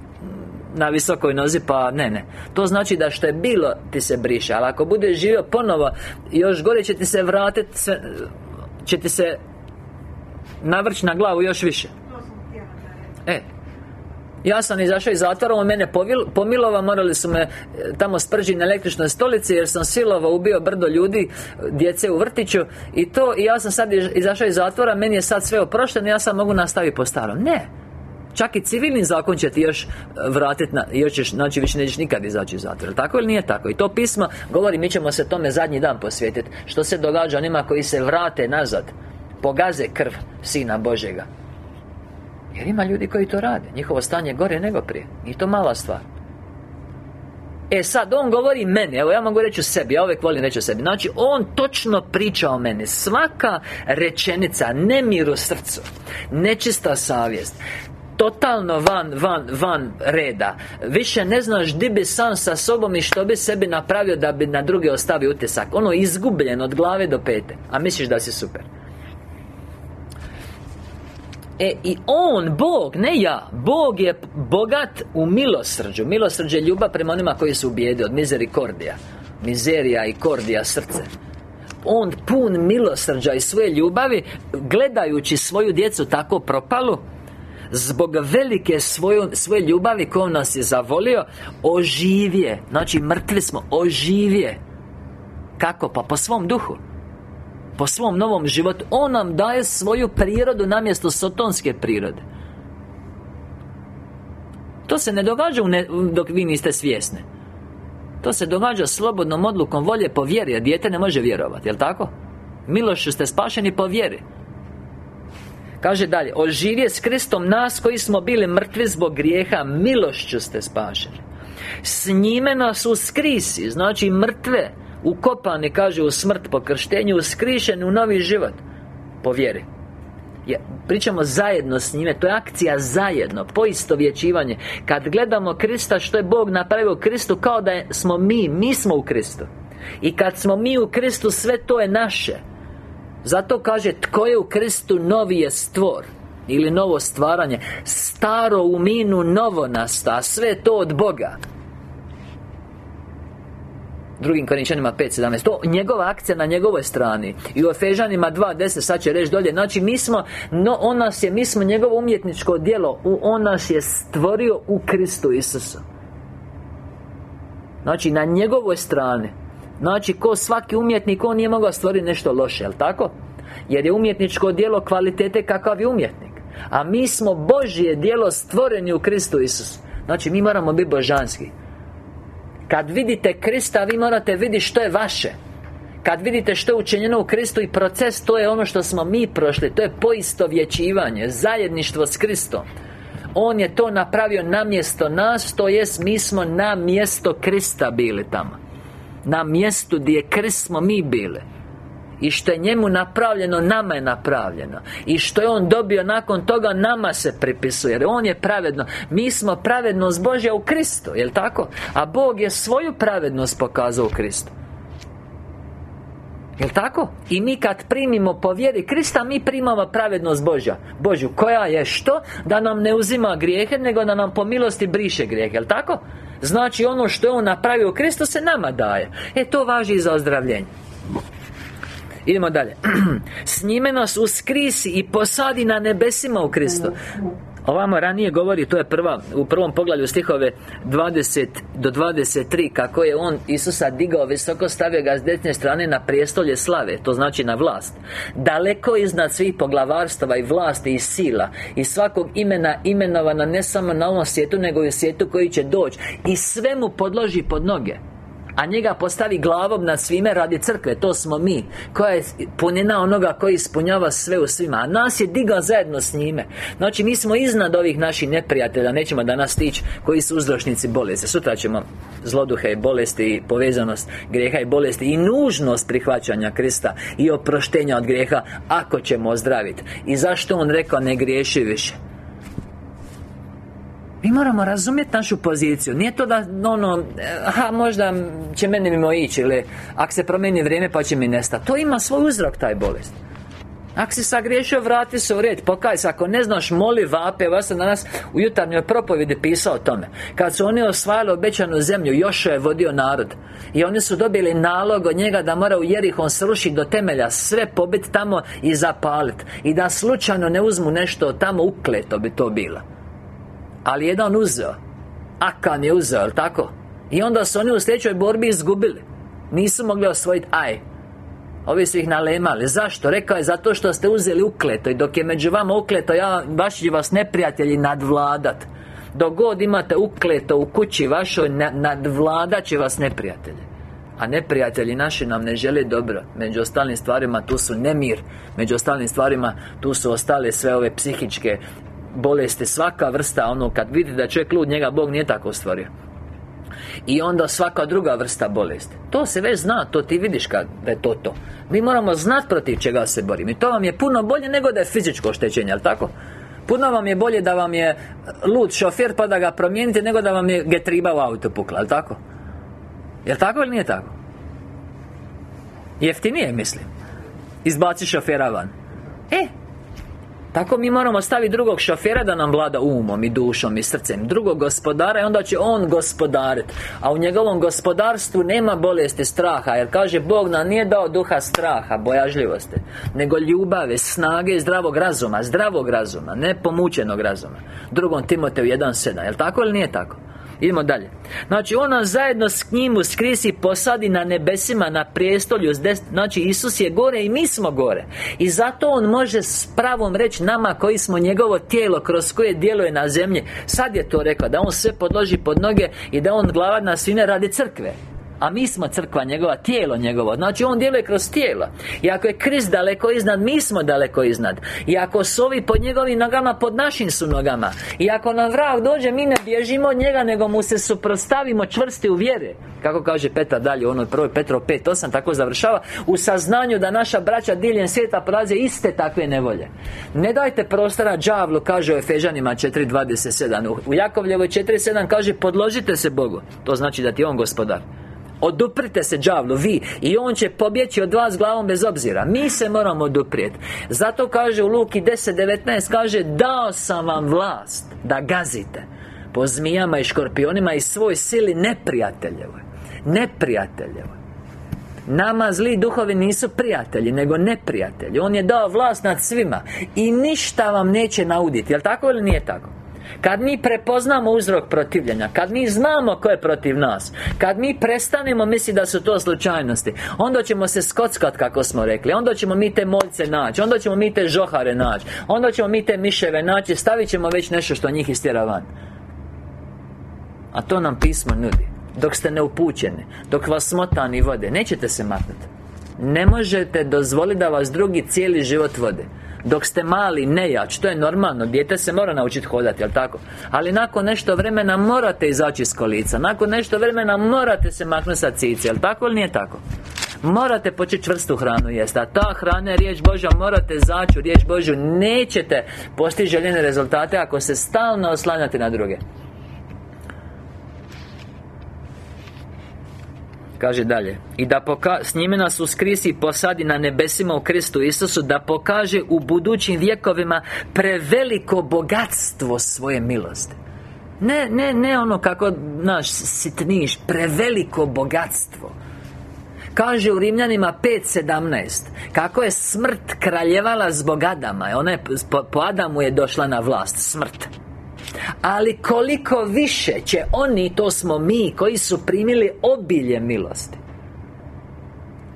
A: na visokoj nozi pa ne ne To znači da što je bilo ti se briše Ali ako budeš živio ponovo Još gore će ti se vratiti Će ti se Navrći na glavu još više E ja sam izašao iz zatvora, on mene pomilova, morali su me e, tamo spržiti na električnoj stolici jer sam silovao, ubio brdo ljudi, djece u vrtiću i to, i ja sam sad izašao iz zatvora, meni je sad sve oprošteno, ja sad mogu nastaviti po starom. Ne! Čak i civilni zakon će ti još e, vratiti još ćeš, znači više nećeš nikad izaći iz zatvora. Tako ili nije tako? I to pismo govori, mi ćemo se tome zadnji dan posvetiti Što se događa onima koji se vrate nazad Pogaze krv Sina Božega jer ima ljudi koji to rade. Njihovo stanje gore nego prije. I to mala stvar. E sad, on govori meni. Evo ja mogu reći o sebi. Ja uvijek volim reći o sebi. Znači, on točno priča o meni. Svaka rečenica Nemir u srcu Nečista savjest totalno van, van, van reda. Više ne znaš di bi sam sa sobom i što bi sebi napravio da bi na druge ostavio utisak. Ono izgubljen od glave do pete. A misliš da si super? E, i On, Bog, ne ja. Bog je bogat u milosrđu. Milosrđe je ljubav prema onima koji su u bijedi Od mizerikordija. Mizerija i kordija srce. On pun milosrđa i svoje ljubavi Gledajući svoju djecu tako propalu Zbog velike svoju, svoje ljubavi koju nas je zavolio Oživje Znači mrtvi smo Oživje Kako? Pa po svom duhu. Po svom novom životu. On nam daje svoju prirodu namjesto sotonske prirode. To se ne događa dok vi niste svjesni. To se događa slobodnom odlukom volje po vjeri A dijete ne može vjerovati, jel' tako? Milošću ste spašeni po vjeri Kaže dalje Oživje s Kristom nas koji smo bili mrtvi zbog grijeha Milošću ste spašeni S njime nas uskrisi Znači mrtve Ukopani, kaže, u smrt po krštenju Uskrišeni u novi život Po vjeri. Je, Pričamo zajedno s njime To je akcija zajedno Poistovjećivanje. Kad gledamo Krista Što je Bog napravio Kristu Kao da smo mi Mi smo u Kristu. I kad smo mi u Kristu Sve to je naše Zato kaže Tko je u Kristu Novi je stvor Ili novo stvaranje. Staro u minu novo nasta Sve to od Boga. Drugim Korinčanima 5.17 To njegova akcija na njegovoj strani. I u Efežanima 2.10 sad će reći dolje. Znači mi smo no, On nas je, mi smo njegovo umjetničko djelo. On nas je stvorio u Kristu Isusu. Znači na njegovoj strani Znači ko svaki umjetnik On nije mogao stvoriti nešto loše, jel tako? Jer je umjetničko djelo kvalitete kakav je umjetnik. A mi smo Božje djelo stvoreni u Kristu Isusu. Znači mi moramo biti božanski. Kad vidite Krista, vi morate vidjeti što je vaše. Kad vidite što je učinjeno u Kristu i proces To je ono što smo mi prošli. To je poistovjećivanje Zajedništvo s Kristom. On je to napravio na mjesto nas To jest mi smo na mjesto Krista bili tamo Na mjestu gdje je Krist smo mi bili i što je njemu napravljeno, nama je napravljeno I što je on dobio nakon toga, nama se pripisuje Jer on je pravedno Mi smo pravednost Božja u Kristu, jel tako? A Bog je svoju pravednost pokazao u Kristu Jel' tako? I mi kad primimo po vjeri Krista Mi primamo pravednost Božja Božju Koja je što? Da nam ne uzima grijehe Nego da nam po milosti briše grijehe Jel' tako? Znači ono što je On napravio u Kristu se nama daje. E to važi i za ozdravljenje. Idemo dalje. S njime nas uskrisi i posadi na nebesima u Kristu Ovamo ranije govori, to je prva, u prvom poglavlju stihove 20 do 23 Kako je On Isusa digao visoko, stavio ga s desne strane na prijestolje slave To znači na vlast. Daleko iznad svih poglavarstava i vlasti i sila I svakog imena imenovana ne samo na ovom svijetu Nego i u svijetu koji će doći I sve mu podloži pod noge a njega postavi glavom nad svime radi crkve. To smo mi Koja je punina onoga koji ispunjava sve u svima. A nas je digao zajedno s njime. Znači mi smo iznad ovih naših neprijatelja Nećemo danas stići Koji su uzročnici bolesti. Sutra ćemo zloduhe i bolesti i povezanost grijeha i bolesti I nužnost prihvaćanja Krista I oproštenja od grijeha Ako ćemo ozdraviti I zašto On rekao ne griješi više mi moramo razumjeti našu poziciju. Nije to da, ono, aha, možda će meni mimo ići Ili, ako se promijeni vrijeme pa će mi nestati To ima svoj uzrok, taj bolest. Ako si sagriješio, vrati se u red, pokaj se. Ako ne znaš, moli vape. Ja sam danas u jutarnjoj propovjedi pisao o tome. Kad su oni osvajali obećanu zemlju Još je vodio narod. I oni su dobili nalog od njega da mora u Jerihon srušiti do temelja Sve pobiti tamo i zapaliti I da slučajno ne uzmu nešto tamo ukleto bi to bilo Ali jedan uzeo. Akan je uzeo, jel tako? I onda su oni u sljedećoj borbi izgubili. Nisu mogli osvojiti Aj. Ovi su ih nalemali. Zašto? Rekao je zato što ste uzeli ukleto I dok je među vama ukleto Ja, vaši vas neprijatelji nadvladat. Dok god imate ukleto u kući vašoj Nadvladat će vas neprijatelji. A neprijatelji naši nam ne žele dobro. Među ostalim stvarima tu su nemir Među ostalim stvarima tu su ostale sve ove psihičke bolesti Svaka vrsta ono kad vidite da čovjek lud njega Bog nije tako stvorio i onda svaka druga vrsta bolesti To se već zna, to ti vidiš kad da je to to Mi moramo znati protiv čega se borimo I to vam je puno bolje nego da je fizičko oštećenje, jel tako? Puno vam je bolje da vam je lud šofer pa da ga promijenite Nego da vam je getriba u auto pukla, jel tako? Jel tako ili nije tako? Jeftinije mislim Izbaci šofera van E, tako mi moramo staviti drugog šofera da nam vlada umom i dušom i srcem. Drugog gospodara i onda će on gospodarit. A u njegovom gospodarstvu nema bolesti straha Jer kaže Bog nam nije dao duha straha, bojažljivosti Nego ljubave, snage i zdravog razuma Zdravog razuma, ne pomučenog razuma. Drugom Timoteju 1.7 Jel tako ili nije tako? Idemo dalje. Znači ona zajedno s njim uskrisi posadi na nebesima na prijestolju Znači Isus je gore i mi smo gore. I zato On može s pravom reći nama koji smo njegovo tijelo kroz koje djeluje na zemlji. Sad je to rekao da On sve podloži pod noge I da On glava na svine radi crkve a mi smo crkva njegova, tijelo njegovo. Znači on djeluje kroz tijelo I ako je Krist daleko iznad, mi smo daleko iznad. I ako su ovi pod njegovim nogama, pod našim su nogama. I ako nam vrag dođe, mi ne bježimo od njega Nego mu se suprostavimo čvrsti u vjere Kako kaže Petar dalje u onoj prvoj Petro 5.8 Tako završava. U saznanju da naša braća diljem svijeta prolaze iste takve nevolje. Ne dajte prostora đavlu, kaže u Efežanima 4.27 U Jakovljevoj 4.7 kaže Podložite se Bogu. To znači da ti On gospodar Oduprite se đavlu, vi I on će pobjeći od vas glavom bez obzira. Mi se moramo oduprijeti. Zato kaže u Luki 10.19 Kaže Dao sam vam vlast Da gazite Po zmijama i škorpionima I svoj sili neprijateljevoj. Neprijateljevoj. Nama zli duhovi nisu prijatelji, nego neprijatelji. On je dao vlast nad svima I ništa vam neće nauditi. Jel tako ili nije tako? Kad mi prepoznamo uzrok protivljenja Kad mi znamo ko je protiv nas Kad mi prestanemo misliti da su to slučajnosti Onda ćemo se skockat kako smo rekli Onda ćemo mi te moljce naći Onda ćemo mi te žohare naći Onda ćemo mi te miševe naći Stavit ćemo već nešto što njih istjera van. A to nam pismo nudi. Dok ste neupućeni Dok vas smotani vode Nećete se maknuti. Ne možete dozvoliti da vas drugi cijeli život vode dok ste mali, nejač, to je normalno Dijete se mora naučiti hodati, jel tako? Ali nakon nešto vremena morate izaći iz kolica Nakon nešto vremena morate se maknuti sa cice, jel tako ili nije tako? Morate početi čvrstu hranu jesti A ta hrana je riječ Božja Morate zaći u riječ Božju Nećete postići željene rezultate Ako se stalno oslanjate na druge Kaže dalje I da poka s njime nas uskrisi posadi na nebesima u Kristu Isusu Da pokaže u budućim vjekovima Preveliko bogatstvo svoje milosti. Ne, ne, ne ono kako naš sitniš Preveliko bogatstvo. Kaže u Rimljanima 5.17 Kako je smrt kraljevala zbog Adama Ona je, po, po Adamu je došla na vlast Smrt ali koliko više će oni, to smo mi Koji su primili obilje milosti.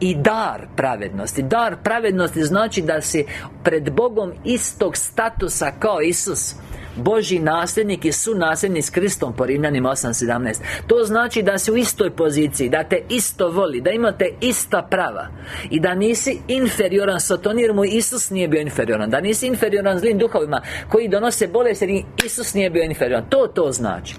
A: I dar pravednosti. Dar pravednosti znači da si pred Bogom istog statusa kao Isus Boži nasljednik i su nasljednik s Kristom po Rimljanima 8.17 To znači da si u istoj poziciji Da te isto voli Da imate ista prava I da nisi inferioran Sotonir mu Isus nije bio inferioran Da nisi inferioran zlim duhovima Koji donose bolest jer Isus nije bio inferioran. To to znači.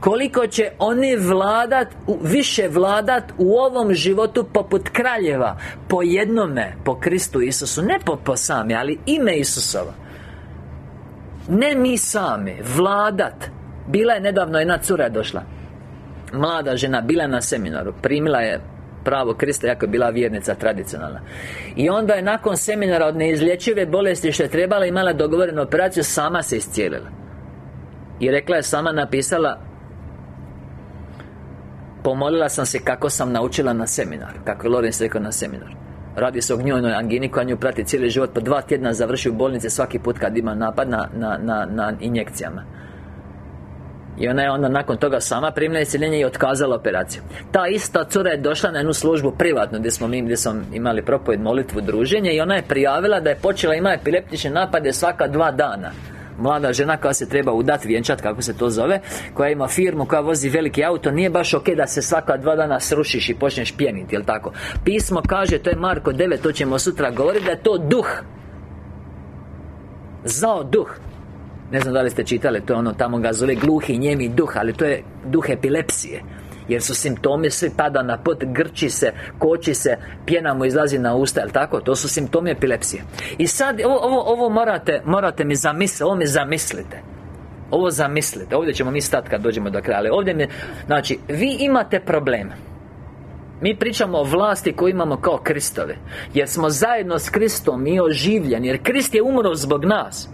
A: Koliko će oni vladat, više vladat u ovom životu poput kraljeva Po jednome, po Kristu Isusu Ne po, po sami, ali ime Isusova ne mi sami, vladat. Bila je nedavno jedna cura je došla. Mlada žena, bila na seminaru Primila je pravo Krista, jako je bila vjernica tradicionalna. I onda je nakon seminara od neizlječive bolesti što je trebala Imala dogovorenu operaciju, sama se iscijelila. I rekla je sama napisala Pomolila sam se kako sam naučila na seminar Kako je Lorenz rekao na seminar Radi se o gnjojnoj angini koja nju prati cijeli život Po dva tjedna završi u bolnici svaki put kad ima napad na, na, na, na injekcijama. I ona je onda nakon toga sama primila isceljenje i otkazala operaciju. Ta ista cura je došla na jednu službu privatno Gdje smo mi, gdje smo imali propoved molitvu druženje I ona je prijavila da je počela ima epileptične napade svaka dva dana Mlada žena koja se treba udati, vjenčat, kako se to zove Koja ima firmu, koja vozi veliki auto Nije baš ok da se svaka dva dana srušiš i počneš pjeniti, jel tako? Pismo kaže, to je Marko 9, to ćemo sutra govoriti Da je to duh. Zao duh. Ne znam da li ste čitali, to je ono tamo ga zove gluhi, njemi duh Ali to je duh epilepsije jer su simptomi svi pada na pot, grči se, koči se, pjena mu izlazi na usta, jel tako? To su simptomi epilepsije. I sad, ovo, ovo, ovo morate, morate mi zamisliti, ovo mi zamislite. Ovo zamislite, ovdje ćemo mi stati kad dođemo do kraja Ali ovdje mi, znači, vi imate problem. Mi pričamo o vlasti koju imamo kao Kristove Jer smo zajedno s Kristom i oživljeni Jer Krist je umro zbog nas.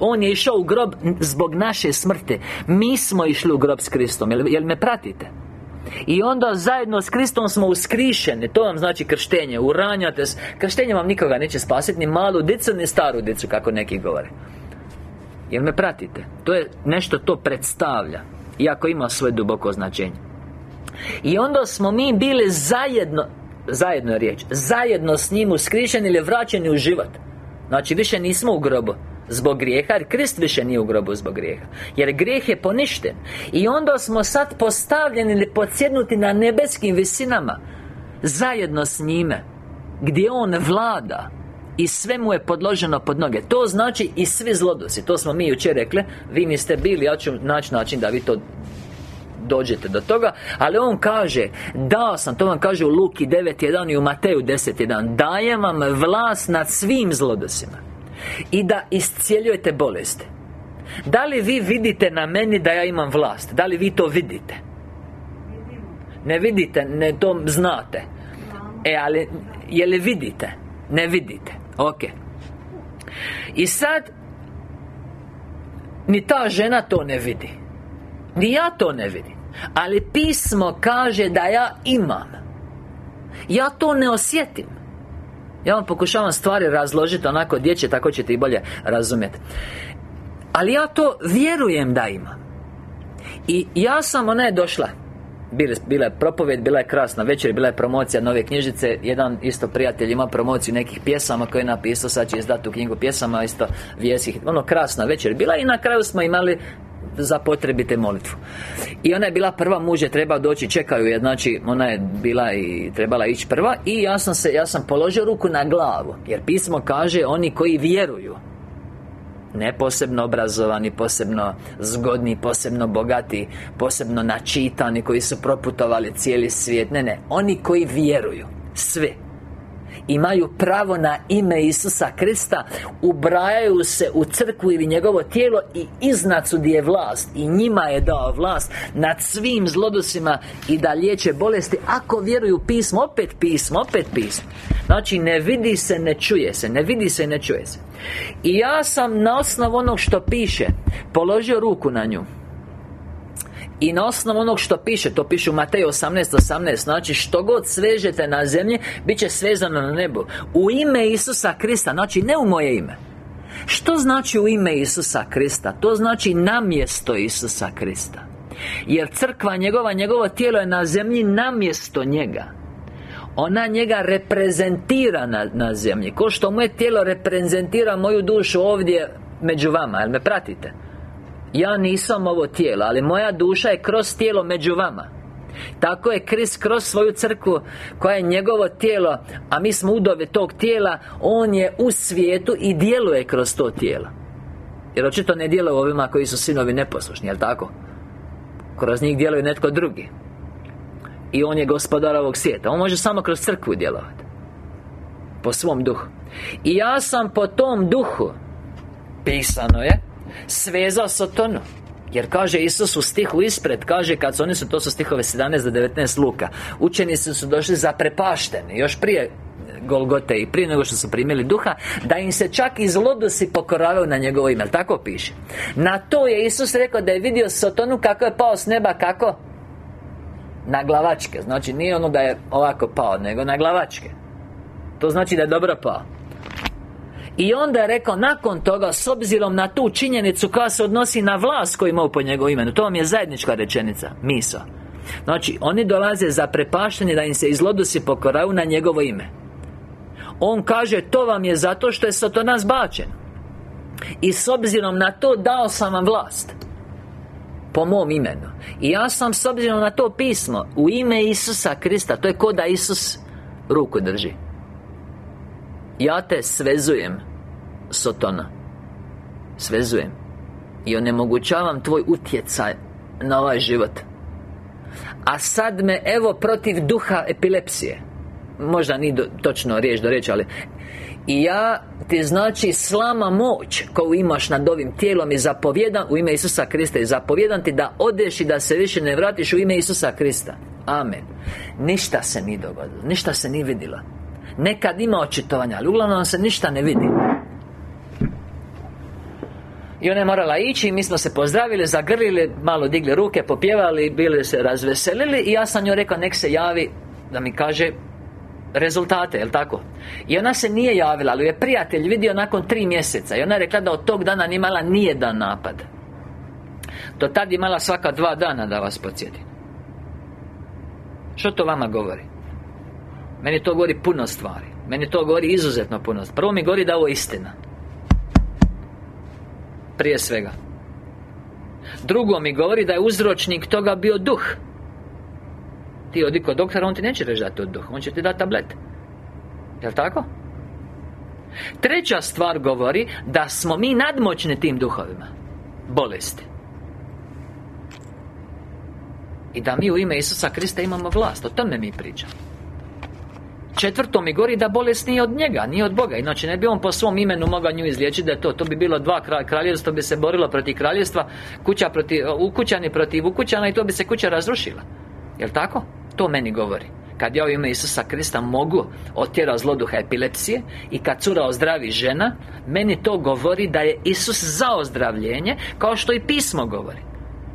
A: On je išao u grob zbog naše smrti. Mi smo išli u grob s Kristom Jel, jel me pratite? I onda zajedno s Kristom smo uskrišeni. To vam znači krštenje. Uranjate se Krštenje vam nikoga neće spasiti Ni malu dicu, ni staru dicu Kako neki govore. Jel me pratite? To je nešto to predstavlja Iako ima svoje duboko značenje. I onda smo mi bili zajedno Zajedno je riječ Zajedno s njim uskrišeni ili vraćeni u život. Znači više nismo u grobu Zbog grijeha, jer Krist više nije u grobu zbog grijeha Jer grijeh je poništen. I onda smo sad postavljeni ili podsjednuti na nebeskim visinama Zajedno s njime Gdje On vlada i sve mu je podloženo pod noge. To znači i svi zlodosi. To smo mi jučer rekli. Vi niste bili, ja ću naći način da vi to dođete do toga. Ali on kaže Dao sam, to vam kaže u Luki 9.1 i u Mateju 10.1 Dajem vam vlast nad svim zlodosima i da iscijeljujete bolesti. Da li vi vidite na meni da ja imam vlast? Da li vi to vidite? Ne vidite, ne to znate. E, ali, je li vidite? Ne vidite. Ok. I sad Ni ta žena to ne vidi. Ni ja to ne vidim. Ali pismo kaže da ja imam. Ja to ne osjetim ja vam pokušavam stvari razložiti onako dječje, tako ćete i bolje razumjeti Ali ja to vjerujem da ima. I ja sam, ona je došla. Bila je propovjed, bila je krasna večer, bila je promocija nove knjižice. Jedan isto prijatelj ima promociju nekih pjesama koje je napisao, sad će izdati u knjigu pjesama Isto vjesih, ono krasna večer. Bila I na kraju smo imali za potrebite molitvu. I ona je bila prva, muž je trebao doći, čekaju je, znači Ona je bila i trebala ići prva I ja sam se, ja sam položio ruku na glavu Jer pismo kaže, oni koji vjeruju ne posebno obrazovani, posebno zgodni, posebno bogati Posebno načitani, koji su proputovali cijeli svijet Ne, ne, oni koji vjeruju Sve imaju pravo na ime Isusa Krista Ubrajaju se u crkvu ili njegovo tijelo I iznad su je vlast. I njima je dao vlast Nad svim zlodosima I da liječe bolesti Ako vjeruju pismo Opet pismo, opet pismo. Znači ne vidi se, ne čuje se Ne vidi se, ne čuje se. I ja sam na osnovu onog što piše Položio ruku na nju i na osnovu onog što piše, to piše u Mateju 18.18 18, Znači što god svežete na zemlji Bit će svezano na nebu. U ime Isusa Krista Znači ne u moje ime. Što znači u ime Isusa Krista? To znači namjesto Isusa Krista. Jer crkva njegova, njegovo tijelo je na zemlji namjesto njega. Ona njega reprezentira na, na zemlji. Ko što moje tijelo reprezentira moju dušu ovdje među vama Jel me pratite? Ja nisam ovo tijelo, ali moja duša je kroz tijelo među vama. Tako je Krist kroz svoju crkvu Koja je njegovo tijelo A mi smo udove tog tijela On je u svijetu i djeluje kroz to tijelo. Jer očito ne djeluje ovima koji su sinovi neposlušni, jel tako? Kroz njih djeluje netko drugi. I on je gospodar ovog svijeta. On može samo kroz crkvu djelovati. Po svom duhu. I ja sam po tom duhu. Pisano je Svezao Sotonu jer kaže Isus u stihu ispred Kaže kad su oni su, to su stihove 17 do 19 luka. Učenici su došli zaprepašteni Još prije Golgote i prije nego što su primili duha Da im se čak i zlodosi pokoravaju na njegovo ime. Tako piše? Na to je Isus rekao da je vidio Sotonu kako je pao s neba Kako? Na glavačke. Znači nije ono da je ovako pao Nego na glavačke. To znači da je dobro pao I onda je rekao nakon toga S obzirom na tu činjenicu koja se odnosi na vlast koju imao po njegovu imenu To vam je zajednička rečenica Misa Znači, oni dolaze za prepaštanje da im se izlodusi pokoraju na njegovo ime. On kaže, to vam je zato što je Satana zbačen I s obzirom na to dao sam vam vlast. Po mom imenu. I ja sam s obzirom na to pismo U ime Isusa Krista To je ko da Isus ruku drži. Ja te svezujem Sotona. Svezujem I onemogućavam tvoj utjecaj Na ovaj život. A sad me evo protiv duha epilepsije. Možda nije točno riječ do reći, ali i ja ti znači slama moć koju imaš nad ovim tijelom i zapovjedam u ime Isusa Krista i zapovjedam ti da odeš i da se više ne vratiš u ime Isusa Krista. Amen. Ništa se nije dogodilo, ništa se nije vidjelo. Nekad ima očitovanja, ali uglavnom se ništa ne vidi i ona je morala ići i mi smo se pozdravili, zagrlili, malo digli ruke, popjevali, bili se razveselili I ja sam joj rekao, nek se javi da mi kaže rezultate, jel tako? I ona se nije javila, ali je prijatelj vidio nakon tri mjeseca I ona je rekla da od tog dana nije imala nijedan napad. Do tad imala svaka dva dana da vas podsjetim. Što to vama govori? Meni to govori puno stvari. Meni to govori izuzetno puno Prvo mi govori da ovo je istina Prije svega. Drugo mi govori da je uzročnik toga bio duh. Ti odi kod doktora, on ti neće reći dati od duh On će ti dati tablet. Jel' tako? Treća stvar govori Da smo mi nadmoćni tim duhovima. Bolesti. I da mi u ime Isusa Krista imamo vlast O tome mi pričamo Četvrto mi govori da bolest nije od njega, nije od Boga. Inače ne bi on po svom imenu mogao nju izliječiti da je to. To bi bilo dva kraljevstva, bi se borilo protiv kraljevstva Kuća protiv, ukućani protiv ukućana i to bi se kuća razrušila. Jel' tako? To meni govori. Kad ja u ime Isusa Krista mogu otjera zloduha epilepsije I kad cura ozdravi žena Meni to govori da je Isus za ozdravljenje Kao što i pismo govori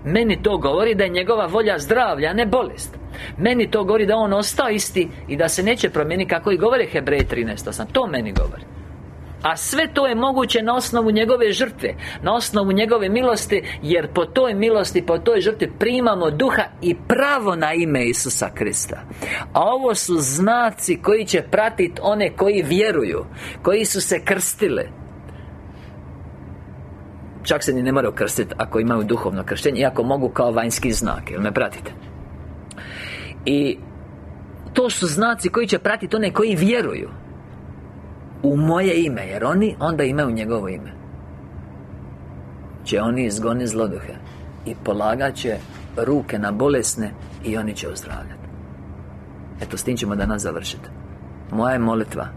A: Meni to govori da je njegova volja zdravlja, ne bolest. Meni to govori da on ostao isti I da se neće promijeniti kako i govori Hebrej 13.8 To meni govori. A sve to je moguće na osnovu njegove žrtve Na osnovu njegove milosti Jer po toj milosti, po toj žrtvi Primamo duha i pravo na ime Isusa Krista. A ovo su znaci koji će pratiti one koji vjeruju Koji su se krstile Čak se ni ne moraju krstiti ako imaju duhovno krštenje Iako mogu kao vanjski znak, jel me pratite? I to su znaci koji će pratiti one koji vjeruju u moje ime Jer oni onda imaju njegovo ime. Će oni izgoni zloduhe I polagat će ruke na bolesne I oni će ozdravljati Eto, s tim ćemo danas završiti Moja je molitva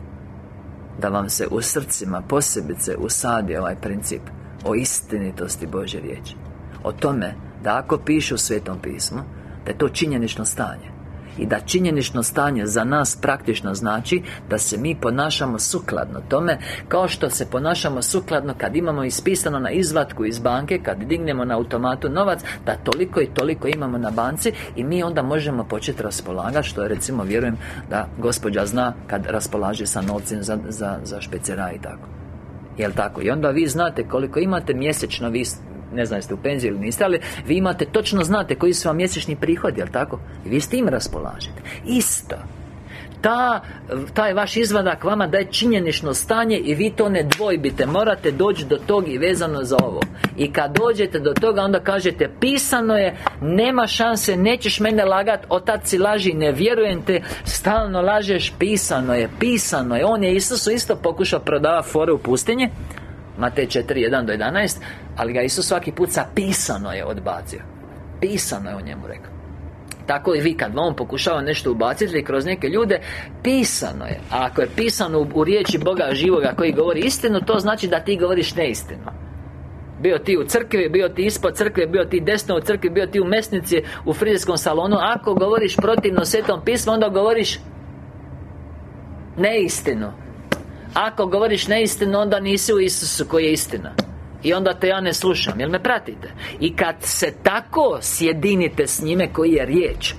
A: Da vam se u srcima posebice usadi ovaj princip O istinitosti Bože riječi. O tome da ako piše u Svetom pismu Da je to činjenično stanje. I da činjenično stanje za nas praktično znači Da se mi ponašamo sukladno tome Kao što se ponašamo sukladno kad imamo ispisano na izvatku iz banke Kad dignemo na automatu novac Da toliko i toliko imamo na banci I mi onda možemo početi raspolagati Što je recimo vjerujem da gospođa zna Kad raspolaže sa novcem za, za, za špecera i tako Jel tako? I onda vi znate koliko imate mjesečno Vi ne znam jeste u penziji ili niste Ali vi imate, točno znate koji su vam mjesečni prihodi, jel tako? I vi s tim raspolažete Isto ta, taj vaš izvadak vama daje činjenično stanje i vi to ne dvojbite. Morate doći do tog i vezano za ovo. I kad dođete do toga onda kažete Pisano je, nema šanse, nećeš mene lagat Otac si laži, ne vjerujem te Stalno lažeš, pisano je, pisano je. On je Isusu isto pokušao prodavati fore u pustinji Matej 4, 1 do 11 Ali ga Isus svaki put pisano je odbacio. Pisano je o njemu rekao tako i vi kad vam pokušava nešto ubaciti kroz neke ljude Pisano je. A ako je pisano u, riječi Boga živoga koji govori istinu To znači da ti govoriš neistinu. Bio ti u crkvi, bio ti ispod crkve, bio ti desno u crkvi, bio ti u mesnici, u frizerskom salonu Ako govoriš protivno Svetom pismu, onda govoriš neistinu. Ako govoriš neistinu, onda nisi u Isusu koji je istina i onda te ja ne slušam, jel me pratite? I kad se tako sjedinite s njime koji je riječ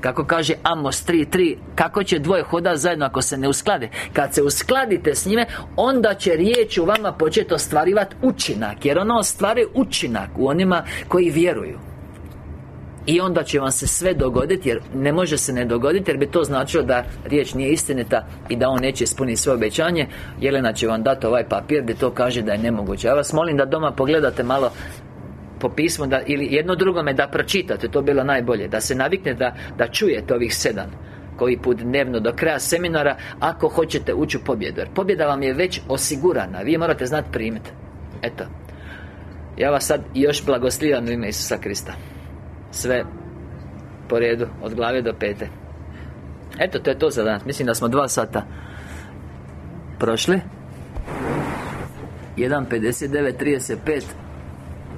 A: Kako kaže Amos 3.3 Kako će dvoje hoda zajedno ako se ne usklade Kad se uskladite s njime Onda će riječ u vama početi ostvarivati učinak Jer ona ostvaruje učinak u onima koji vjeruju i onda će vam se sve dogoditi Jer ne može se ne dogoditi Jer bi to značilo da riječ nije istinita I da on neće ispuniti sve obećanje. Jelena će vam dati ovaj papir Gdje to kaže da je nemoguće. Ja vas molim da doma pogledate malo po pismu da, Ili jedno drugome da pročitate To bilo najbolje. Da se navikne da, da čujete ovih sedam koji put dnevno do kraja seminara Ako hoćete ući u pobjedu. Jer pobjeda vam je već osigurana. Vi morate znati primiti. Eto. Ja vas sad još blagoslivam u ime Isusa Krista sve po redu Od glave do pete. Eto, to je to za danas. Mislim da smo dva sata Prošli. 1.59.35